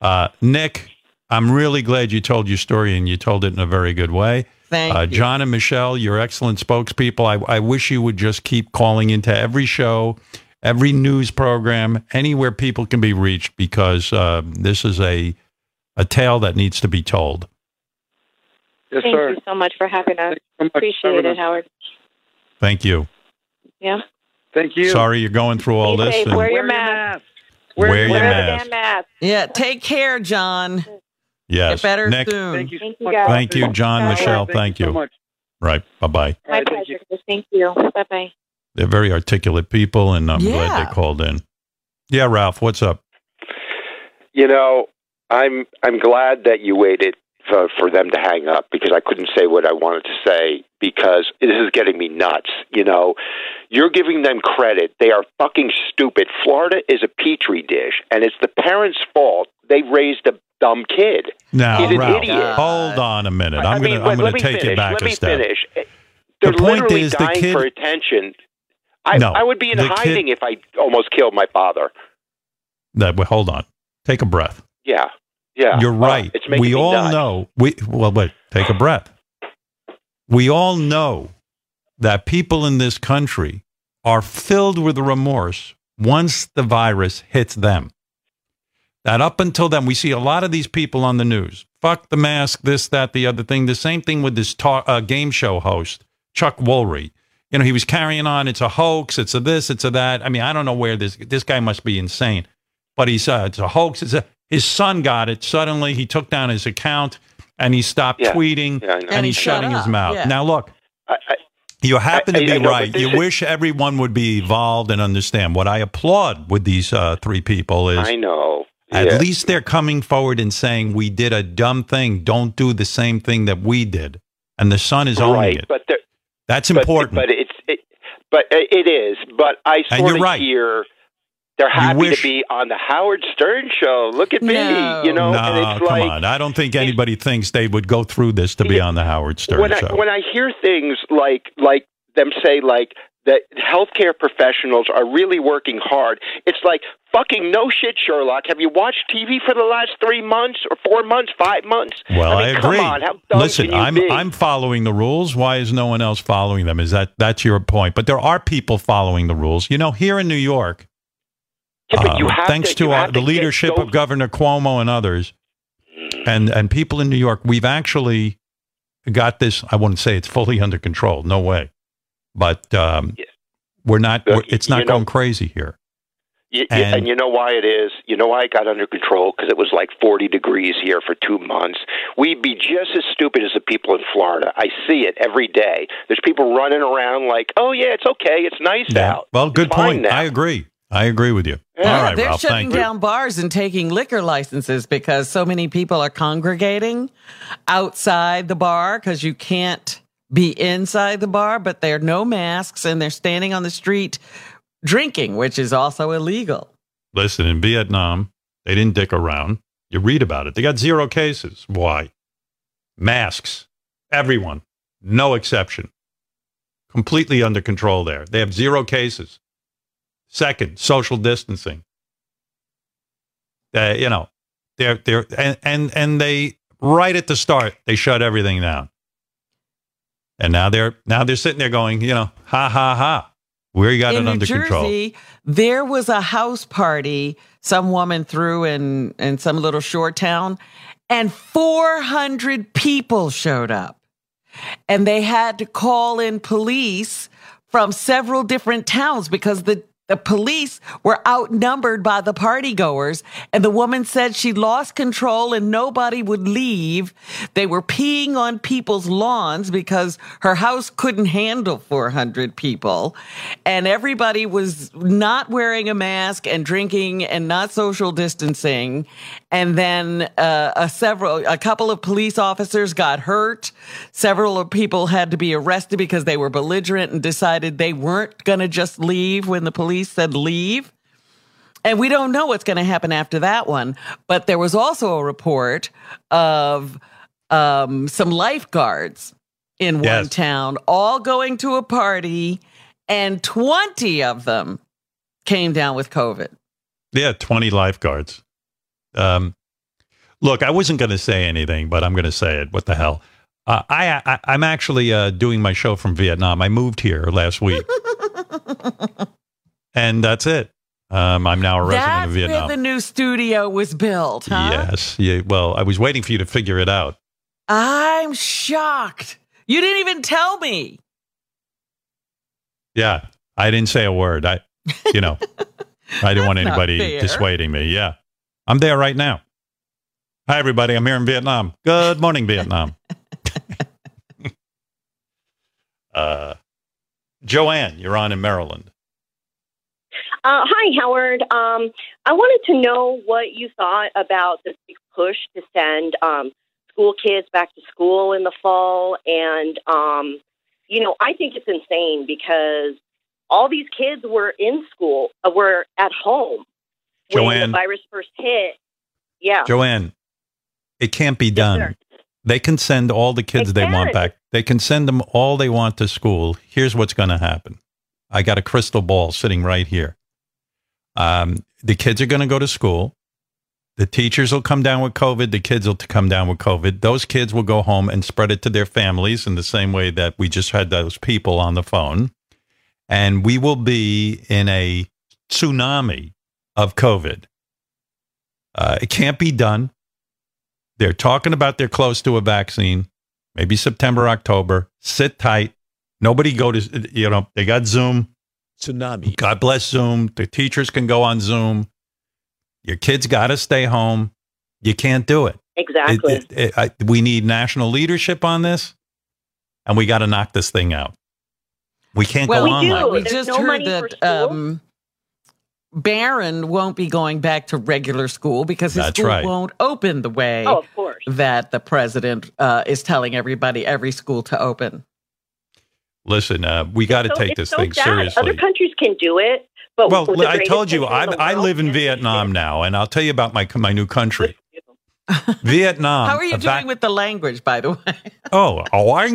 Uh, Nick, I'm really glad you told your story and you told it in a very good way. Thank uh, you. John and Michelle, you're excellent spokespeople. I, I wish you would just keep calling into every show, every news program, anywhere people can be reached, because uh, this is a a tale that needs to be told. Yes, Thank sir. you so much for having us. so Appreciate it, us. Howard. Thank you. Yeah. Thank you. Sorry you're going through all Be this. safe. and Wear your mask. wear your Wear the mask. mask. Yeah, take care, John. Yes. Get better Nick, soon. Thank you. Thank you, guys. Thank you, John, Bye. Michelle. Thank so you. much. Right. Bye bye. My pleasure. Thank you. Bye bye. They're very articulate people, and I'm glad they called in. Yeah, Ralph, what's up? You know, I'm I'm glad that you waited for, for them to hang up because I couldn't say what I wanted to say because this is getting me nuts. You know, you're giving them credit. They are fucking stupid. Florida is a petri dish, and it's the parents' fault. They raised a dumb kid. Now, He's an Ralph, idiot. hold on a minute. I'm gonna let- I'm let gonna take finish. it back Let a me step. finish. They're The point literally is the dying kid- for attention. I, No, I would be in the kid- hiding if I almost killed my father. That well, hold on. Take a breath. Yeah, yeah. You're Oh, right. it's making we all nuts. know. We well, wait. Take a breath. We all know that people in this country are filled with remorse once the virus hits them. That up until then, we see a lot of these people on the news. Fuck the mask, this, that, the other thing. The same thing with this talk, uh, game show host, Chuck Woolery. You know, he was carrying on. It's a hoax. It's a this. It's a that. I mean, I don't know where this this guy must be insane, but he's uh, it's a hoax. It's a his son got it. Suddenly, he took down his account and he stopped Yeah. tweeting Yeah, I know. and he's shutting his mouth. Yeah. Now, look, I, I, you happen I- to be I know, right. You is- wish everyone would be evolved and understand. What I applaud with these uh, three people is I know. at Yeah. least they're coming forward and saying we did a dumb thing. Don't do the same thing that we did. And the son is owning right, it. but That's but- important. But it's it, but it is. But I And sort you're of right. hear they're happy wish- to be on the Howard Stern show. Look at me, you know. no, and it's come like on. I don't think anybody thinks they would go through this to be on the Howard Stern when show. I when I hear things like like them say like that healthcare professionals are really working hard. It's like fucking no shit, Sherlock. Have you watched TV for the last three months or four months, five months? Well, I, mean, agree. Come on, how dumb Listen, can you I'm be? I'm following the rules. Why is no one else following them? Is that that's your point? But there are people following the rules. You know, here in New York, Yeah, um, have thanks to- to, our, the leadership of Governor Cuomo and others, and and people in New York, we've actually got this. I wouldn't say it's fully under control. No way, but um, we're not. Look, we're, it's not know- going crazy here. And- and, you know why it is? You know why it got under control? Because it was like 40 degrees here for two months. We'd be just as stupid as the people in Florida. I see it every day. There's people running around like, oh, yeah, it's okay. It's nice Yeah. out. Well, good point. now. I agree. I agree with you. Yeah, All right, they're Ralph. shutting Thank you. down bars and taking liquor licenses because so many people are congregating outside the bar because you can't be inside the bar, but there are no masks and they're standing on the street drinking, which is also illegal. Listen, in Vietnam, they didn't dick around. You read about it. They got zero cases. Why? Masks. Everyone. No exception. Completely under control there. They have zero cases. Second, social distancing. Uh, you know, they're they're and, and and they right at the start they shut everything down. And now they're now they're sitting there going, you know, ha ha ha. We got in it New under Jersey, control. there was a house party some woman threw in in some little shore town, and 400 people showed up, and they had to call in police from several different towns because the the police were outnumbered by the partygoers, and the woman said she lost control and nobody would leave. They were peeing on people's lawns because her house couldn't handle 400 people, and everybody was not wearing a mask and drinking and not social distancing. And then uh, a several, a couple of police officers got hurt. Several people had to be arrested because they were belligerent and decided they weren't going to just leave when the police said leave. And we don't know what's going to happen after that one. But there was also a report of um, some lifeguards in one Yes. town, all going to a party, and 20 of them came down with COVID. Yeah, 20 lifeguards. Um, look, I wasn't going to say anything, but I'm going to say it. What the hell? Uh, I, I I'm actually uh, doing my show from Vietnam. I moved here last week, and that's it. Um, I'm now a resident That's of Vietnam. where the new studio was built, huh? Yes. Yeah. Well, I was waiting for you to figure it out. I'm shocked. You didn't even tell me. Yeah. I didn't say a word. I, you know, I didn't want anybody dissuading me. Yeah. I'm there right now. Hi, everybody. I'm here in Vietnam. Good morning, Vietnam. uh, Joanne, you're on in Maryland. Uh, hi, Howard. Um, I wanted to know what you thought about this big push to send um, school kids back to school in the fall. And, um, you know, I think it's insane because all these kids were in school, uh, were at home when Joanne. the virus first hit. Yeah. Joanne, it can't be done. They can send all the kids they, want back. They can send them all they want to school. Here's what's going to happen. I got a crystal ball sitting right here. Um, the kids are going to go to school. The teachers will come down with COVID. The kids will come down with COVID. Those kids will go home and spread it to their families in the same way that we just had those people on the phone. And we will be in a tsunami of COVID. Uh, it can't be done. They're talking about they're close to a vaccine, maybe September, October. Sit tight. Nobody go to, you know, they got Zoom. Tsunami. God bless Zoom. The teachers can go on Zoom. Your kids got to stay home. You can't do it. Exactly. It- it- it- I- we need national leadership on this, and we got to knock this thing out. We can't well, go on like we this. just no heard that school. um, Barron won't be going back to regular school because his That's school right. won't open the way Oh, of course. that the president uh, is telling everybody every school to open. Listen, uh, we got to So- take this so thing sad. seriously. Other countries can do it, but well, with I told you, I, the I live in Vietnam now, and I'll tell you about my my new country, Vietnam. How are you evac- doing with the language, by the way? Oh, oh, I-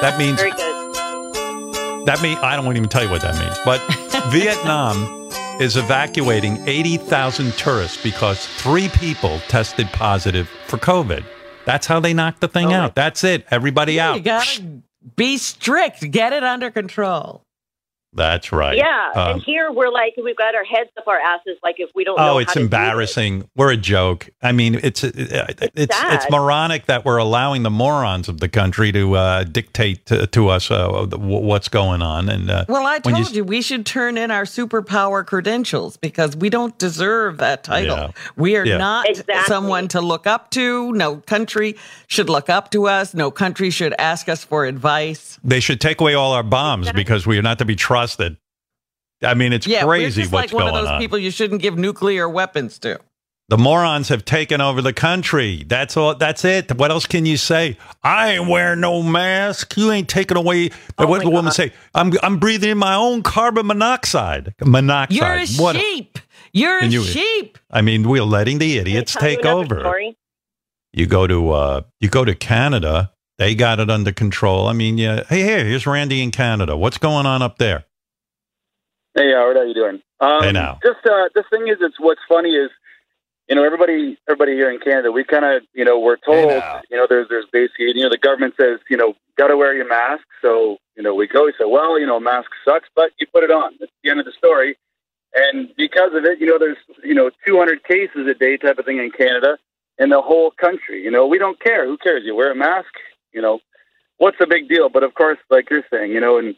that means Very good. that mean I don't want to even tell you what that means. But Vietnam is evacuating eighty thousand tourists because three people tested positive for COVID. That's how they knock the thing out. That's it. Everybody You out. You gotta be strict. Get it under control. That's right. Yeah, Um, and here we're like we've got our heads up our asses, like if we don't. know Oh, how it's to do embarrassing. We're a joke. I mean, it's it's it's, sad. moronic that we're allowing the morons of the country to uh, dictate to, to us uh, what's going on. And uh, Well, I told you, we should turn in our superpower credentials because we don't deserve that title. Yeah. We are Yeah. not Exactly. someone to look up to. No country should look up to us. No country should ask us for advice. they should take away all our bombs because we are not to be trusted. I mean, it's yeah, crazy we're just what's like one going of those on. people you shouldn't give nuclear weapons to. The morons have taken over the country. That's all. That's it. What else can you say? I ain't wearing no mask. You ain't taking away. Oh what did the woman say? I'm I'm breathing in my own carbon monoxide. Monoxide. You're a What? sheep. You're a you- sheep. I mean, we're letting the idiots Tell you take over. story? You go to uh, you go to Canada. They got it under control. I mean, yeah. Hey, hey, here's Randy in Canada. What's going on up there? Hey Howard, how are you doing? Um, Hey, now. Just uh, the thing is, it's what's funny is, you know, everybody, everybody here in Canada, we kind of, you know, we're told, you know, there's, there's basically, you know, the government says, you know, got to wear your mask. So, you know, we go, we say, well, you know, mask sucks, but you put it on. That's the end of the story. And because of it, you know, there's, you know, 200 cases a day type of thing in Canada in the whole country. You know, we don't care. Who cares? You wear a mask, you know, what's the big deal? But of course, like you're saying, you know, in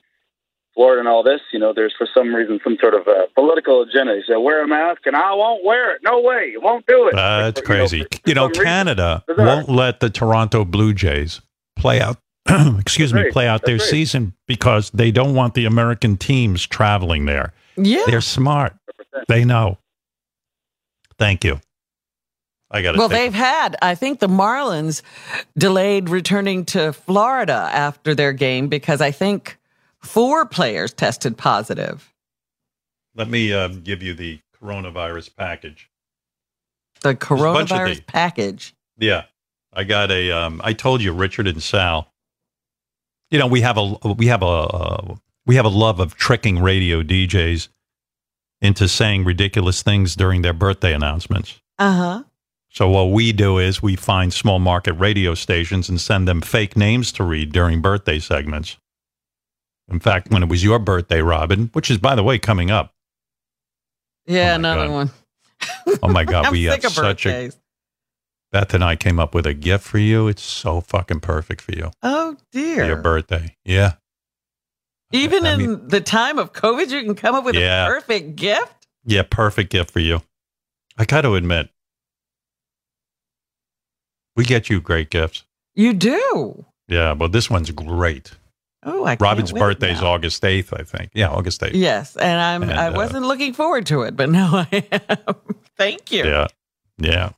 Florida and all this, you know, there's for some reason some sort of uh, political agenda. They say, wear a mask and I won't wear it. No way. You won't do it. That's Like, you know, crazy. for- You know, some reason. Canada won't let the Toronto Blue Jays play out. excuse That's me, right. play out their That's right. season because they don't want the American teams traveling there. Yeah. They're smart. They know. Thank you. I got to Well, they've had, I think the Marlins delayed returning to Florida after their game because I think four players tested positive. Let me uh, give you the coronavirus package. The coronavirus package. Yeah. I got a. Um, I told you, Richard and Sal. You know, we have a we have a uh, we have a love of tricking radio DJs into saying ridiculous things during their birthday announcements. Uh huh. So what we do is we find small market radio stations and send them fake names to read during birthday segments. In fact, when it was your birthday, Robin, which is by the way coming up. Yeah, oh another God. one. Oh my God, we have such a. Beth and I came up with a gift for you. It's so fucking perfect for you. Oh For your birthday. Yeah. Even I in mean- the time of COVID, you can come up with Yeah. a perfect gift. Yeah, perfect gift for you. I got to admit, we get you great gifts. You do. Yeah, but this one's great. Oh, I Robin's wait birthday's now. August 8th, I think. Yeah, August 8th. Yes, and I'm. And, I uh, wasn't looking forward to it, but now I am. Thank you. Yeah. Yeah.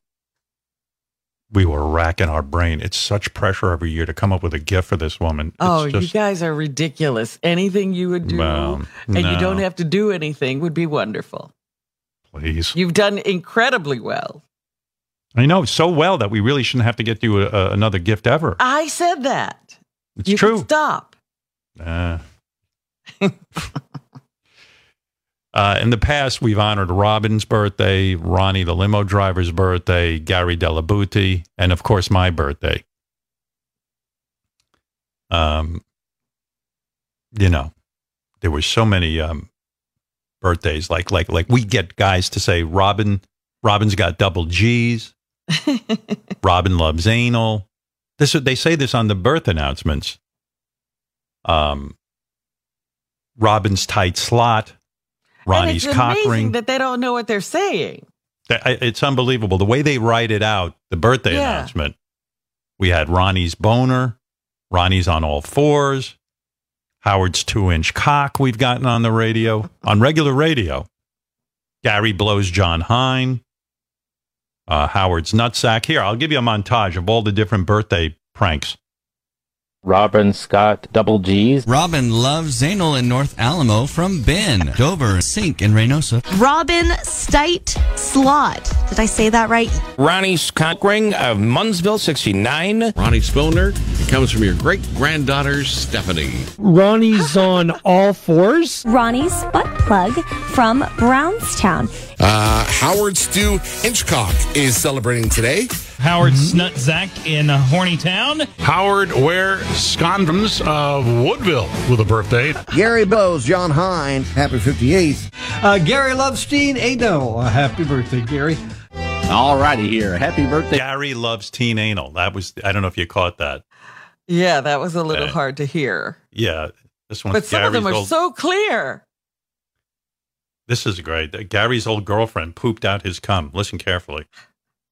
We were racking our brain. It's such pressure every year to come up with a gift for this woman. It's Oh, just, you guys are ridiculous. Anything you would do, and you don't have to do anything, would be wonderful. please. You've done incredibly well. I know so well that we really shouldn't have to get you a, a, another gift ever. I said that. It's you true. Stop. Uh, uh, in the past, we've honored Robin's birthday, Ronnie the limo driver's birthday, Gary Dell'Abate, and of course my birthday. Um, you know, there were so many um, birthdays. Like like like we get guys to say Robin. Robin's got double G's. Robin loves anal. This they say this on the birth announcements. Um, Robin's tight slot. Ronnie's and it's cock ring. that they don't know what they're saying. It's unbelievable the way they write it out. The birthday Yeah. announcement. We had Ronnie's boner. Ronnie's on all fours. Howard's two inch cock. We've gotten on the radio on regular radio. Gary blows Jon Hein. Uh, Howard's nutsack. Here, I'll give you a montage of all the different birthday pranks. Robin Scott, double G's. Robin loves anal in North Alamo from Ben, Dover, Sink, and Reynosa. Robin Stite Slot. Did I say that right? Ronnie's cock ring of Munsville 69. Ronnie Spooner. It comes from your great granddaughter, Stephanie. Ronnie's on all fours. Ronnie's butt plug from Brownstown. Uh, Howard Stu Inchcock is celebrating today. Howard Snutzak in Horny Town. Howard Ware Scondrums of Woodville with a birthday. Gary Bowes, John Hine, happy 58th. Uh, Gary Lovestein, Adel. Uh, happy birthday, Gary. All righty here. Happy birthday. Gary loves teen anal. That was, I don't know if you caught that. Yeah, that was a little Uh, hard to hear. Yeah. This one, But some of them are old- so clear. This is great. Uh, Gary's old girlfriend pooped out his cum. Listen carefully.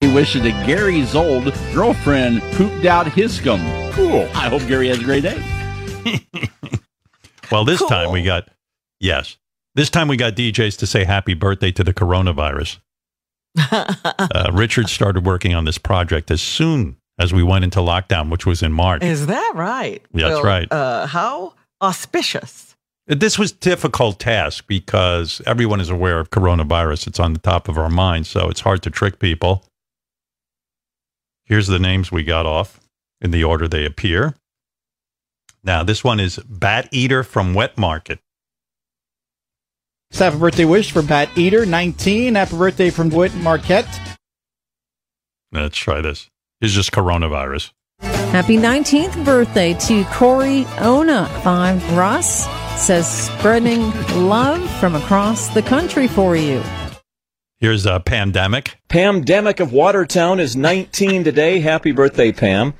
He wishes that Gary's old girlfriend pooped out his cum. Cool. I hope Gary has a great day. Well, this time we got, yes, this time we got DJs to say happy birthday to the coronavirus. uh, Richard started working on this project as soon as we went into lockdown, which was in March. Is that right? Yeah, that's Well, right. Uh, how auspicious. This was difficult task because everyone is aware of coronavirus. It's on the top of our minds, so it's hard to trick people. Here's the names we got off in the order they appear. Now, this one is Bat Eater from Wet Market. Let's have a birthday wish for Bat Eater, 19. Happy birthday from Whit Marquette. Let's try this. It's just coronavirus. Happy 19th birthday to Corey Ona. Five Russ says spreading love from across the country for you. Here's a pandemic. Pam Demick of Watertown is 19 today. Happy birthday, Pam.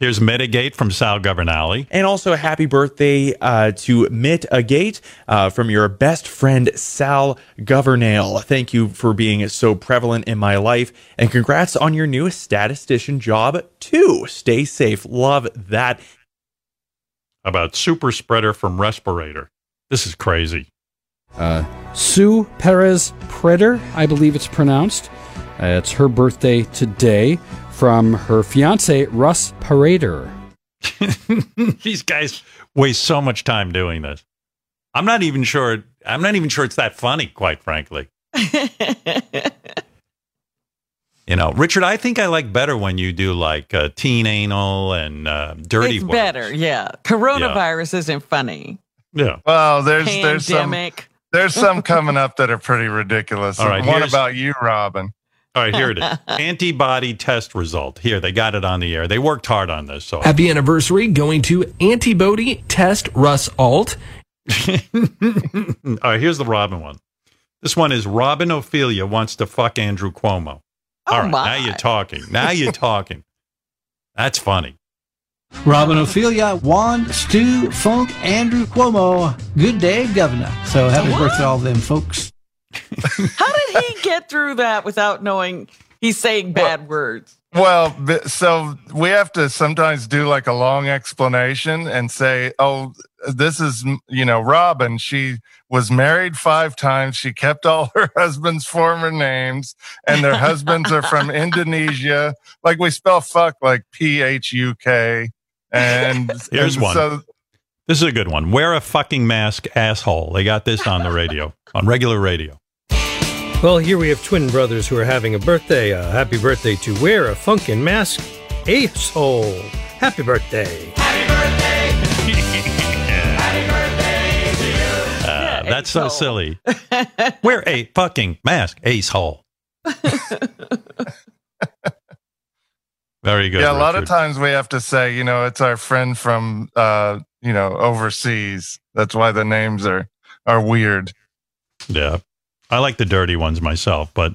Here's Mitigate from Sal Governale. And also a happy birthday uh, to Mitt Agate uh, from your best friend Sal Governale. Thank you for being so prevalent in my life, and congrats on your new statistician job too. Stay safe. Love that. About super spreader from Respirator. This is crazy. Uh, Sue Perez Preter, I believe it's pronounced. Uh, it's her birthday today from her fiance, Russ Parader. These guys waste so much time doing this. I'm not even sure. I'm not even sure it's that funny, quite frankly. You know, Richard, I think I like better when you do like uh, teen anal and uh, dirty. it's words. better, yeah. Coronavirus isn't funny. Yeah. Well, there's there's some there's some coming up that are pretty ridiculous. All right, What about you, Robin? All right, here it is. Antibody test result. Here, they got it on the air. They worked hard on this. So Happy anniversary going to antibody test Russ Alt. All right, here's the Robin one. This one is Robin Ophelia wants to fuck Andrew Cuomo. Oh, all right, now you're talking. Now you're talking. That's funny. Robin Ophelia, Juan, Stu, Funk, Andrew Cuomo. Good day, Governor. So happy birthday to all them folks. How did he get through that without knowing he's saying bad words? Well, so we have to sometimes do like a long explanation and say, "Oh, this is you know Robin. She was married five times. She kept all her husband's former names, and their husbands are from Indonesia. Like we spell fuck like P H U K. And Here's and one. So This is a good one. Wear a fucking mask, asshole. They got this on the radio, on regular radio. Well, here we have twin brothers who are having a birthday. Uh, happy birthday to Wear a Funkin' Mask, Asshole. Happy birthday. That's so silly. Wear a fucking mask, asshole. Very good. yeah, a lot of times we have to say, you know, it's our friend from uh, you know, overseas. That's why the names are are weird. Yeah. I like the dirty ones myself, but,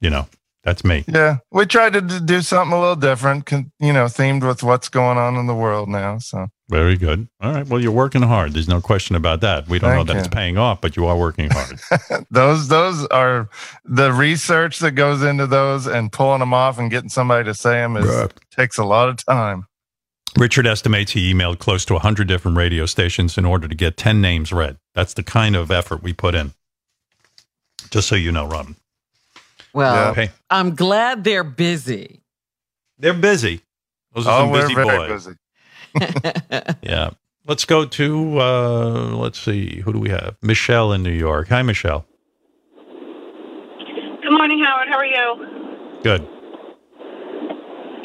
you know, that's me. Yeah, we tried to do something a little different, you know, themed with what's going on in the world now. So Very good. All right. Well, you're working hard. There's no question about that. We don't know that you. it's paying off, but you are working hard. those those are the research that goes into those, and pulling them off and getting somebody to say them is takes a lot of time. Richard estimates he emailed close to 100 different radio stations in order to get 10 names read. That's the kind of effort we put in. Just so you know, Robin. Well, Okay. I'm glad they're busy. They're busy. Those are Oh, some we're busy boys. busy. Yeah. Let's go to, uh, let's see, who do we have? Michelle in New York. Hi, Michelle. Good morning, Howard. How are you? Good.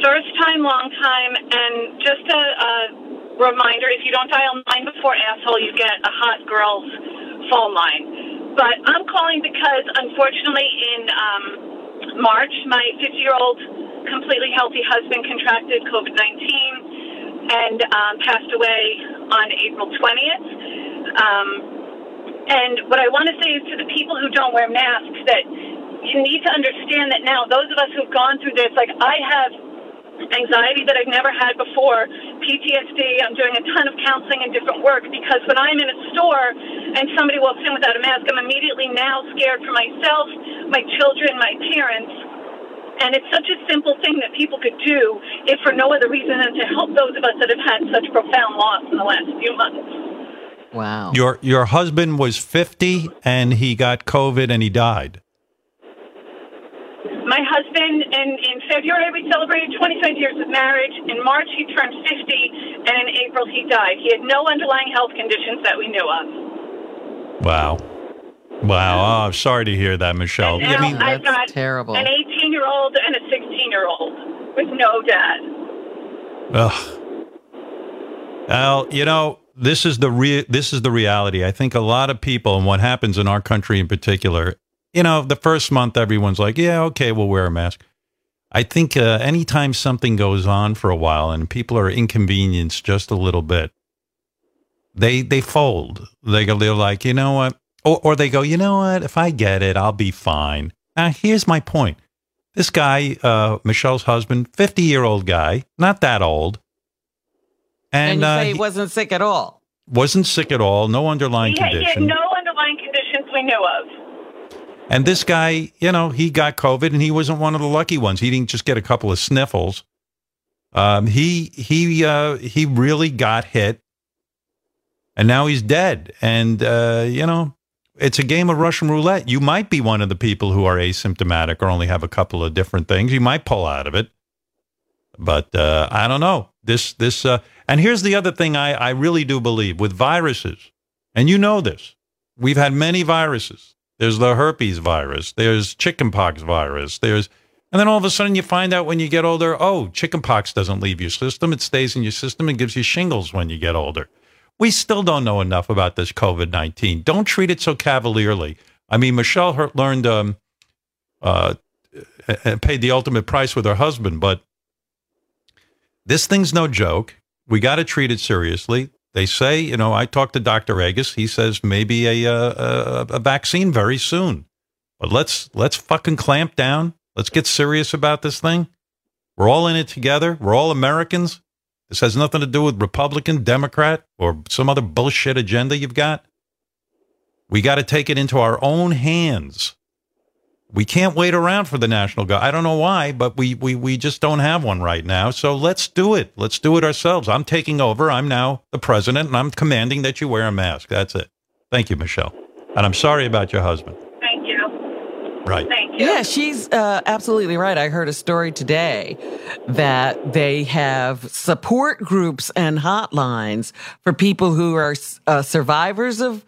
First time, long time, and just a, a reminder: if you don't dial nine before asshole, you get a hot girl's phone line. But I'm calling because, unfortunately, in um, March, my 50-year-old completely healthy husband contracted COVID-19 and um, passed away on April 20th. Um, and what I want to say is to the people who don't wear masks that you need to understand that now those of us who've gone through this, like I have anxiety that I've never had before, PTSD, I'm doing a ton of counseling and different work because when I'm in a store and somebody walks in without a mask, I'm immediately now scared for myself, my children, my parents. And it's such a simple thing that people could do if for no other reason than to help those of us that have had such profound loss in the last few months. Wow. Your your husband was 50 and he got COVID and he died. My husband, in, in February, we celebrated 25 years of marriage. In March, he turned 50, and in April, he died. He had no underlying health conditions that we knew of. Wow. Wow. Oh, I'm sorry to hear that, Michelle. Now, I mean, I've got terrible. an 18 year old and a 16 year old with no dad. Ugh. Well, you know, this is the re- this is the reality. I think a lot of people, and what happens in our country in particular, you know, the first month everyone's like, "Yeah, okay, we'll wear a mask." I think uh, anytime something goes on for a while and people are inconvenienced just a little bit, they they fold. They go, they're like, you know what, or or they go, you know what, if I get it, I'll be fine. Now, here's my point. This guy, uh, Michelle's husband, fifty year old guy, not that old. And, And, you uh, say he he wasn't sick at all. wasn't sick at all, no underlying He had, he had condition. no underlying conditions we knew of. And this guy, you know, he got COVID and he wasn't one of the lucky ones. He didn't just get a couple of sniffles. Um, he he uh, he really got hit, and now he's dead. And uh, you know, it's a game of Russian roulette. You might be one of the people who are asymptomatic or only have a couple of different things. You might pull out of it, but uh, I don't know. This this uh, and here's the other thing I I really do believe with viruses, and you know this. We've had many viruses. There's the herpes virus. There's chickenpox virus. There's And then all of a sudden you find out when you get older, oh, chickenpox doesn't leave your system. It stays in your system and gives you shingles when you get older. We still don't know enough about this COVID 19. Don't treat it so cavalierly. I mean, Michelle Hurt learned, um, uh, and paid the ultimate price with her husband, but this thing's no joke. We got to treat it seriously. They say, you know, I talked to Dr. Agus. He says maybe a, uh, a, a vaccine very soon. But let's let's fucking clamp down. Let's get serious about this thing. We're all in it together. We're all Americans. This has nothing to do with Republican, Democrat, or some other bullshit agenda you've got. We got to take it into our own hands. We can't wait around for the national guard. I don't know why, but we, we, we just don't have one right now. So let's do it. Let's do it ourselves. I'm taking over. I'm now the president, and I'm commanding that you wear a mask. That's it. Thank you, Michelle. And I'm sorry about your husband. Thank you. Right. Thank you. Yeah, she's uh, absolutely right. I heard a story today that they have support groups and hotlines for people who are uh, survivors of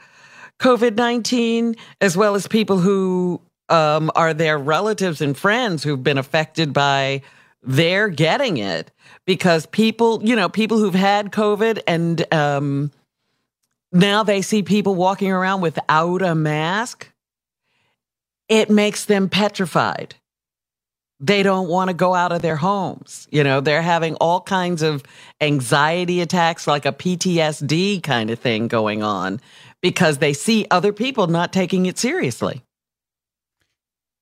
COVID 19, as well as people who um, are their relatives and friends who've been affected by their getting it because people, you know, people who've had COVID and um, now they see people walking around without a mask. It makes them petrified. They don't want to go out of their homes. You know, they're having all kinds of anxiety attacks, like a PTSD kind of thing going on because they see other people not taking it seriously.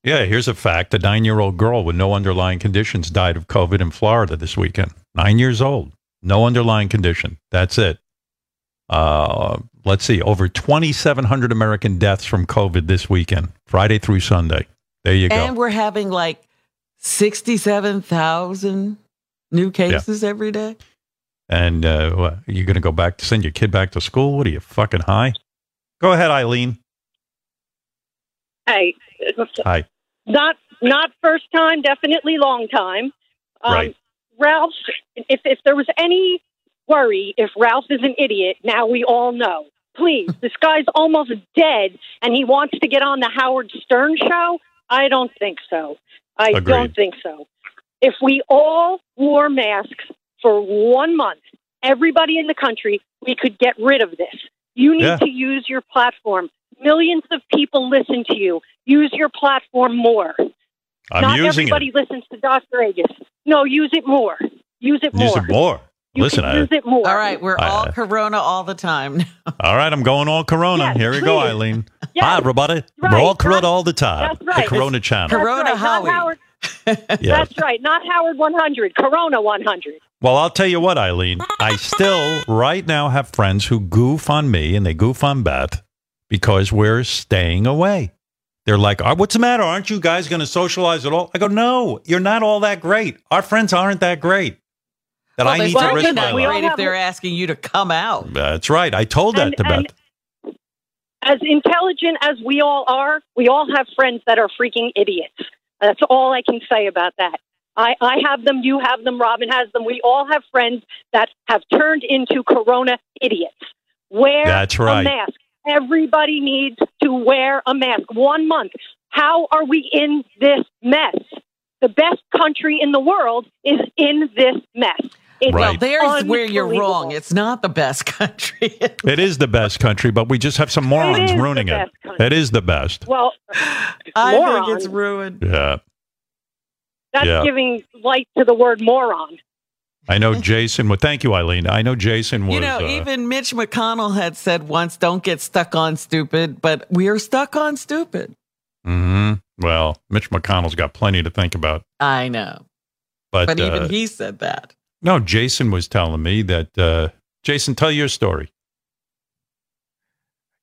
Yeah, here's a fact. A nine year old girl with no underlying conditions died of COVID in Florida this weekend. Nine years old. No underlying condition. That's it. Uh, let's see. Over 2,700 American deaths from COVID this weekend, Friday through Sunday. There you go. And we're having like 67,000 new cases yeah. every day. And uh, what, you going to go back to send your kid back to school? What are you fucking high? Go ahead, Eileen. Hey. Hi. Not not first time, definitely long time. Um, right. Ralph, if if there was any worry, if Ralph is an idiot, now we all know. Please, this guy's almost dead, and he wants to get on the Howard Stern show. I don't think so. I Agreed. don't think so. If we all wore masks for one month, everybody in the country, we could get rid of this. You need Yeah. to use your platform. Millions of people listen to you. Use your platform more. I'm Not using everybody it. listens to Dr. Agus. No, use it more. Use it more. Use it more. You Listen, can I, use it more. All right, we're I- all Corona all the time. all right, I'm going all Corona. Yes, Here we go. Eileen. Yes. Hi, everybody. Right, We're all Corona all the time. That's right. The Corona channel. Corona right, Howie. Howard. Yeah. That's right. Not Howard 100. Corona 100. Well, I'll tell you what, Eileen. I still, right now, have friends who goof on me and they goof on Beth because we're staying away. They're like, "Oh, what's the matter? Aren't you guys going to socialize at all? I go, no, you're not all that great. Our friends aren't that great. That Well, I need to certainly risk my great life. if they're asking you to come out. That's right. I told that And- to and- Beth. As intelligent as we all are, we all have friends that are freaking idiots. That's all I can say about that. I, I have them, you have them, Robin has them. We all have friends that have turned into Corona idiots. Wear That's right. a mask. Everybody needs to wear a mask. One month. How are we in this mess? The best country in the world is in this mess. It's Well, there's where you're wrong. It's not the best country. It is the best country, but we just have some morons is the ruining it. best country. It is the best. Well, I moron. think it's ruined. Yeah. That's Yeah. giving light to the word moron. I know Jason. Well, thank you, Eileen. I know Jason was. You know, uh, even Mitch McConnell had said once, don't get stuck on stupid, but we're stuck on stupid. mhm. Well, Mitch McConnell's got plenty to think about. I know. But, But, even uh, he said that. No, Jason was telling me that. Uh, Jason, tell your story.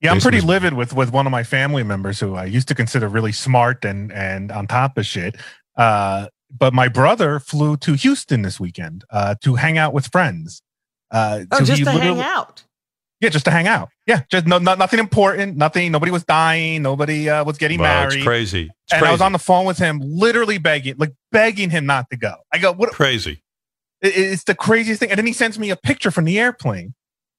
Yeah, I'm pretty was- livid with with one of my family members who I used to consider really smart and and on top of shit. Uh, but my brother flew to Houston this weekend uh, to hang out with friends. Uh, Oh, so just to hang out. Yeah, just to hang out. Yeah, just no, no nothing important. Nothing. Nobody was dying. Nobody uh, was getting Well, married. it's crazy. It's and crazy. I was on the phone with him, literally begging, like begging him not to go. I go, what? crazy. It- It's the craziest thing. And then he sends me a picture from the airplane.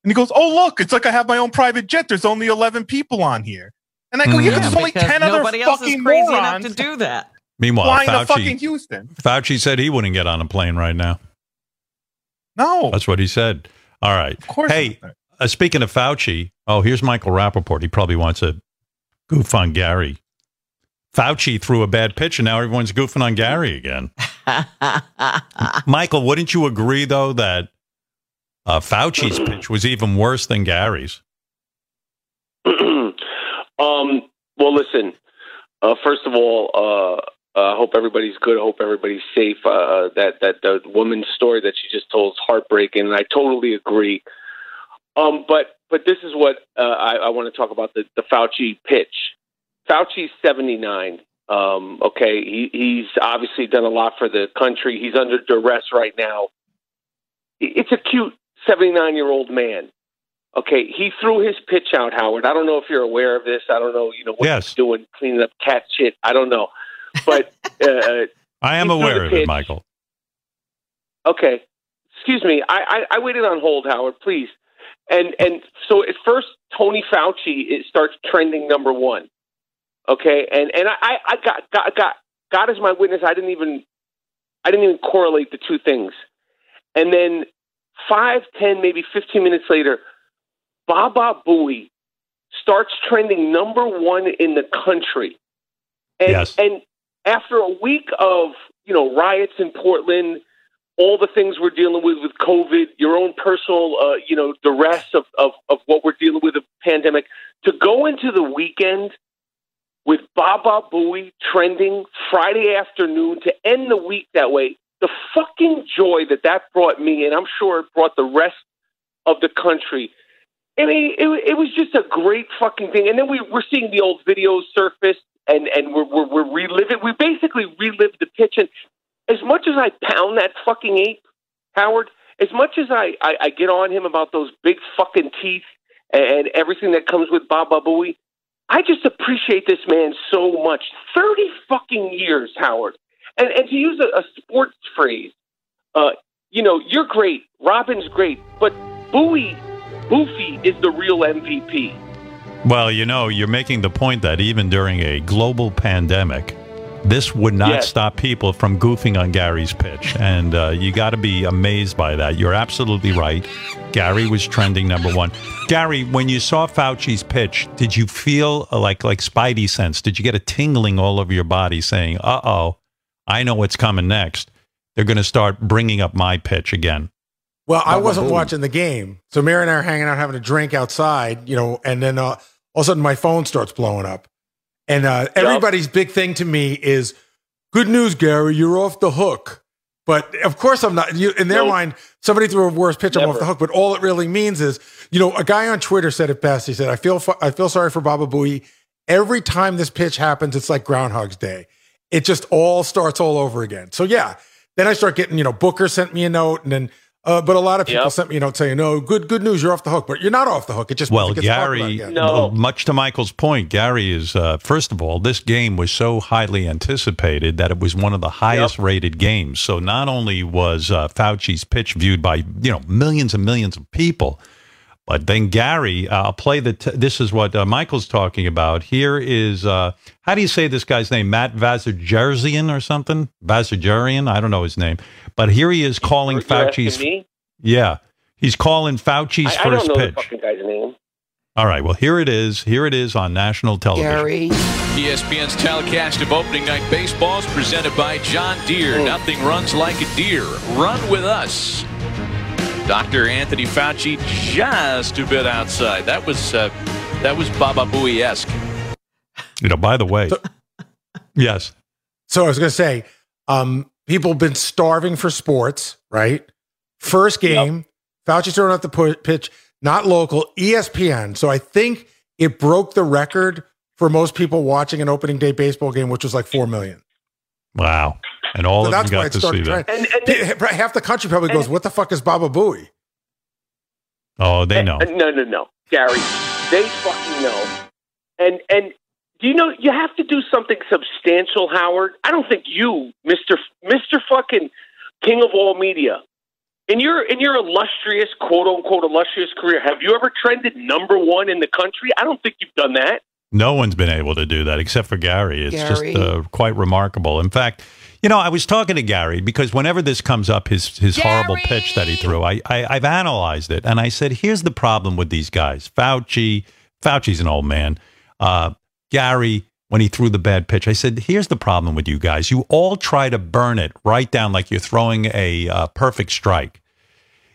And he goes, Oh, look, it's like I have my own private jet. There's only 11 people on here. And I go, Yeah, Mhm. but there's only 10 other nobody else is fucking crazy morons. enough to do that. Meanwhile, flying to Fauci, fucking Houston. Fauci said he wouldn't get on a plane right now. No, That's what he said. All right. Of course Hey, uh, speaking of Fauci, oh, here's Michael Rappaport. He probably wants a goof on Gary. Fauci threw a bad pitch, and now everyone's goofing on Gary again. Michael, wouldn't you agree, though, that uh, Fauci's pitch was even worse than Gary's? um, well, listen. Uh, first of all, uh, I hope everybody's good. I hope everybody's safe. Uh, that that the woman's story that she just told is heartbreaking, and I totally agree. Um, but but this is what uh, I, I want to talk about the the Fauci pitch. Fauci's seventy nine. Um, okay, he, he's obviously done a lot for the country. He's under duress right now. It's a cute seventy nine year old man. Okay, he threw his pitch out, Howard. I don't know if you're aware of this. I don't know, you know, what Yes. he's doing, cleaning up cat shit. I don't know, but uh, I am aware of it. Michael. Okay, excuse me. I, I, I waited on hold, Howard. Please. And and so at first, Tony Fauci it starts trending number one. Okay, and and I, I got got got God is my witness. I didn't even I didn't even correlate the two things. And then five, ten, maybe fifteen minutes later, Baba Booey starts trending number one in the country. And, Yes. and after a week of you know riots in Portland, all the things we're dealing with with COVID, your own personal uh, you know duress of, of of what we're dealing with the pandemic, to go into the weekend with Baba Booey trending Friday afternoon to end the week that way, the fucking joy that that brought me, and I'm sure it brought the rest of the country. I mean, it, it was just a great fucking thing. And then we, we're seeing the old videos surface, and, and we're, we're, we're reliving. We basically relived the pitch. And as much as I pound that fucking ape, Howard, as much as I, I, I get on him about those big fucking teeth and everything that comes with Baba Booey, I just appreciate this man so much. 30 fucking years, Howard. And, and to use a, a sports phrase, uh, you know, you're great. Robin's great. But Bowie, Boofy is the real MVP. Well, you know, you're making the point that even during a global pandemic, this would not Yes. stop people from goofing on Gary's pitch. And uh, you got to be amazed by that. You're absolutely right. Gary was trending number one. Gary, when you saw Fauci's pitch, did you feel uh, like like Spidey sense? Did you get a tingling all over your body saying, uh oh, I know what's coming next? They're going to start bringing up my pitch again. Well, I wasn't boom. watching the game. So Mary and I are hanging out having a drink outside, you know, and then uh, all of a sudden my phone starts blowing up. And uh, everybody's big thing to me is good news, Gary, you're off the hook. But of course I'm not. You, in their Nope. mind, somebody threw a worse pitch, I'm off the hook. But all it really means is, you know, a guy on Twitter said it best. He said, I feel, I feel sorry for Baba Booey. Every time this pitch happens, it's like Groundhog's Day. It just all starts all over again. So yeah, then I start getting, you know, Booker sent me a note, and then, uh, but a lot of people Yep. sent me a note saying, "No, good, good news, you're off the hook," but you're not off the hook. It just Well, means it gets talked about Gary, again. well, much to Michael's point, Gary is, uh, first of all, this game was so highly anticipated that it was one of the highest rated games. So not only was uh, Fauci's pitch viewed by, you know, millions and millions of people, but then Gary, uh, I'll play the, t- this is what uh, Michael's talking about. Here is, uh, how do you say this guy's name? Matt Vazirjerzian or something? Vazirjerian? I don't know his name. But here he is calling You're Fauci's, me? yeah, he's calling Fauci's I, I first don't know pitch. the fucking guy's name. All right. Well, here it is. Here it is on national television. Gary. ESPN's telecast of opening night baseball is presented by John Deere. Nothing runs like a deer. Run with us. Dr. Anthony Fauci just a bit outside. That was uh, that was Baba Booey esque. You know, by the way, yes. So I was going to say, um, people have been starving for sports, right? First game, Fauci's throwing out the pu- pitch, not local, E ESPN. So I think it broke the record for most people watching an opening day baseball game, which was like four million. Wow. And all so of them that's why got it to see started that. trending. Half the country probably goes, "What the fuck is Baba Booey?" Oh, they know. No, no, no, Gary. They fucking know. And and do you know you have to do something substantial, Howard? I don't think you, Mister Mister fucking King of all media, in your in your illustrious quote unquote illustrious career, have you ever trended number one in the country? I don't think you've done that. No one's been able to do that except for Gary. It's Gary. just uh, quite remarkable. In fact, you know, I was talking to Gary because whenever this comes up, his his horrible pitch that he threw, I, I I've analyzed it and I said, here's the problem with these guys. Fauci, Fauci's an old man. Uh, Gary, when he threw the bad pitch, I said, here's the problem with you guys. You all try to burn it right down like you're throwing a uh, perfect strike.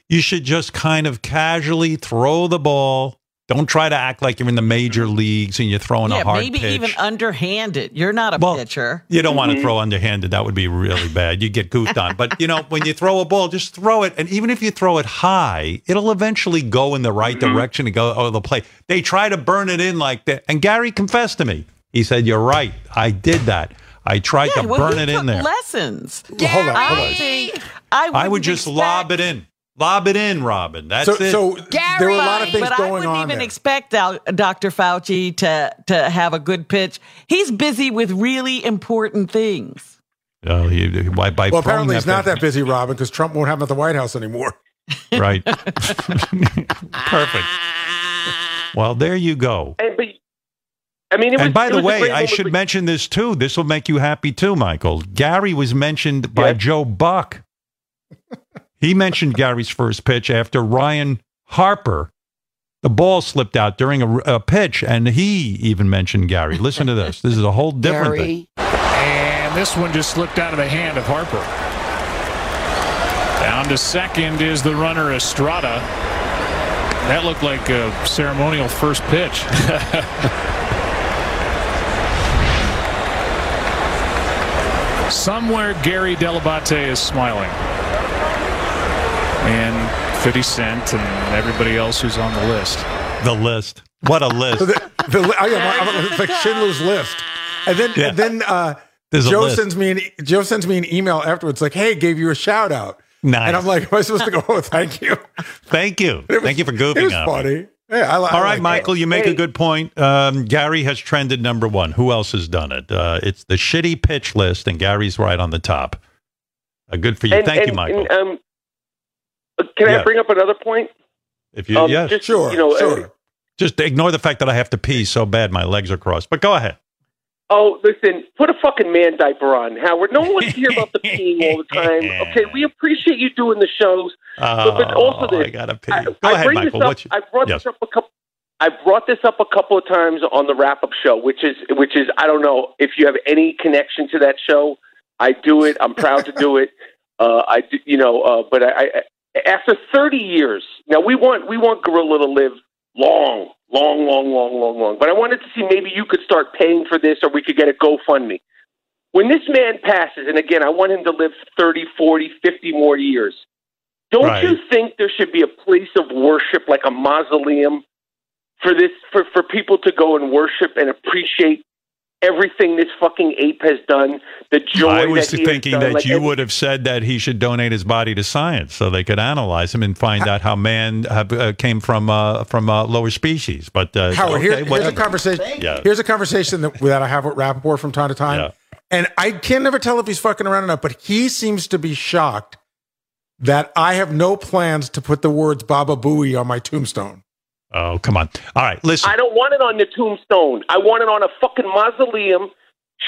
You should just kind of casually throw the ball. Don't try to act like you're in the major leagues and you're throwing yeah, a hard maybe pitch. even underhanded. You're not a pitcher. You don't want to mm-hmm. throw underhanded. That would be really bad. You get goofed on. But you know, when you throw a ball, just throw it. And even if you throw it high, it'll eventually go in the right mm-hmm. direction and go over the plate. They try to burn it in like that. And Gary confessed to me. He said, "You're right. I did that. I tried Yeah, to well, burn it took in there. Lessons. hold on, I hold on. think I, I would just expect- lob it in. Lob it in, Robin. That's so, it. so there were a lot of things going but I going wouldn't on even there. expect Dr. Fauci to to have a good pitch. He's busy with really important things. Oh, he, by, by well, apparently he's not that busy, Robin, because Trump won't have him at the White House anymore. right. Perfect. Well, there you go. And, but, I mean, it was, and by it the was way, I should but- mention this too. This will make you happy too, Michael. Gary was mentioned by Joe Buck. He mentioned Gary's first pitch after Ryan Harper. The ball slipped out during a, a pitch, and he even mentioned Gary. Listen to this. This is a whole different thing. And this one just slipped out of the hand of Harper. Down to second is the runner Estrada. That looked like a ceremonial first pitch. Somewhere Gary Dell'Abate is smiling. And 50 Cent and everybody else who's on the list. The list. What a list. the, the, oh, yeah, my- it's like Schindler's List. And then, Yeah. and then uh, Joe sends me an Joe sends me an email afterwards, like, "Hey, gave you a shout out." Nice. And I'm like, "Am I supposed to go? Oh, thank you." Thank you. Was- Thank you for goofing It was on funny. Yeah, I, li- I All right, like Michael, it. you make a good point. Um, Gary has trended number one. Who else has done it? Uh, it's the shitty pitch list, and Gary's right on the top. Uh, good for you. and- Thank you, Michael. and, um, can Yeah. I bring up another point? if you, um, yes, just, you know, uh, Just ignore the fact that I have to pee so bad my legs are crossed. But go ahead. Oh, listen, put a fucking man diaper on, Howard. No one wants to hear about the peeing all the time. Okay, we appreciate you doing the shows. but, but also Oh, this, I gotta pee. I, Go I ahead, bring Michael. This up, What's- I brought yes. this up a couple. I brought this up a couple of times on the wrap up show, which is which is I don't know if you have any connection to that show. I do it. I'm proud to do it. Uh, I do, you know, uh, but I, I after 30 years now we want we want Gorilla to live long, long, long, long, long, long. But I wanted to see maybe you could start paying for this, or we could get a GoFundMe. When this man passes, and again, I want him to live 30, 40, 50 more years. Don't Right. you think there should be a place of worship, like a mausoleum, for this for for people to go and worship and appreciate everything this fucking ape has done? The joy I was that he has thinking done, that like, you and- would have said that he should donate his body to science so they could analyze him and find out how man have, uh, came from uh, from uh, lower species. But uh, Howard, okay, here- here's a conversation. Yeah. Here's a conversation that, that I have with Rappaport from time to time. And I can never tell if he's fucking around or not, but he seems to be shocked that I have no plans to put the words Baba Booey on my tombstone. Oh, come on. All right, listen. I don't want it on the tombstone. I want it on a fucking mausoleum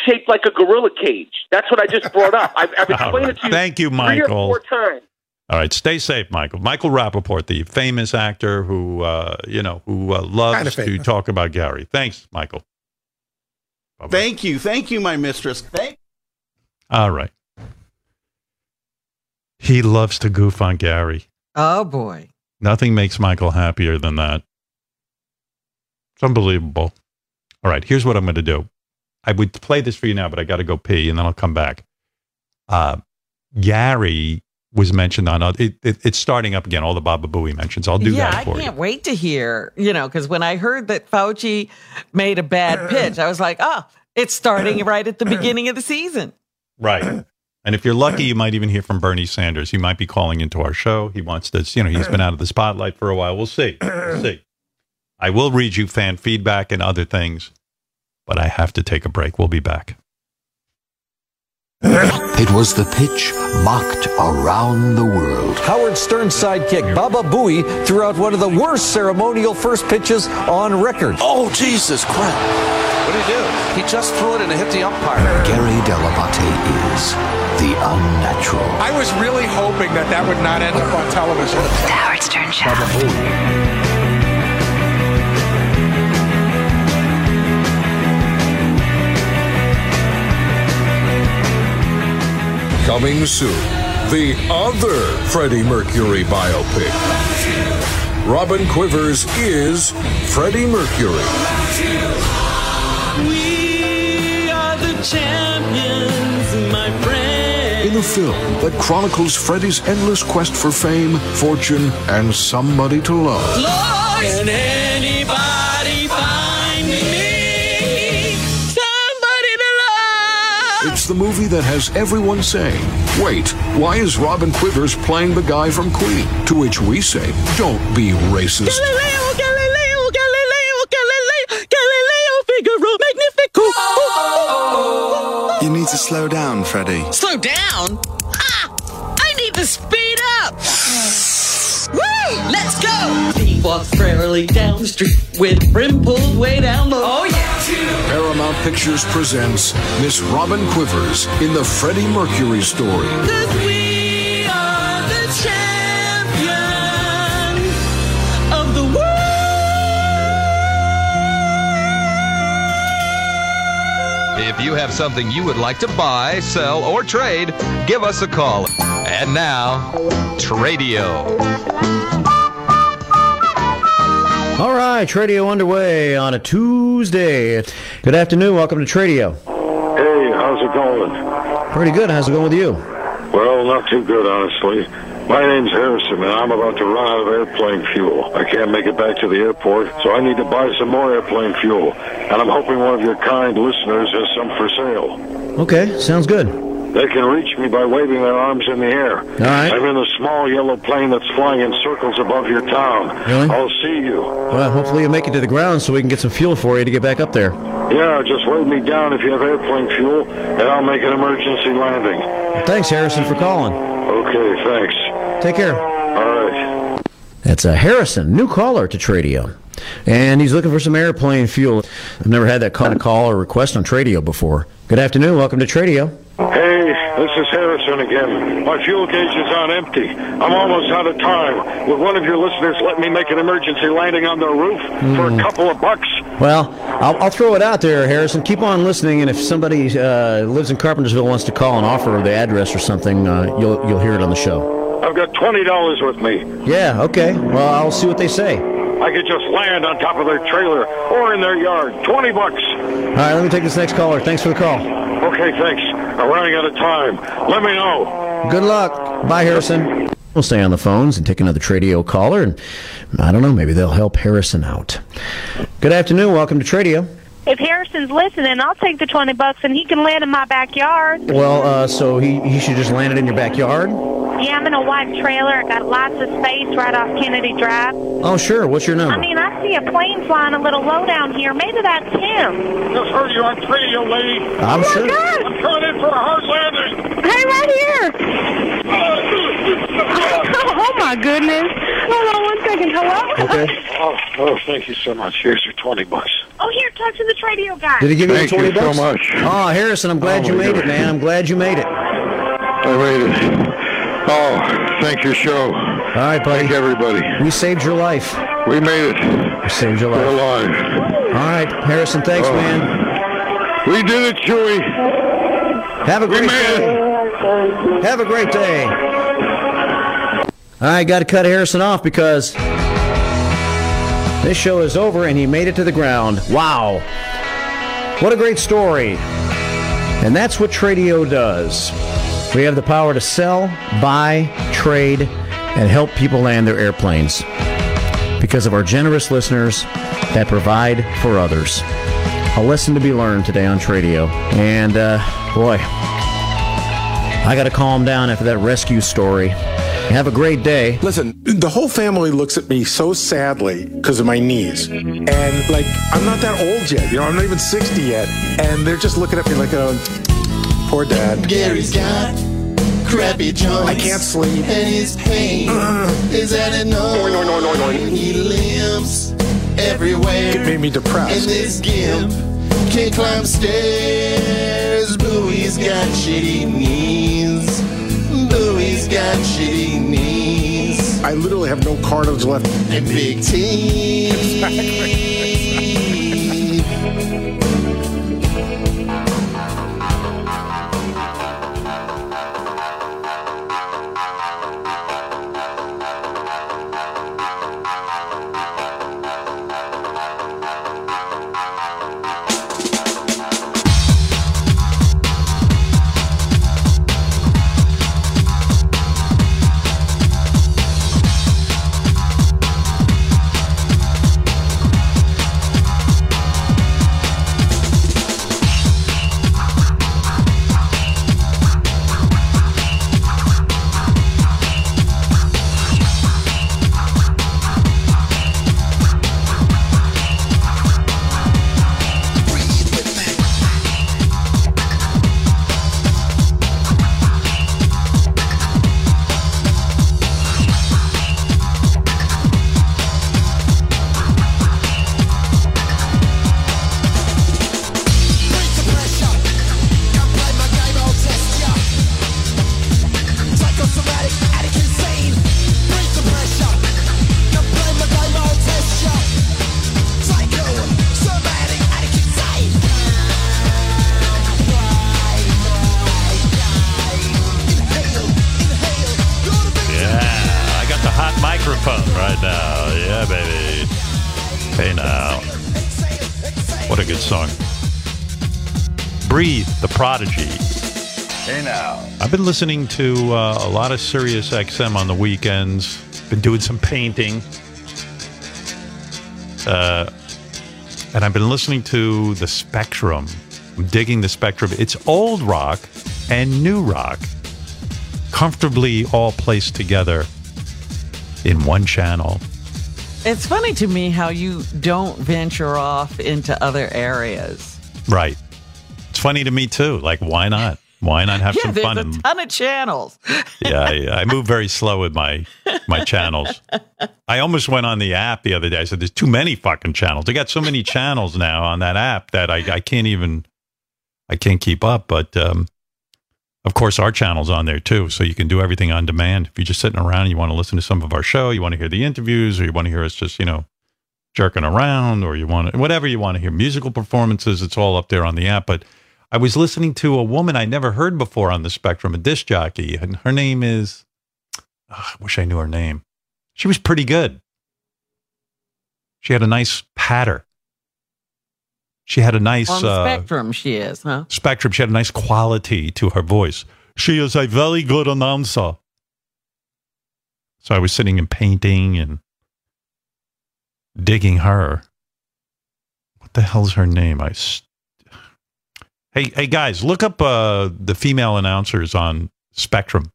shaped like a gorilla cage. That's what I just brought up. I've, I've explained right. it to you Thank you, three Michael. or four times. All right, stay safe, Michael. Michael Rappaport, the famous actor who uh, you know who uh, loves Kinda to talk about Gary. Thanks, Michael. Thank you. Thank you, my mistress. Thank All right. He loves to goof on Gary. Oh boy. Nothing makes Michael happier than that. It's unbelievable. All right, here's what I'm going to do. I would play this for you now, but I got to go pee, and then I'll come back. Uh, Gary was mentioned on it, it, it's starting up again. All the Baba Booey mentions. I'll do that. yeah, that I can't you. wait to hear, you know, because when I heard that Fauci made a bad pitch, I was like, oh, it's starting right at the beginning of the season. Right. And if you're lucky, you might even hear from Bernie Sanders. He might be calling into our show. He wants to, you know, he's been out of the spotlight for a while. We'll see. We'll see. I will read you fan feedback and other things, but I have to take a break. We'll be back. It was the pitch mocked around the world. Howard Stern's sidekick, Baba Booey, threw out one of the worst ceremonial first pitches on record. Oh, Jesus Christ. What did he do? He just threw it and it hit the umpire. Gary Dell'Abate is the unnatural. I was really hoping that that would not end up on television. The Howard Stern Show. Coming soon, the other Freddie Mercury biopic. Robin Quivers is Freddie Mercury. We are the champions, my friend. In a film that chronicles Freddie's endless quest for fame, fortune, and somebody to love. Can the movie that has everyone saying, wait, why is Robin Quivers playing the guy from Queen? To which we say, don't be racist. Galileo, Galileo, Galileo, Galileo, Galileo, Figaro, Magnifico. You need to slow down, Freddie. Slow down? Ah! I need to speed up! Woo! Let's go! He walks prayerfully down the street with brim pulled way down low. Oh, yeah! Paramount Pictures presents Miss Robin Quivers in the Freddie Mercury story. Cause we are the champions of the world! If you have something you would like to buy, sell, or trade, give us a call. And now, Tradio. All right, Tradio underway on a Tuesday. Good afternoon. Welcome to Tradio. Hey, how's it going? Pretty good. How's it going with you? Well, not too good, honestly. My name's Harrison, and I'm about to run out of airplane fuel. I can't make it back to the airport, so I need to buy some more airplane fuel. And I'm hoping one of your kind listeners has some for sale. Okay, sounds good. They can reach me by waving their arms in the air. All right. I'm in a small yellow plane that's flying in circles above your town. Really? I'll see you. Well, hopefully you'll make it to the ground so we can get some fuel for you to get back up there. Yeah, just wave me down if you have airplane fuel, and I'll make an emergency landing. Thanks, Harrison, for calling. Okay, thanks. Take care. All right. That's a Harrison, new caller to Tradio. And he's looking for some airplane fuel. I've never had that kind of call or request on Tradio before. Good afternoon. Welcome to Tradio. Hey, this is Harrison again. My fuel gauge is on empty. I'm almost out of time. Would one of your listeners let me make an emergency landing on the roof for a couple of bucks? Well, I'll, I'll throw it out there, Harrison. Keep on listening, and if somebody uh, lives in Carpentersville wants to call and offer the address or something, uh, you'll you'll hear it on the show. I've got twenty dollars with me. Yeah. Okay. Well, I'll see what they say. I could just land on top of their trailer or in their yard. Twenty bucks. All right. Let me take this next caller. Thanks for the call. Okay, thanks. I'm running out of time. Let me know. Good luck. Bye, Harrison. We'll stay on the phones and take another Tradio caller, and I don't know, maybe they'll help Harrison out. Good afternoon. Welcome to Tradio. If Harrison's listening, I'll take the 20 bucks and he can land in my backyard. Well, uh, so he, he should just land it in your backyard? Yeah, I'm in a white trailer. I got lots of space right off Kennedy Drive. Oh, sure. What's your number? I mean, I see a plane flying a little low down here. Maybe that's him. Just heard you on radio, lady. I'm oh sure. My God. I'm coming in for a hard landing. Hey, right here. oh, my goodness. Hold on one second. Hello? Okay. Oh, oh, thank you so much. Here's your 20 bucks. Oh, here, talk to the radio guy. Did he give you Thank the 20 you so bucks? much. Oh, Harrison, I'm glad Oh, you made God. it, man. I'm glad you made it. All I made it. Oh, thank your show. All right, buddy. Thank everybody. We saved your life. We made it. We saved your life. We're life. alive. All right, Harrison, thanks, Oh. man. We did it, Chewy. Have a We great made day. Have a great day. All right, got to cut Harrison off because this show is over and he made it to the ground. Wow. What a great story. And that's what Tradio does. We have the power to sell, buy, trade, and help people land their airplanes because of our generous listeners that provide for others. A lesson to be learned today on Tradio. And uh, boy, I got to calm down after that rescue story. Have a great day. Listen, the whole family looks at me so sadly because of my knees. And like, I'm not that old yet. You know, I'm not even 60 yet. And they're just looking at me like, oh, poor Poor dad. Gary's got crappy joints. I can't sleep. And his pain is at an He limps everywhere. It made me depressed. And this gimp can't climb stairs. Bowie's got shitty knees. Bowie's got shitty knees. I literally have no cartilage left. And big teeth. Yeah, I've been listening to uh, a lot of Sirius XM on the weekends. Been doing some painting. Uh, and I've been listening to the Spectrum. I'm digging the Spectrum. It's old rock and new rock, comfortably all placed together in one channel. It's funny to me how you don't venture off into other areas. Right. It's funny to me too. Like, why not? Why not have yeah, some there's fun? a and- ton of channels. yeah, I, I move very slow with my my channels. I almost went on the app the other day. I said, "There's too many fucking channels. They got so many channels now on that app that I, I can't even I can't keep up." But um, of course, our channel's on there too, so you can do everything on demand. If you're just sitting around and you want to listen to some of our show, you want to hear the interviews, or you want to hear us just you know jerking around, or you want to, whatever you want to hear, musical performances. It's all up there on the app, but. I was listening to a woman I never heard before on the spectrum, a disc jockey, and her name is. oh, I wish I knew her name. She was pretty good. She had a nice patter. She had a nice On uh, spectrum, she is, huh? spectrum. She had a nice quality to her voice. She is a very good announcer. So I was sitting and painting and digging her. What the hell's her name? I. St- hey, hey guys, look up uh, the female announcers on Spectrum.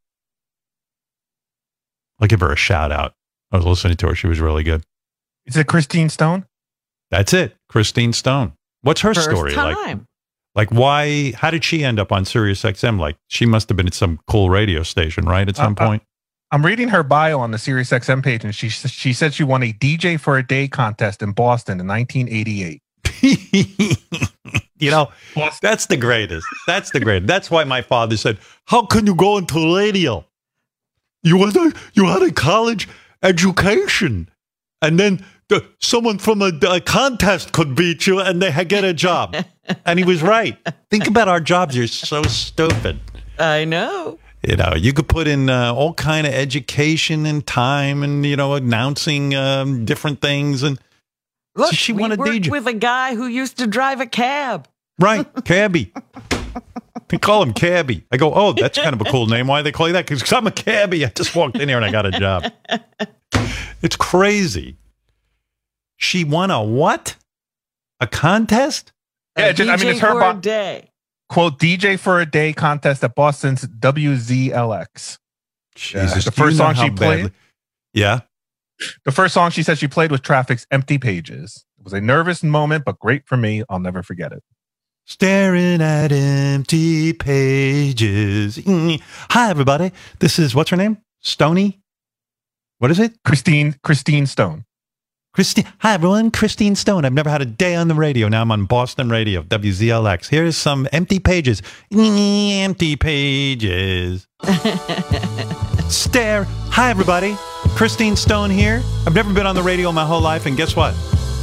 I'll give her a shout out. I was listening to her. She was really good. Is it Christine Stone? That's it. Christine Stone. What's her First story like? time. Like why? How did she end up on Sirius XM? Like she must have been at some cool radio station, right? At some Uh, uh, point. I'm reading her bio on the SiriusXM page, and she she said she won a DJ for a Day contest in Boston in 1988. you know, that's the greatest. That's the greatest. That's why my father said, "How can you go into radio? You had a you had a college education, and then the, someone from a, a contest could beat you, and they had- get a job." and he was right. Think about our jobs. You're so stupid. I know. You know, you could put in uh, all kind of education and time, and you know, announcing um, different things, and Look, she we a worked DJ. with a guy who used to drive a cab. Right, cabbie. They call him cabbie. I go, oh, that's kind of a cool name. Why do they call you that? Because I'm a cabbie. I just walked in here and I got a job. It's crazy. She won a what? A contest? Yeah, A just, I mean, it's her for bio. a day. quote DJ for a Day contest at Boston's WZLX. Jesus, the first song how she played, Yeah. the first song she said she played was Traffic's "Empty Pages." It was a nervous moment, but great for me. I'll never forget it. Staring at empty pages. Hi, everybody. This is what's her name? Stony. What is it? Christine Christine Stone. Christine. Hi, everyone. Christine Stone. I've never had a day on the radio. Now I'm on Boston Radio, WZLX. Here's some empty pages. Empty pages. Stare. Hi, everybody. Christine Stone here. I've never been on the radio my whole life, and guess what?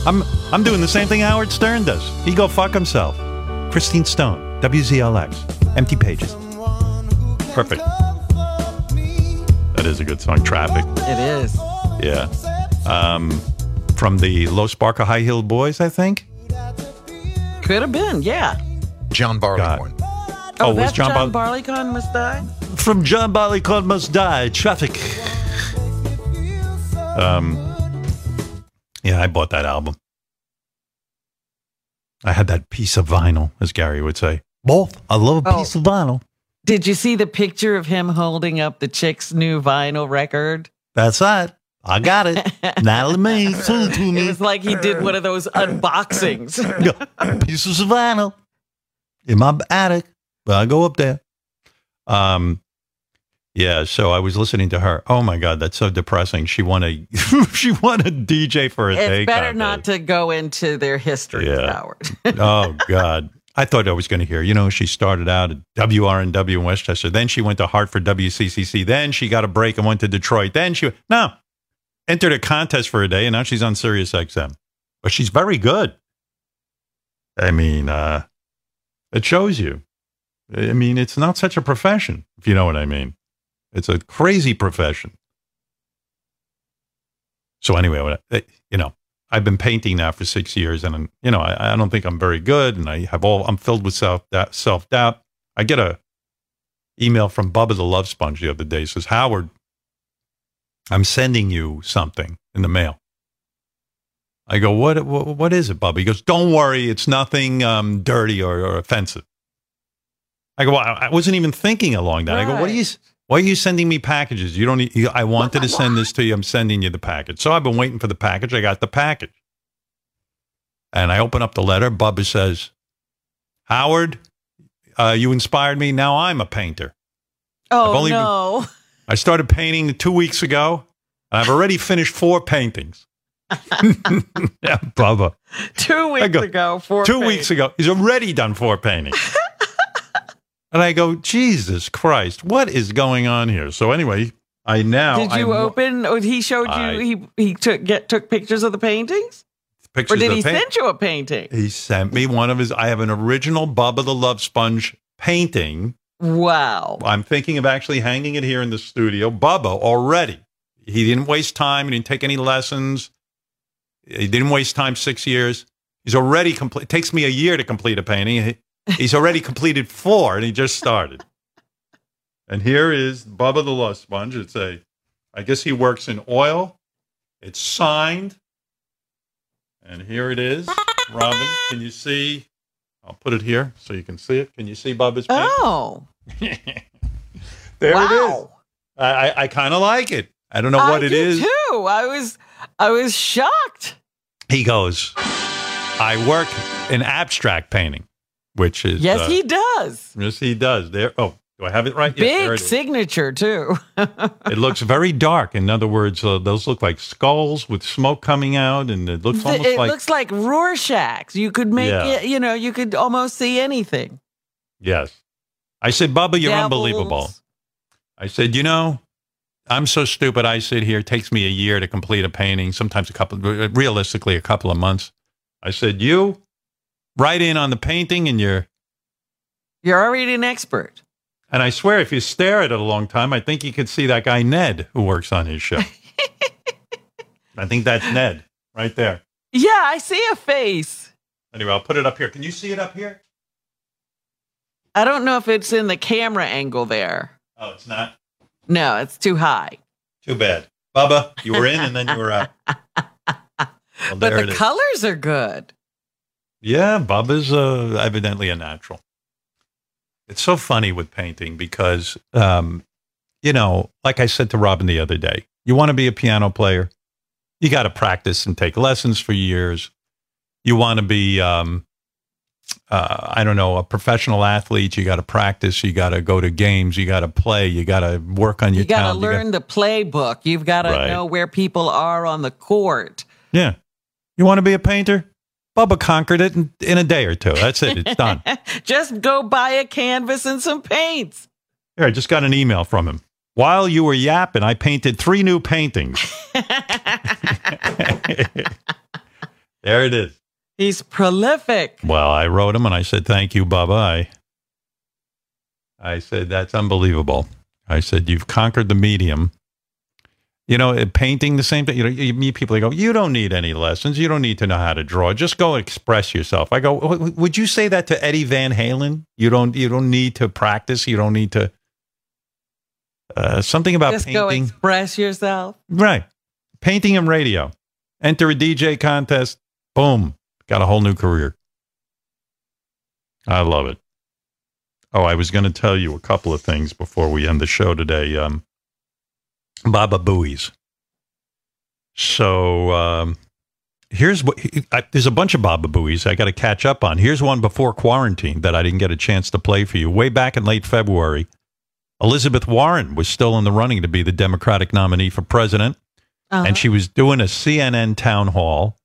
I'm I'm doing the same thing Howard Stern does. He go fuck himself. Christine Stone, WZLX. Empty pages. Perfect. That is a good song. Traffic. It is. Yeah. Um, from the Low Spark of High Heeled Boys, I think. Could have been, yeah. John Barleycorn. Oh, Oh, was that's John John, Bar- Barleycorn must die. From John Barleycorn Must Die. Traffic. Um, yeah, I bought that album. I had that piece of vinyl, as Gary would say. Both. I love a Oh. piece of vinyl. Did you see the picture of him holding up the chick's new vinyl record? That's right. I got it. Natalie May, sold it to It was like he did one of those unboxings. Pieces of vinyl in my attic. But I go up there. Um, yeah. So I was listening to her. Oh my god, that's so depressing. She won a she won a DJ for a day. it's better contest. not to go into their history, Yeah. Howard. oh God. I thought I was going to hear, you know, she started out at WRNW in Westchester. Then she went to Hartford WCCC. Then she got a break and went to Detroit. Then she, no, entered a contest for a day and now she's on Sirius XM. But she's very good. I mean, uh, it shows you. I mean, it's not such a profession, if you know what I mean. It's a crazy profession. So anyway, you know, I've been painting now for six years, and you know, I, I don't think I'm very good, and I have all. I'm filled with self self doubt. I get a email from Bubba the Love Sponge the other day. Says Howard, I'm sending you something in the mail. I go, what? What, what is it, Bubba? He goes, Don't worry, it's nothing um, dirty or, or offensive. I go, well, I I wasn't even thinking along that. I go, what are you? Why are you sending me packages? You don't. need- You, I wanted to send this to you. I'm sending you the package. So I've been waiting for the package. I got the package, and I open up the letter. Bubba says, "Howard, uh, you inspired me. Now I'm a painter. Oh only been- no! I started painting two weeks ago, and I've already finished four paintings." yeah, Bubba. Two weeks go, ago, four Two weeks ago, he's already done four paintings. And I go, Jesus Christ, what is going on here? So anyway, I now Did you I'm- open? Or he showed you. I- he he took get took pictures of the paintings, pictures or did he paint- send you a painting? He sent me one of his. I have an original Bubba the Love Sponge painting. Wow! I'm thinking of actually hanging it here in the studio. Bubba already. He didn't waste time. He didn't take any lessons. He didn't waste time. Six years. He's already complete. It takes me a year to complete a painting. He- He's already completed four, and he just started. and here is Bubba the Love Sponge. It's a. I guess he works in oil. It's signed. And here it is. Robin, can you see? I'll put it here so you can see it. Can you see Bubba's painting? Oh, There it is. wow. I, I, I kind of like it. I don't know what it is. I it do is. Too. I was I was shocked. He goes, I work in abstract painting, which is. Yes, uh, he does. Yes, he does. There. Oh, do I have it right? Yes, Big it is. signature too. It looks very dark. In other words, uh, those look like skulls with smoke coming out, and it looks almost it like. looks like Rorschach's. You could make Yeah. it. You know, you could almost see anything. yes. I said, Bubba, you're Devils. unbelievable. I said, you know, I'm so stupid. I sit here. It takes me a year to complete a painting, sometimes a couple, realistically, a couple of months. I said, you write in on the painting and you're, You're already an expert. and I swear, if you stare at it a long time, I think you could see that guy, Ned, who works on his show. I think that's Ned right there. Yeah, I see a face. Anyway, I'll put it up here. Can you see it up here? I don't know if it's in the camera angle there. Oh, it's not. No, it's too high. Too bad. Bubba, you were in and then you were out. Well, But the colors are good. Yeah, Bubba's uh, evidently a natural. It's so funny with painting because, um, you know, like I said to Robin the other day, you want to be a piano player, you got to practice and take lessons for years. You want to be, um, uh, I don't know, a professional athlete. You got to practice. You got to go to games. You got to play. You got to work on your You got to learn the playbook. You've got to Right. know where people are on the court. Yeah. You want to be a painter? Bubba conquered it in, in a day or two. That's it. It's done. Just go buy a canvas and some paints. Here, I just got an email from him. While you were yapping, I painted three new paintings. there it is. He's prolific. Well, I wrote him and I said, "Thank you, Bubba." I, I said, "That's unbelievable." I said, "You've conquered the medium." You know, uh, painting the same thing. You know, you meet people. They go, "You don't need any lessons. You don't need to know how to draw. Just go express yourself." I go, "W- w- "Would you say that to Eddie Van Halen? You don't. You don't need to practice. You don't need to." Uh, something about Just go painting, express yourself. right? Painting and radio. Enter a DJ contest. Boom, got a whole new career. I love it. Oh, I was going to tell you a couple of things before we end the show today. Um, Baba Booey's. So um, here's what I, there's a bunch of Baba Booey's I got to catch up on. Here's one before quarantine that I didn't get a chance to play for you. Way back in late February, Elizabeth Warren was still in the running to be the Democratic nominee for president, and she was doing a CNN town hall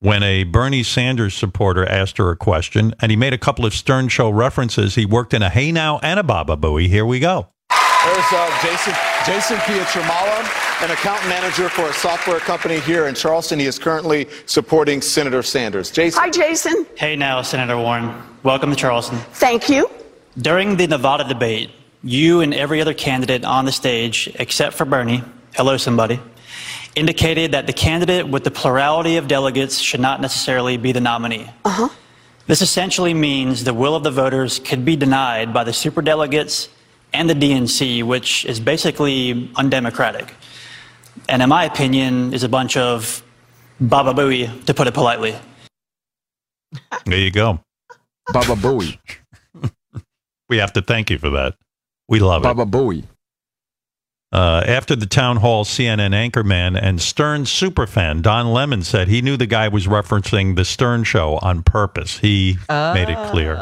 when a Bernie Sanders supporter asked her a question, and he made a couple of Stern Show references. He worked in a Hey Now and a Baba Booey. Here we go. There's uh, Jason Jason Pietramala, an account manager for a software company here in Charleston. He is currently supporting Senator Sanders. Jason. Hi, Jason. Hey now, Senator Warren. Welcome to Charleston. Thank you. During the Nevada debate, you and every other candidate on the stage, except for Bernie, hello somebody, indicated that the candidate with the plurality of delegates should not necessarily be the nominee. Uh-huh. This essentially means the will of the voters could be denied by the superdelegates and the DNC, which is basically undemocratic. And in my opinion, is a bunch of baba booey, to put it politely. There you go. Baba Booey. We have to thank you for that. We love Baba it. Booey. Uh, after the town hall, CNN anchorman and Stern superfan Don Lemon said he knew the guy was referencing the Stern show on purpose. He made it clear.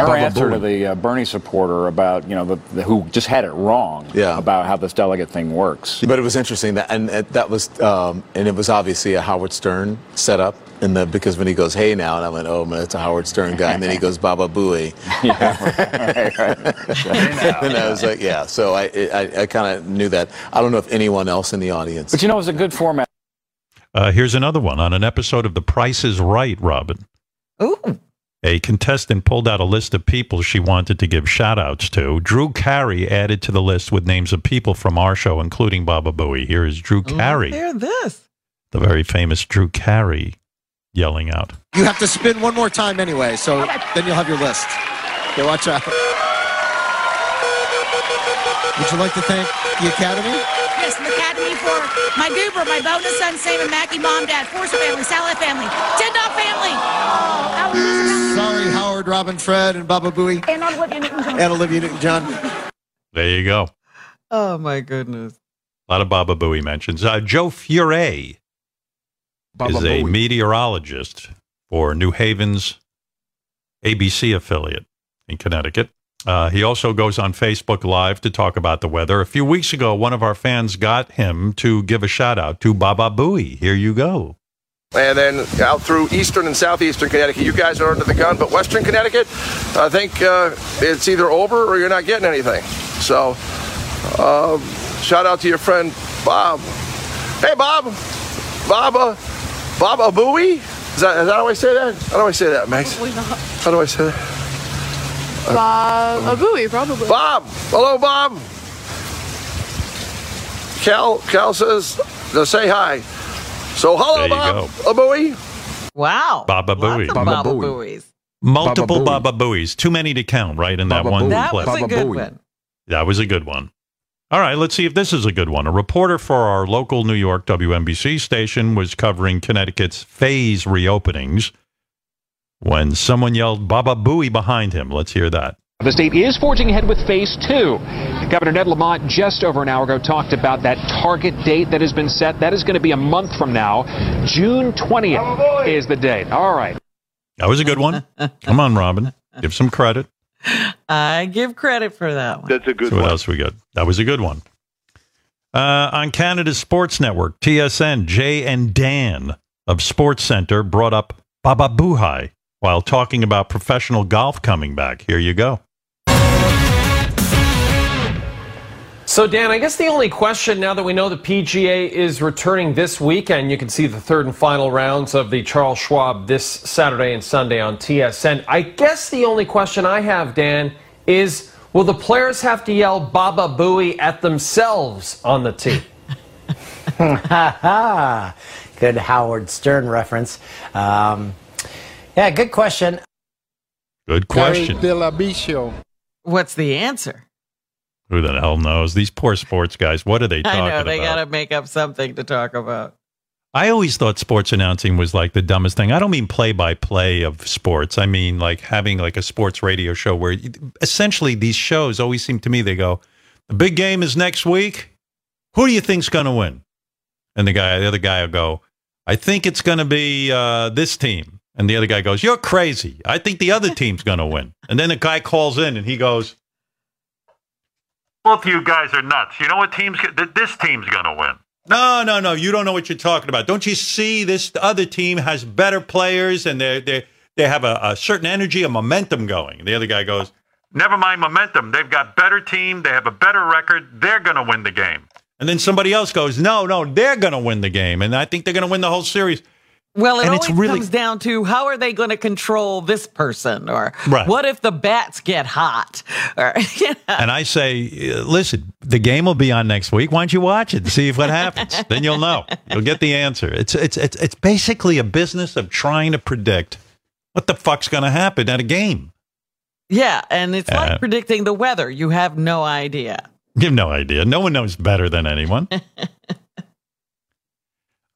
Her Baba answer to the uh, Bernie supporter about, you know, the, the, who just had it wrong about how this delegate thing works. But it was interesting that, and uh, that was, um, and it was obviously a Howard Stern setup. In the because when he goes, "Hey now," and I went, "Oh man, it's a Howard Stern guy," and then he goes, "Baba Booey," Yeah. and I was like, "Yeah." So I, I, I kind of knew that. I don't know if anyone else in the audience. But you know, it's a good format. Uh, here's another one on an episode of The Price is Right, Robin. Ooh. A contestant pulled out a list of people she wanted to give shout outs to. Drew Carey added to the list with names of people from our show, including Baba Booey. Here is Drew oh, Carey, Hear this. the very famous Drew Carey, yelling out. You have to spin one more time anyway, so then you'll have your list. Okay, watch out. Would you like to thank the Academy? Yes, the Academy for my goober, my bonus son, Sam and Mackie, mom, dad, Forcer family, Salad family, Tin Dog family. Sorry, Howard, Robin, Fred, and Baba Booey, And Olivia Newton-John. and Olivia Newton-John. There you go. Oh my goodness. A lot of Baba Booey mentions. Uh, Joe Furey Baba is a meteorologist for New Haven's ABC affiliate in Connecticut. Uh, he also goes on Facebook Live to talk about the weather. A few weeks ago, one of our fans got him to give a shout out to Baba Booey. Here you go. and then out through eastern and southeastern Connecticut. You guys are under the gun, but western Connecticut, I think uh, it's either over or you're not getting anything. So, um, shout out to your friend Bob. Hey, Bob, Baba, Baba Booey. Is that, is that how I say that? How do I say that, Max? Probably not. How do I say that? Bob, a buoy, probably. Bob, hello, Bob. Cal, Cal says to say hi. So, hello, There you Bob, a Booey. Wow. Baba Booey. Lots of Baba, Booey's. Multiple Baba Baba, Booeys. Too many to count, right? In that Baba one Booey. That clip. was a good one. That was a good one. All right, let's see if this is a good one. A reporter for our local New York WNBC station was covering Connecticut's phase reopenings when someone yelled Baba Booey behind him. Let's hear that. The state is forging ahead with phase two. Governor Ned Lamont just over an hour ago talked about that target date that has been set. That is going to be a month from now. June 20th is the date. All right. That was a good one. Come on, Robin. Give some credit. I give credit for that one. That's a good so what one. else we got? That was a good one. Uh, on Canada's sports network, TSN, Jay and Dan of Sports Center brought up Baba Booey while talking about professional golf coming back. Here you go. So, Dan, I guess the only question now that we know the PGA is returning this weekend, you can see the third and final rounds of the Charles Schwab this Saturday and Sunday on TSN. I guess the only question I have, Dan, is will the players have to yell Baba Booey at themselves on the tee? Ha ha! Good Howard Stern reference. Um, yeah, good question. Good question. What's the answer? Who the hell knows? These poor sports guys. What are they talking about? I know they about? got to make up something to talk about. I always thought sports announcing was like the dumbest thing. I don't mean play by play of sports. I mean like having like a sports radio show where essentially these shows always seem to me they go, the big game is next week. Who do you think's going to win? And the guy, the other guy will go, I think it's going to be uh, this team. And the other guy goes, You're crazy. I think the other team's going to win. And then the guy calls in and he goes, Both of you guys are nuts. You know what team's this team's going to win? No, no, no. You don't know what you're talking about. Don't you see this other team has better players and they they they have a, a certain energy, a momentum going. And the other guy goes, Never mind momentum. They've got better team. They have a better record. They're going to win the game. And then somebody else goes, No, no, they're going to win the game. And I think they're going to win the whole series. Well, it And always it's really- comes down to how are they going to control this person, or Right. what if the bats get hot, or you know. And I say, uh, listen, the game will be on next week. Why don't you watch it and see if what happens? then you'll know. You'll get the answer. It's it's it's it's basically a business of trying to predict what the fuck's going to happen at a game. yeah, and it's Uh, like predicting the weather. You have no idea. You have no idea. No one knows better than anyone.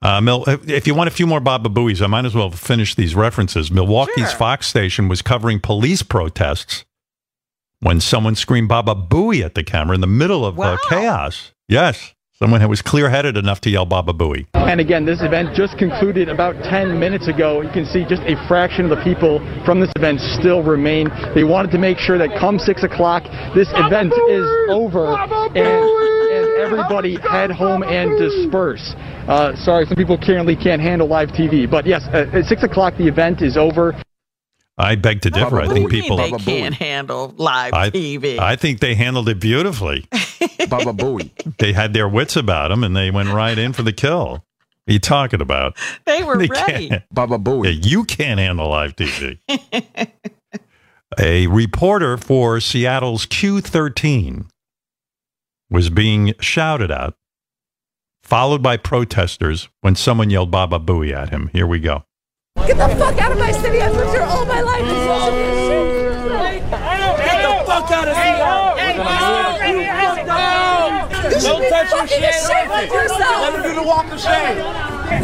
Uh, Mil- if you want a few more Baba Booies, I might as well finish these references. Milwaukee's Fox station was covering police protests when someone screamed Baba Booey at the camera in the middle of uh, chaos. Yes, someone who was clear headed enough to yell Baba Booey. And again, this event just concluded about 10 minutes ago. You can see just a fraction of the people from this event still remain. They wanted to make sure that come 6 o'clock, this event is over and, and everybody head home and disperse. Uh, sorry, some people currently can't handle live TV. But yes, uh, at 6 o'clock, the event is over. I beg to differ. I think people. they can't handle live I, TV. I think they handled it beautifully. Baba Booey. They had their wits about them and they went right in for the kill. What are you talking about? they were They ready. can't. Baba Booey. Yeah, you can't handle live TV. a reporter for Seattle's Q13 was being shouted at, followed by protesters when someone yelled Baba Booey at him. Here we go. Get the fuck out of my city. I've lived here all my life. This is shit. Get the fuck out of here. Don't touch your shit. Shit yourself. Let him do the walk of shame.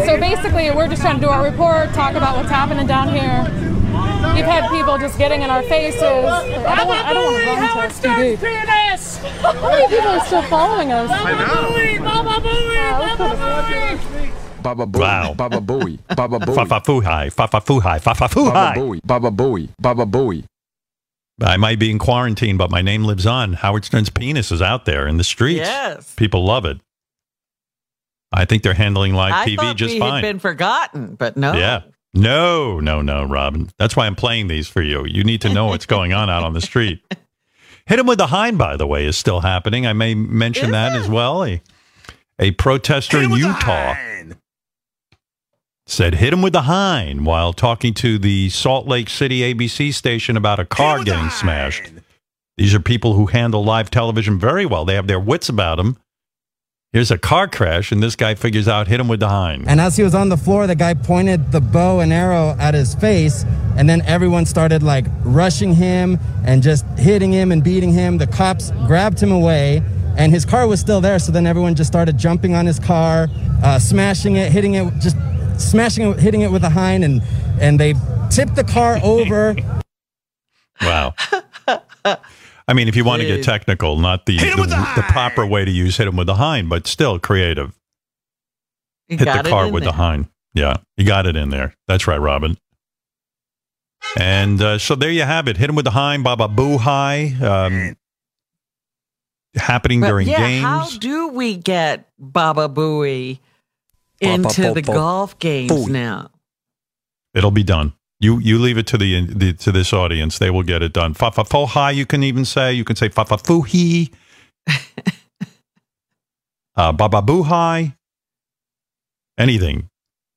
So basically, we're just trying to do our report, talk about what's happening down here. We've had people just getting in our faces. I don't want, I don't want to run to TV. How many people are still following us? Baba Booey. Wow. Baba Booey. Baba Booey. Fa-fa-foo-hi, fa-fa-foo-hi, Baba fa-fa-foo-hi. Booey. Baba Booey. Baba Booey. I might be in quarantine, but my name lives on. Howard Stern's penis is out there in the streets. Yes. People love it. I think they're handling live I TV thought just we fine. had been forgotten, but no. Yeah. No, no, no, Robin. That's why I'm playing these for you. You need to know what's going on out on the street. Hit him with the Hein, by the way, is still happening. I may mention that as well. A, a protester in Utah said, hit him with the Hein while talking to the Salt Lake City ABC station about a car getting smashed. These are people who handle live television very well. They have their wits about them. Here's a car crash, and this guy figures out, hit him with the Hein. And as he was on the floor, the guy pointed the bow and arrow at his face, and then everyone started like rushing him and just hitting him and beating him. The cops grabbed him away, and his car was still there. So then everyone just started jumping on his car, uh, smashing it, hitting it, just smashing it, hitting it with a Hein, and and they tipped the car over. Wow. I mean, if you want to get technical, not the the, the proper way to use hit him with the Hein, but still creative. You hit the car in with the Hein. Yeah, you got it in there. That's right, Robin. And uh, so there you have it. Hit him with the Hein, Baba Boo high. Um, happening But during yeah, games. how do we get Baba Booey into the Baba golf games Booey. now? It'll be done. You you leave it to the, the to this audience. They will get it done. Fa fa fo hi. You can even say. You can say fa fa foo he. uh, Baba boo hi. Anything.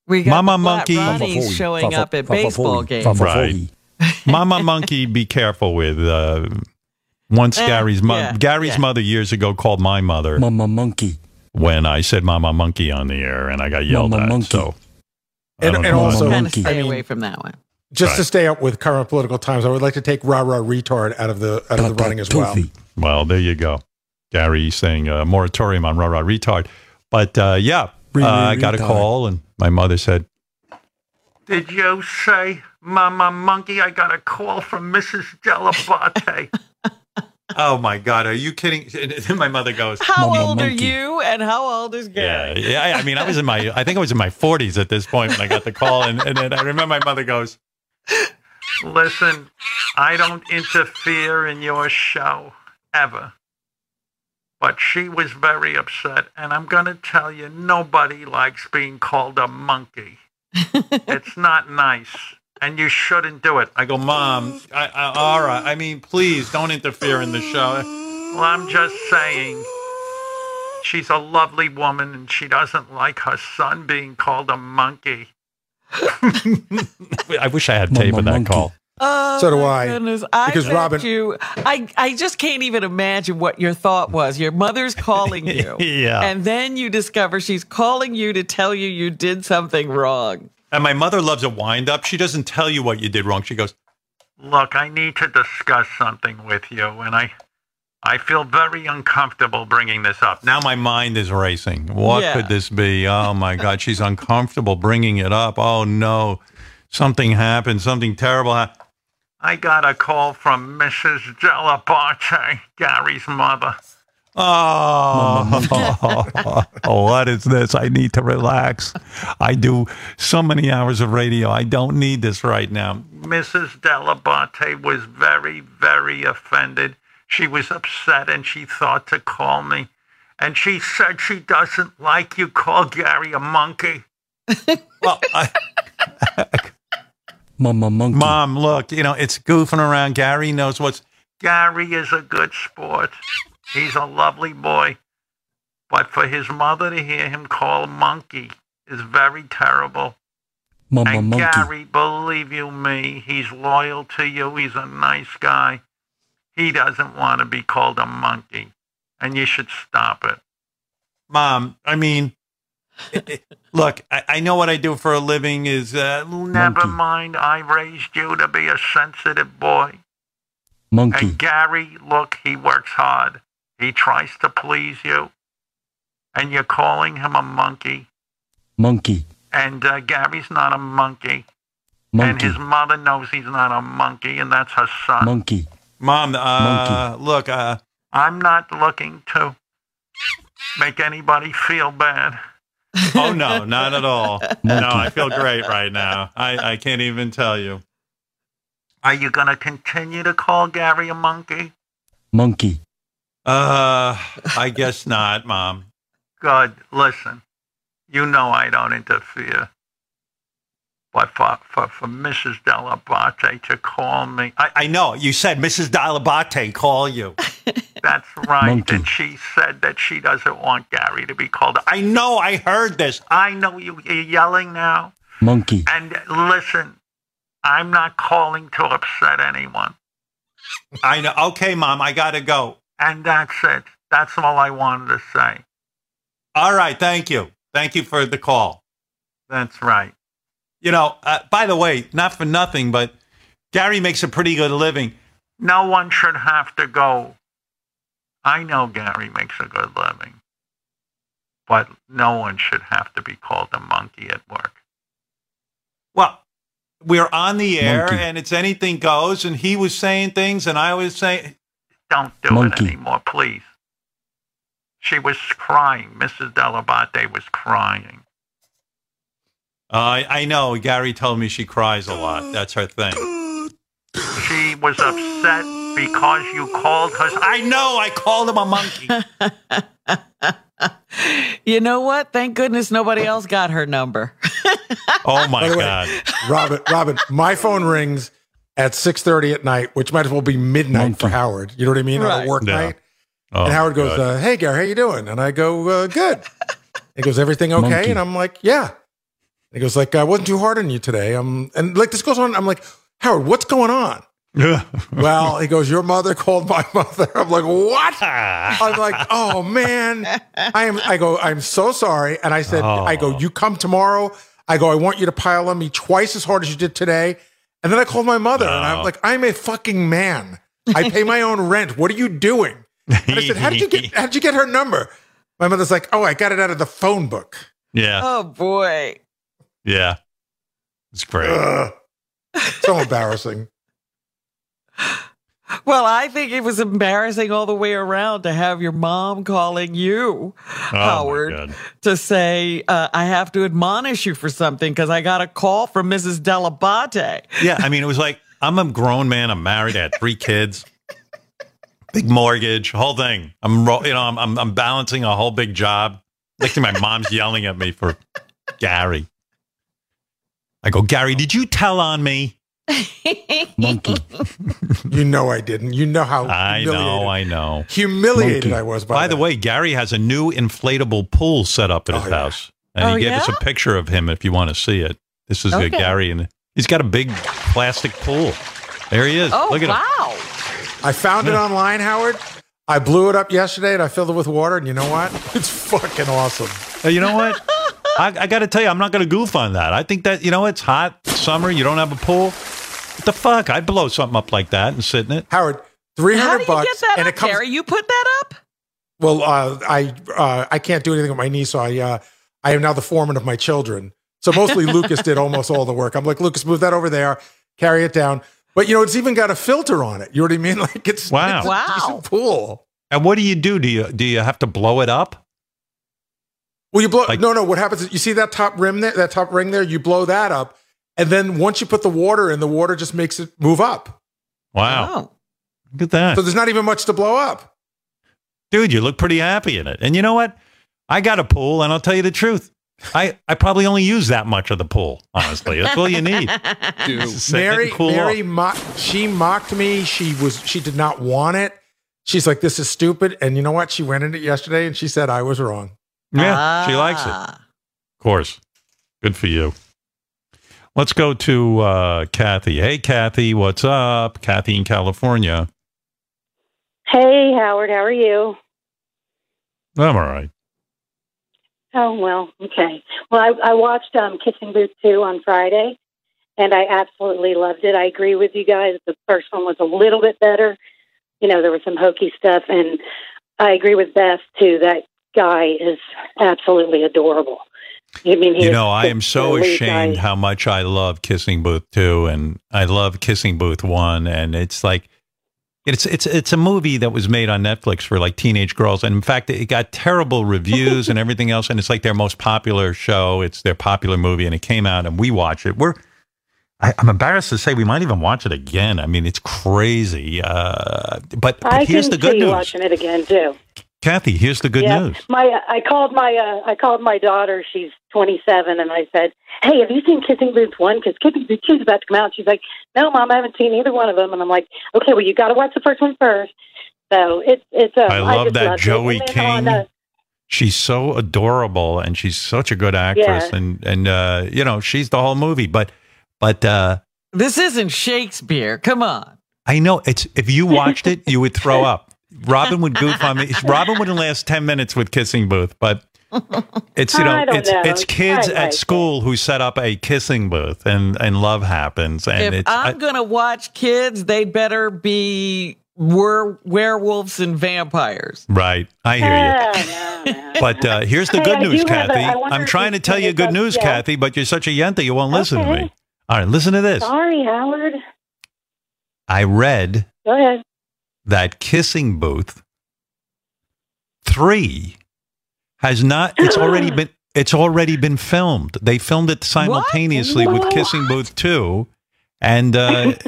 We got Mama Monkey. Ronnies showing up at baseball games. Right. Mama Monkey, be careful with. Uh, once Eh, Gary's mother, yeah, Gary's yeah. mother years ago called my mother Mama Monkey when I said Mama Monkey on the air, and I got yelled Mama at. Monkey. So, I And, don't and also, Kind of stay I mean, away from that one. Just to stay up with current political times, I would like to take rah rah retard out of the out of the running as well. Well, there you go. Gary saying a moratorium on rah rah retard. But uh, yeah, uh, I got a call, and my mother said, Did you say, Mama Monkey, I got a call from Mrs. Dell'Abate? "Oh my God, are you kidding?" And my mother goes, How "Mama old monkey." are you and how old is Yeah, Gary? yeah. I mean, I was in my, I think I was in my 40s at this point when I got the call, and, and then I remember my mother goes, Listen, I don't interfere in your show, ever. But she was very upset, and I'm going to tell you, nobody likes being called a monkey. it's not nice, and you shouldn't do it. I go, Mom, I, I, all right. I mean, please don't interfere in the show. Well, I'm just saying, she's a lovely woman, and she doesn't like her son being called a monkey. I wish I had tape of that call. Oh, So do I. Goodness. I Because Robin- you, I, I just can't even imagine what your thought was. Your mother's calling you, Yeah. and then you discover she's calling you to tell you you did something wrong. And my mother loves a wind up. She doesn't tell you what you did wrong. She goes, Look, I need to discuss something with you, and I, I feel very uncomfortable bringing this up. Now my mind is racing. What Yeah. could this be? Oh my God, she's uncomfortable bringing it up. Oh no, something happened. Something terrible happened. I got a call from Mrs. Dell'Abate, Gary's mother. Oh, what is this? I need to relax. I do so many hours of radio. I don't need this right now. Mrs. Dell'Abate was very, very offended. She was upset and she thought to call me. And she said she doesn't like you call Gary a monkey. well, I, Mama Monkey. Mom, look, you know, it's goofing around. Gary knows what's. Gary is a good sport. He's a lovely boy. But for his mother to hear him call a monkey is very terrible. Mama and Monkey. Gary, believe you me, he's loyal to you. He's a nice guy. He doesn't want to be called a monkey. And you should stop it. Mom, I mean, look, I, I know what I do for a living is. Uh, Never mind, I raised you to be a sensitive boy. Monkey. And Gary, look, he works hard. He tries to please you. And you're calling him a monkey. Monkey. And uh, Gary's not a monkey. Monkey. And his mother knows he's not a monkey, and that's her son. Monkey. Mom, uh, look, uh, I'm not looking to make anybody feel bad. oh no, not at all. No, I feel great right now. I, I can't even tell you. Are you going to continue to call Gary a monkey? Monkey. Uh, I guess not, Mom. Good. Listen, you know I don't interfere. But for, for, for Mrs. Dell'Abate to call me, I, I know. You said Mrs. Dell'Abate call you. that's right. Monkey. And she said that she doesn't want Gary to be called. I know. I heard this. I know you, you're yelling now. Monkey. And listen, I'm not calling to upset anyone. I know. Okay, Mom, I got to go. And that's it. That's all I wanted to say. All right. Thank you. Thank you for the call. That's right. You know, uh, by the way, not for nothing, but Gary makes a pretty good living. No one should have to go. I know Gary makes a good living, but no one should have to be called a monkey at work. Well, we're on the air Monkey. and it's anything goes, and he was saying things, and I was saying, Don't do Monkey. it anymore, please. She was crying. Mrs. Dell'Abate was crying. Uh, I, I know. Gary told me she cries a lot. That's her thing. she was upset because you called her. I know I called him a monkey. You know what? Thank goodness nobody else got her number. Oh my By way, God. Robin, Robin, my phone rings at 6:30 at night, which might as well be midnight for Howard. You know what I mean? On a work Yeah. night. Oh, and Howard goes, uh, "Hey, Gary, how you doing?" And I go, uh, "Good." he goes, "Everything okay?" Monkey. And I'm like, "Yeah." He goes, "Like I wasn't too hard on you today." Um, and like this goes on. I'm like, Howard, what's going on? well, he goes, Your mother called my mother. I'm like, What? I'm like, Oh man. I am I go, I'm so sorry. And I said, I go, You come tomorrow. I go, I want you to pile on me twice as hard as you did today. And then I called my mother and I'm like, I'm a fucking man. I pay my own rent. What are you doing? And I said, How did you get how did you get her number? My mother's like, Oh, I got it out of the phone book. yeah. oh boy. Yeah. It's great. Ugh. So embarrassing. Well, I think it was embarrassing all the way around to have your mom calling you, Oh, Howard, to say, uh, I have to admonish you for something because I got a call from Mrs. Dell'Abate. Yeah, I mean, it was like I'm a grown man. I'm married. I had three kids, big mortgage, whole thing. I'm, you know, I'm, I'm, I'm balancing a whole big job. Next thing, my mom's yelling at me for Gary. I go, Gary, did you tell on me? Monkey. You know I didn't. You know how I know, humiliated- I know. humiliated Monkey. I was by, By the way, Gary has a new inflatable pool set up at his Oh, yeah. house, and Oh, he gave us a picture of him if you want to see it. This is Okay. Gary, and he's got a big plastic pool. There he is. Oh, Look at him. wow. I found it online, Howard. I blew it up yesterday and I filled it with water, and you know what? It's fucking awesome. Uh, you know what? I, I got to tell you, I'm not going to goof on that. I think that you know it's hot summer. You don't have a pool. What the fuck? I'd blow something up like that and sit in it. Howard, three How do you bucks, get that and up, it comes. Gary? You put that up? Well, uh, I uh, I can't do anything with my knee, so I uh, I am now the foreman of my children. So mostly Lucas did almost all the work. I'm like, Lucas, move that over there, carry it down. But you know, it's even got a filter on it. You know what I mean? Like it's Wow. it's a Wow. pool. And what do you do? Do you do you have to blow it up? Well, you blow. Like- no, no. What happens is you see that top rim there, that top ring there. You blow that up, and then once you put the water in, the water just makes it move up. Wow, Oh. look at that, So there's not even much to blow up. dude. You look pretty happy in it. And you know what? I got a pool, and I'll tell you the truth. I, I probably only use that much of the pool. Honestly, that's all you need. Just sit in it and Mary, cool Mary, off. mo- she mocked me. She was, she did not want it. She's like, "This is stupid." And you know what? She went in it yesterday, and she said I was wrong. Yeah, she likes it. Ah. Of course. Good for you. Let's go to uh, Kathy. Hey, Kathy, what's up? Kathy in California. Hey, Howard, how are you? I'm all right. Oh, well, okay. Well, I, I watched um, Kissing Booth 2 on Friday, and I absolutely loved it. I agree with you guys. The first one was a little bit better. You know, there was some hokey stuff, and I agree with Beth, too. That guy is absolutely adorable. I mean, he You know, I am so ashamed guy. how much I love Kissing Booth 2 and I love Kissing Booth 1 and it's like it's it's it's a movie that was made on Netflix for like teenage girls and in fact it got terrible reviews and everything else and it's like their most popular show, it's their popular movie and it came out and we watch it. We're I, I'm embarrassed to say we might even watch it again. I mean, it's crazy. Uh, but, but I here's the good news, watching it again, too. Kathy. Here's the good yeah. news. My, I called my, uh, I called my daughter. She's 27, and I said, "Hey, have you seen Kissing Booth one? Because Kissing Booth two is about to come out." She's like, "No, mom, I haven't seen either one of them." And I'm like, "Okay, well, you got to watch the first one first. So it's it's. Um, I love just that loved. Joey And on, King. uh, she's so adorable and she's such a good actress Yeah. and and uh you know she's the whole movie but but uh This isn't Shakespeare. Come on. i know it's if you watched it you would throw up robin would goof on me robin wouldn't last 10 minutes with kissing booth but it's you know it's know. it's kids I at like school who set up a kissing booth and and love happens and if it's I'm I- going to watch kids, they better be were werewolves and vampires. right i hear you but uh, here's the Hey, good I news, do have a- Kathy. i i'm trying to tell you good news, yeah. Kathy, but you're such a yenta, you won't listen to me. All right, listen to this. Sorry, Howard. I read Go ahead. That Kissing Booth 3 has not it's already been it's already been filmed. They filmed it simultaneously with What? Kissing Booth 2 and uh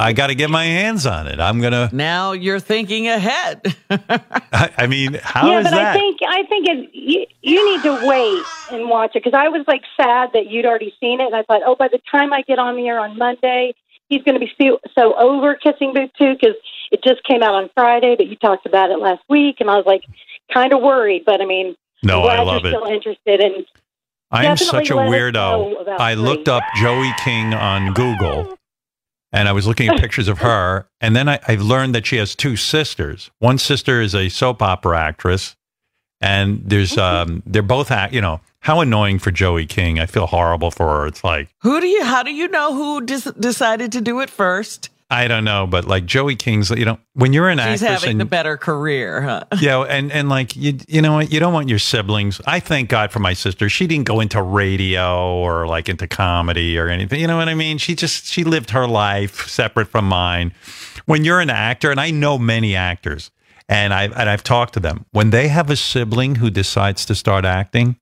I got to get my hands on it. I'm gonna. Now you're thinking ahead. I, I mean, how yeah, is but that? I think I think it, you, you need to wait and watch it because I was like sad that you'd already seen it, and I thought, oh, by the time I get on the air on Monday, he's going to be so, so over Kissing Booth too because it just came out on Friday, but you talked about it last week, and I was like kind of worried. But I mean, No, I'm love you're it. still interested in. I am such a let us know weirdo. I Free. looked up Joey King on Google and I was looking at pictures of her. And then I, I've learned that she has two sisters. One sister is a soap opera actress. And there's, um, they're both, act, you know, how annoying for Joey King. I feel horrible for her. It's like, who do you? How do you know who dis- decided to do it first? I don't know, but like Joey King's, you know, when you're an actor. She's actress having and the better career, huh? yeah, and and like you, you know what, you don't want your siblings. I thank God for my sister. She didn't go into radio or like into comedy or anything. You know what I mean? She just she lived her life separate from mine. When you're an actor, and I know many actors, and I and I've talked to them when they have a sibling who decides to start acting.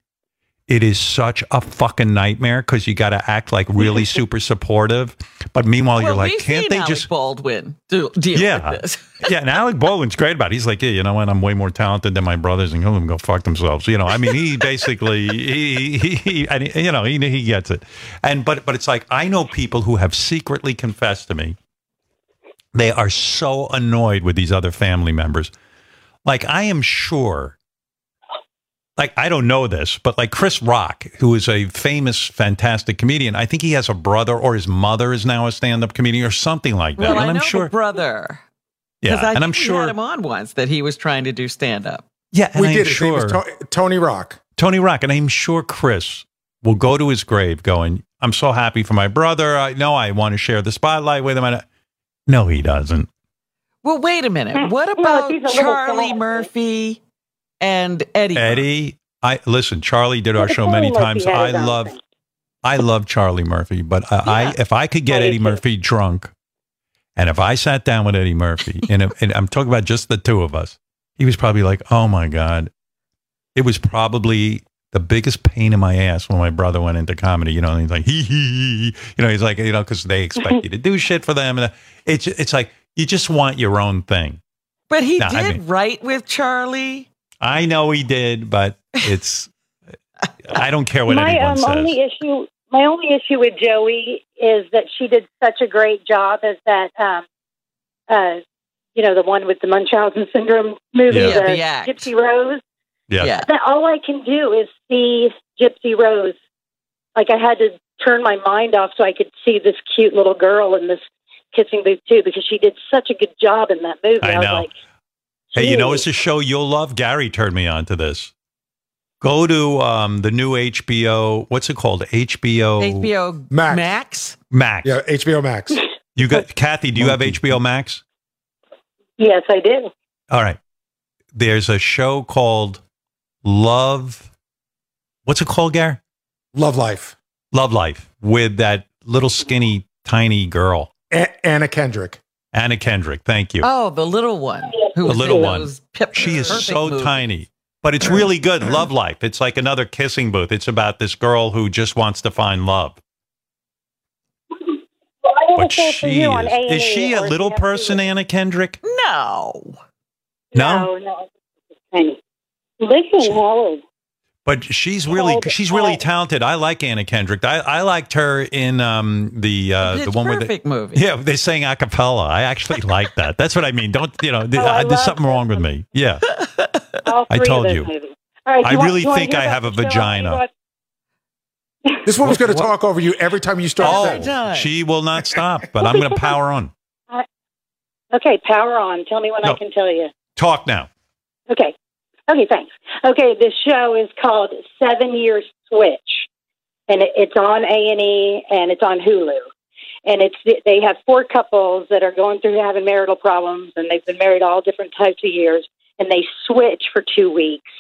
It is such a fucking nightmare because you got to act like really super supportive, but meanwhile you're like, can't they Alec just Baldwin do, deal Yeah. with this? yeah, and Alec Baldwin's great about it. He's like, yeah, you know what? I'm way more talented than my brothers, and them go fuck themselves. You know, I mean, he basically, he, he, he and, he- you know, he, he gets it. And but but it's like I know people who have secretly confessed to me they are so annoyed with these other family members. Like I am sure. Like I don't know this, but like Chris Rock, who is a famous, fantastic comedian, I think he has a brother or his mother is now a stand-up comedian or something like that. Well, and I I'm know sure the brother. Yeah, Because I and I'm think we sure had him on once that he was trying to do stand up. Yeah, and we I'm did. His name was sure To- Tony Rock. Tony Rock, and I'm sure Chris will go to his grave going, "I'm so happy for my brother. I know I want to share the spotlight with him." And I, no, he doesn't. Well, wait a minute. Hmm. What about he's a little Charlie sad. Murphy and Eddie? Eddie, I listen. Charlie did our show many times. I love. I love Charlie Murphy, but I, I if I could get oh, I do Eddie too. Murphy drunk, and if I sat down with Eddie Murphy, and, if, and I'm talking about just the two of us, he was probably like, "Oh my god," it was probably the biggest pain in my ass when my brother went into comedy. You know, and he's like, "Hee hee," hee," you know, he's like, you know, because they expect you to do shit for them, and it's it's like you just want your own thing. But he No, did I mean- write with Charlie. I know he did, but it's. I don't care what my anyone um, says. only issue, my only issue with Joey is that she did such a great job as that, um, uh, you know, the one with the Munchausen syndrome movie, Yeah. Yeah, the the. Gypsy Rose. yeah. Yeah. That all I can do is see Gypsy Rose. Like I had to turn my mind off so I could see this cute little girl in this kissing booth too, because she did such a good job in that movie. I was know. like, Hey, you know, it's a show you'll love. Gary turned me on to this. Go to um, the new HBO. What's it called? HBO, HBO Max. Max. Max. Yeah, HBO Max. You got Kathy. Do you have HBO Max? Yes, I do. All right. There's a show called Love. What's it called, Gary? Love Life. Love Life with that little skinny tiny girl, A- Anna Kendrick. Anna Kendrick. Thank you. Oh, the little one. Who The little one. Pip- She is so movie. tiny, but it's really good. Love Life. It's like another kissing booth. It's about this girl who just wants to find love. Well, But a show for she is. A&E Is she a little CFC. person, Anna Kendrick? No. No? No, no. Listen, Howard. But she's really Called- she's really talented. I like Anna Kendrick. I, I liked her in um, the uh, the one with the, Perfect movie. yeah they sang a cappella. I actually like that. That's what I mean. Don't you know? Oh, I there's something that wrong with me. Yeah, All I told you. movies. All right, do I want- really want think I have a the show I vagina. This woman's going to talk over you every time you start Oh, she will not stop. But I'm going to power on. Okay, power on. Tell me when No. I can tell you. Talk now. Okay. Okay, thanks. Okay, this show is called Seven Year Switch, and it's on A and E, and it's on Hulu, and it's they have four couples that are going through having marital problems, and they've been married all different types of years, and they switch for two weeks,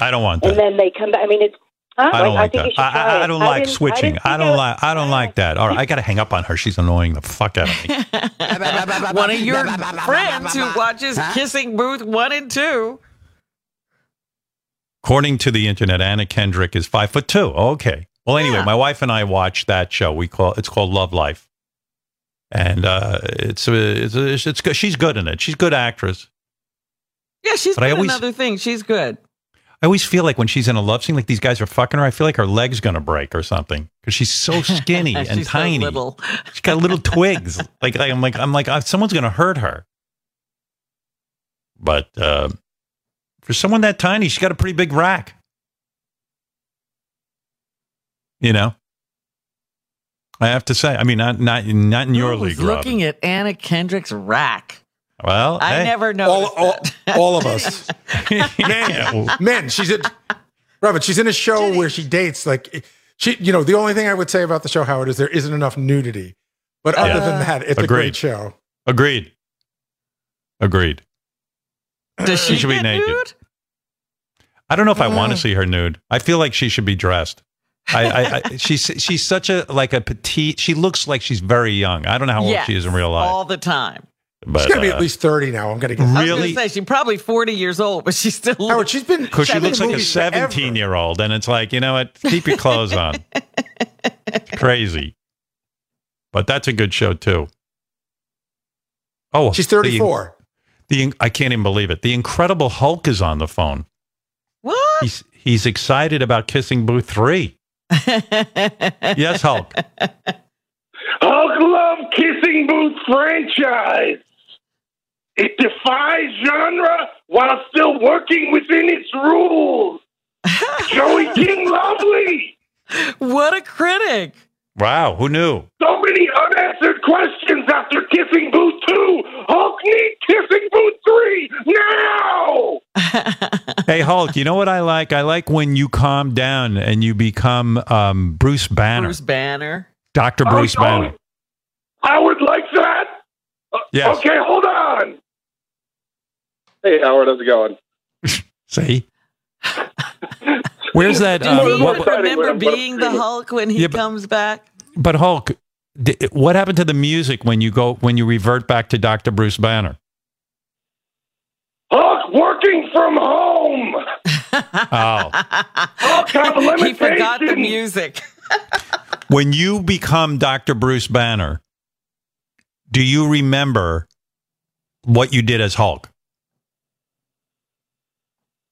I don't want that. and then they come back. I mean, it's huh? I don't like think that. I, I, I don't like didn't- switching. didn't I don't like. I don't like that. All right, I got to hang up on her. She's annoying the fuck out of me. One of your friends who watches Kissing Booth 1 and 2. According to the internet, Anna Kendrick is five foot two. Okay. Well, anyway, Yeah. my wife and I watched that show. We call it's called Love Life. and uh, it's it's, it's it's good. She's good in it. She's a good actress. Yeah, she's But I good always- another thing. She's good. I always feel like when she's in a love scene, like these guys are fucking her. I feel like her leg's gonna break or something because she's so skinny and She's so tiny. little. She's got little twigs. Like, like I'm like I'm like uh, someone's gonna hurt her. But uh, for someone that tiny, she's got a pretty big rack. You know, I have to say. I mean, not not not in your Who's league, Rob. looking at Anna Kendrick's rack. Well, I hey. never all, all, all of us. Man, man, she's a Robert. She's in a show where she dates. Like she, you know, the only thing I would say about the show, Howard, is there isn't enough nudity. But other Yeah. than that, it's a great show. Agreed. Agreed. Does she, She should be naked. nude? I don't know if I want Uh. to see her nude. I feel like she should be dressed. I, I, I she's she's such a like a petite. She looks like she's very young. I don't know how old she is in real life. all the time. But she's got to be uh, at least thirty now. I'm going to I get was Really? gonna say she's probably forty years old, but she's still Howard. She's been because she looks like a movies forever. 17 year old, and it's like you know what? Keep your clothes on. It's crazy, but that's a good show too. Oh, She's the- 34. The, I can't even believe it. The Incredible Hulk is on the phone. What? He's he's excited about Kissing Booth three. yes, Hulk. Hulk love Kissing Booth franchise. It defies genre while still working within its rules. Joey King Lovely. what a critic! Wow, who knew? So many unanswered questions after Kissing Booth 2. Hulk needs Kissing Booth 3 now. Hey Hulk, you know what I like? I like when you calm down and you become um, Bruce Banner, Bruce Banner. Doctor Oh, Bruce oh. Banner. would like that. Uh, Yes. Okay, hold on. Hey, Howard, how's it going? See, where's that? Does Uh, he what, what- remember being the Hulk when he Yeah, but- comes back? but Hulk, di- what happened to the music when you go when you revert back to Doctor Bruce Banner? Hulk working from home. Oh, Hulk have he forgot the music. when you become Doctor Bruce Banner, do you remember what you did as Hulk?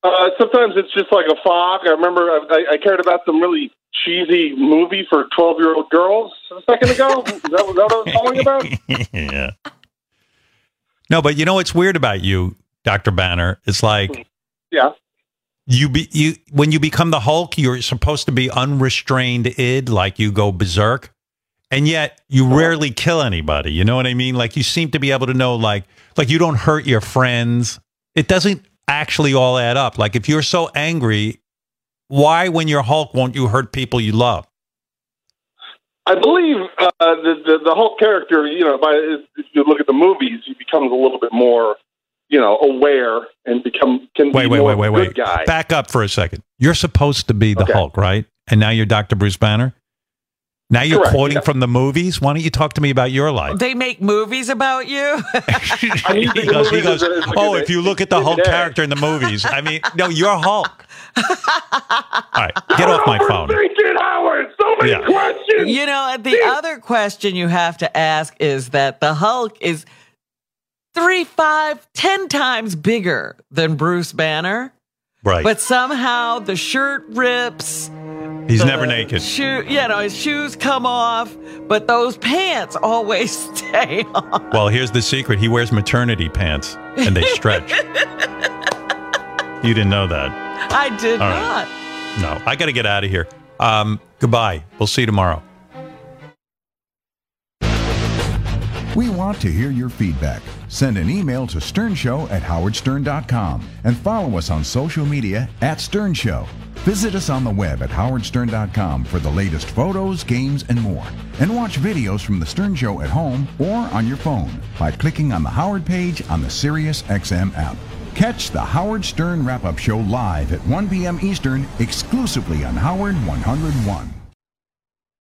Uh, sometimes it's just like a fog. I remember I, I cared about some really cheesy movie for 12 year old girls a second ago. Is that, was that what I was calling about? yeah. No, but you know what's weird about you, Doctor Banner? It's like Yeah. you be you when you become the Hulk, you're supposed to be unrestrained id, like you go berserk, and yet you rarely kill anybody. You know what I mean? Like you seem to be able to know, like like you don't hurt your friends. It doesn't actually all add up. Like if you're so angry, why when you're Hulk won't you hurt people you love? I believe uh, the, the the whole character, you know, by if you look at the movies, he becomes a little bit more, you know, aware and become can Wait, be wait, more wait, wait, wait. guy. Back up for a second. You're supposed to be the Okay. Hulk, right? And now you're Dr. Bruce Banner. Now you're Correct, quoting yeah. from the movies. Why don't you talk to me about your life? They make movies about you. I mean, he goes, he goes is a- is a oh, if you look at the Hulk character in the movies, I mean, no, you're Hulk. All right, get off my phone. Overthink it, So many Yeah. questions. You know, the other question you have to ask is that the Hulk is three, five, ten times bigger than Bruce Banner, Right. but somehow the shirt rips. He's the never naked. Shoe, you know, his shoes come off, but those pants always stay on. Well, here's the secret. He wears maternity pants and they stretch. you didn't know that. I did All right. not. No, I got to get out of here. Um, goodbye. We'll see you tomorrow. We want to hear your feedback. Send an email to sternshow at howardstern.com and follow us on social media at Stern Show. Visit us on the web at howardstern.com for the latest photos, games, and more. And watch videos from The Stern Show at home or on your phone by clicking on the Howard page on the Sirius XM app. Catch the Howard Stern Wrap Up Show live at 1 p.m. Eastern exclusively on Howard 101.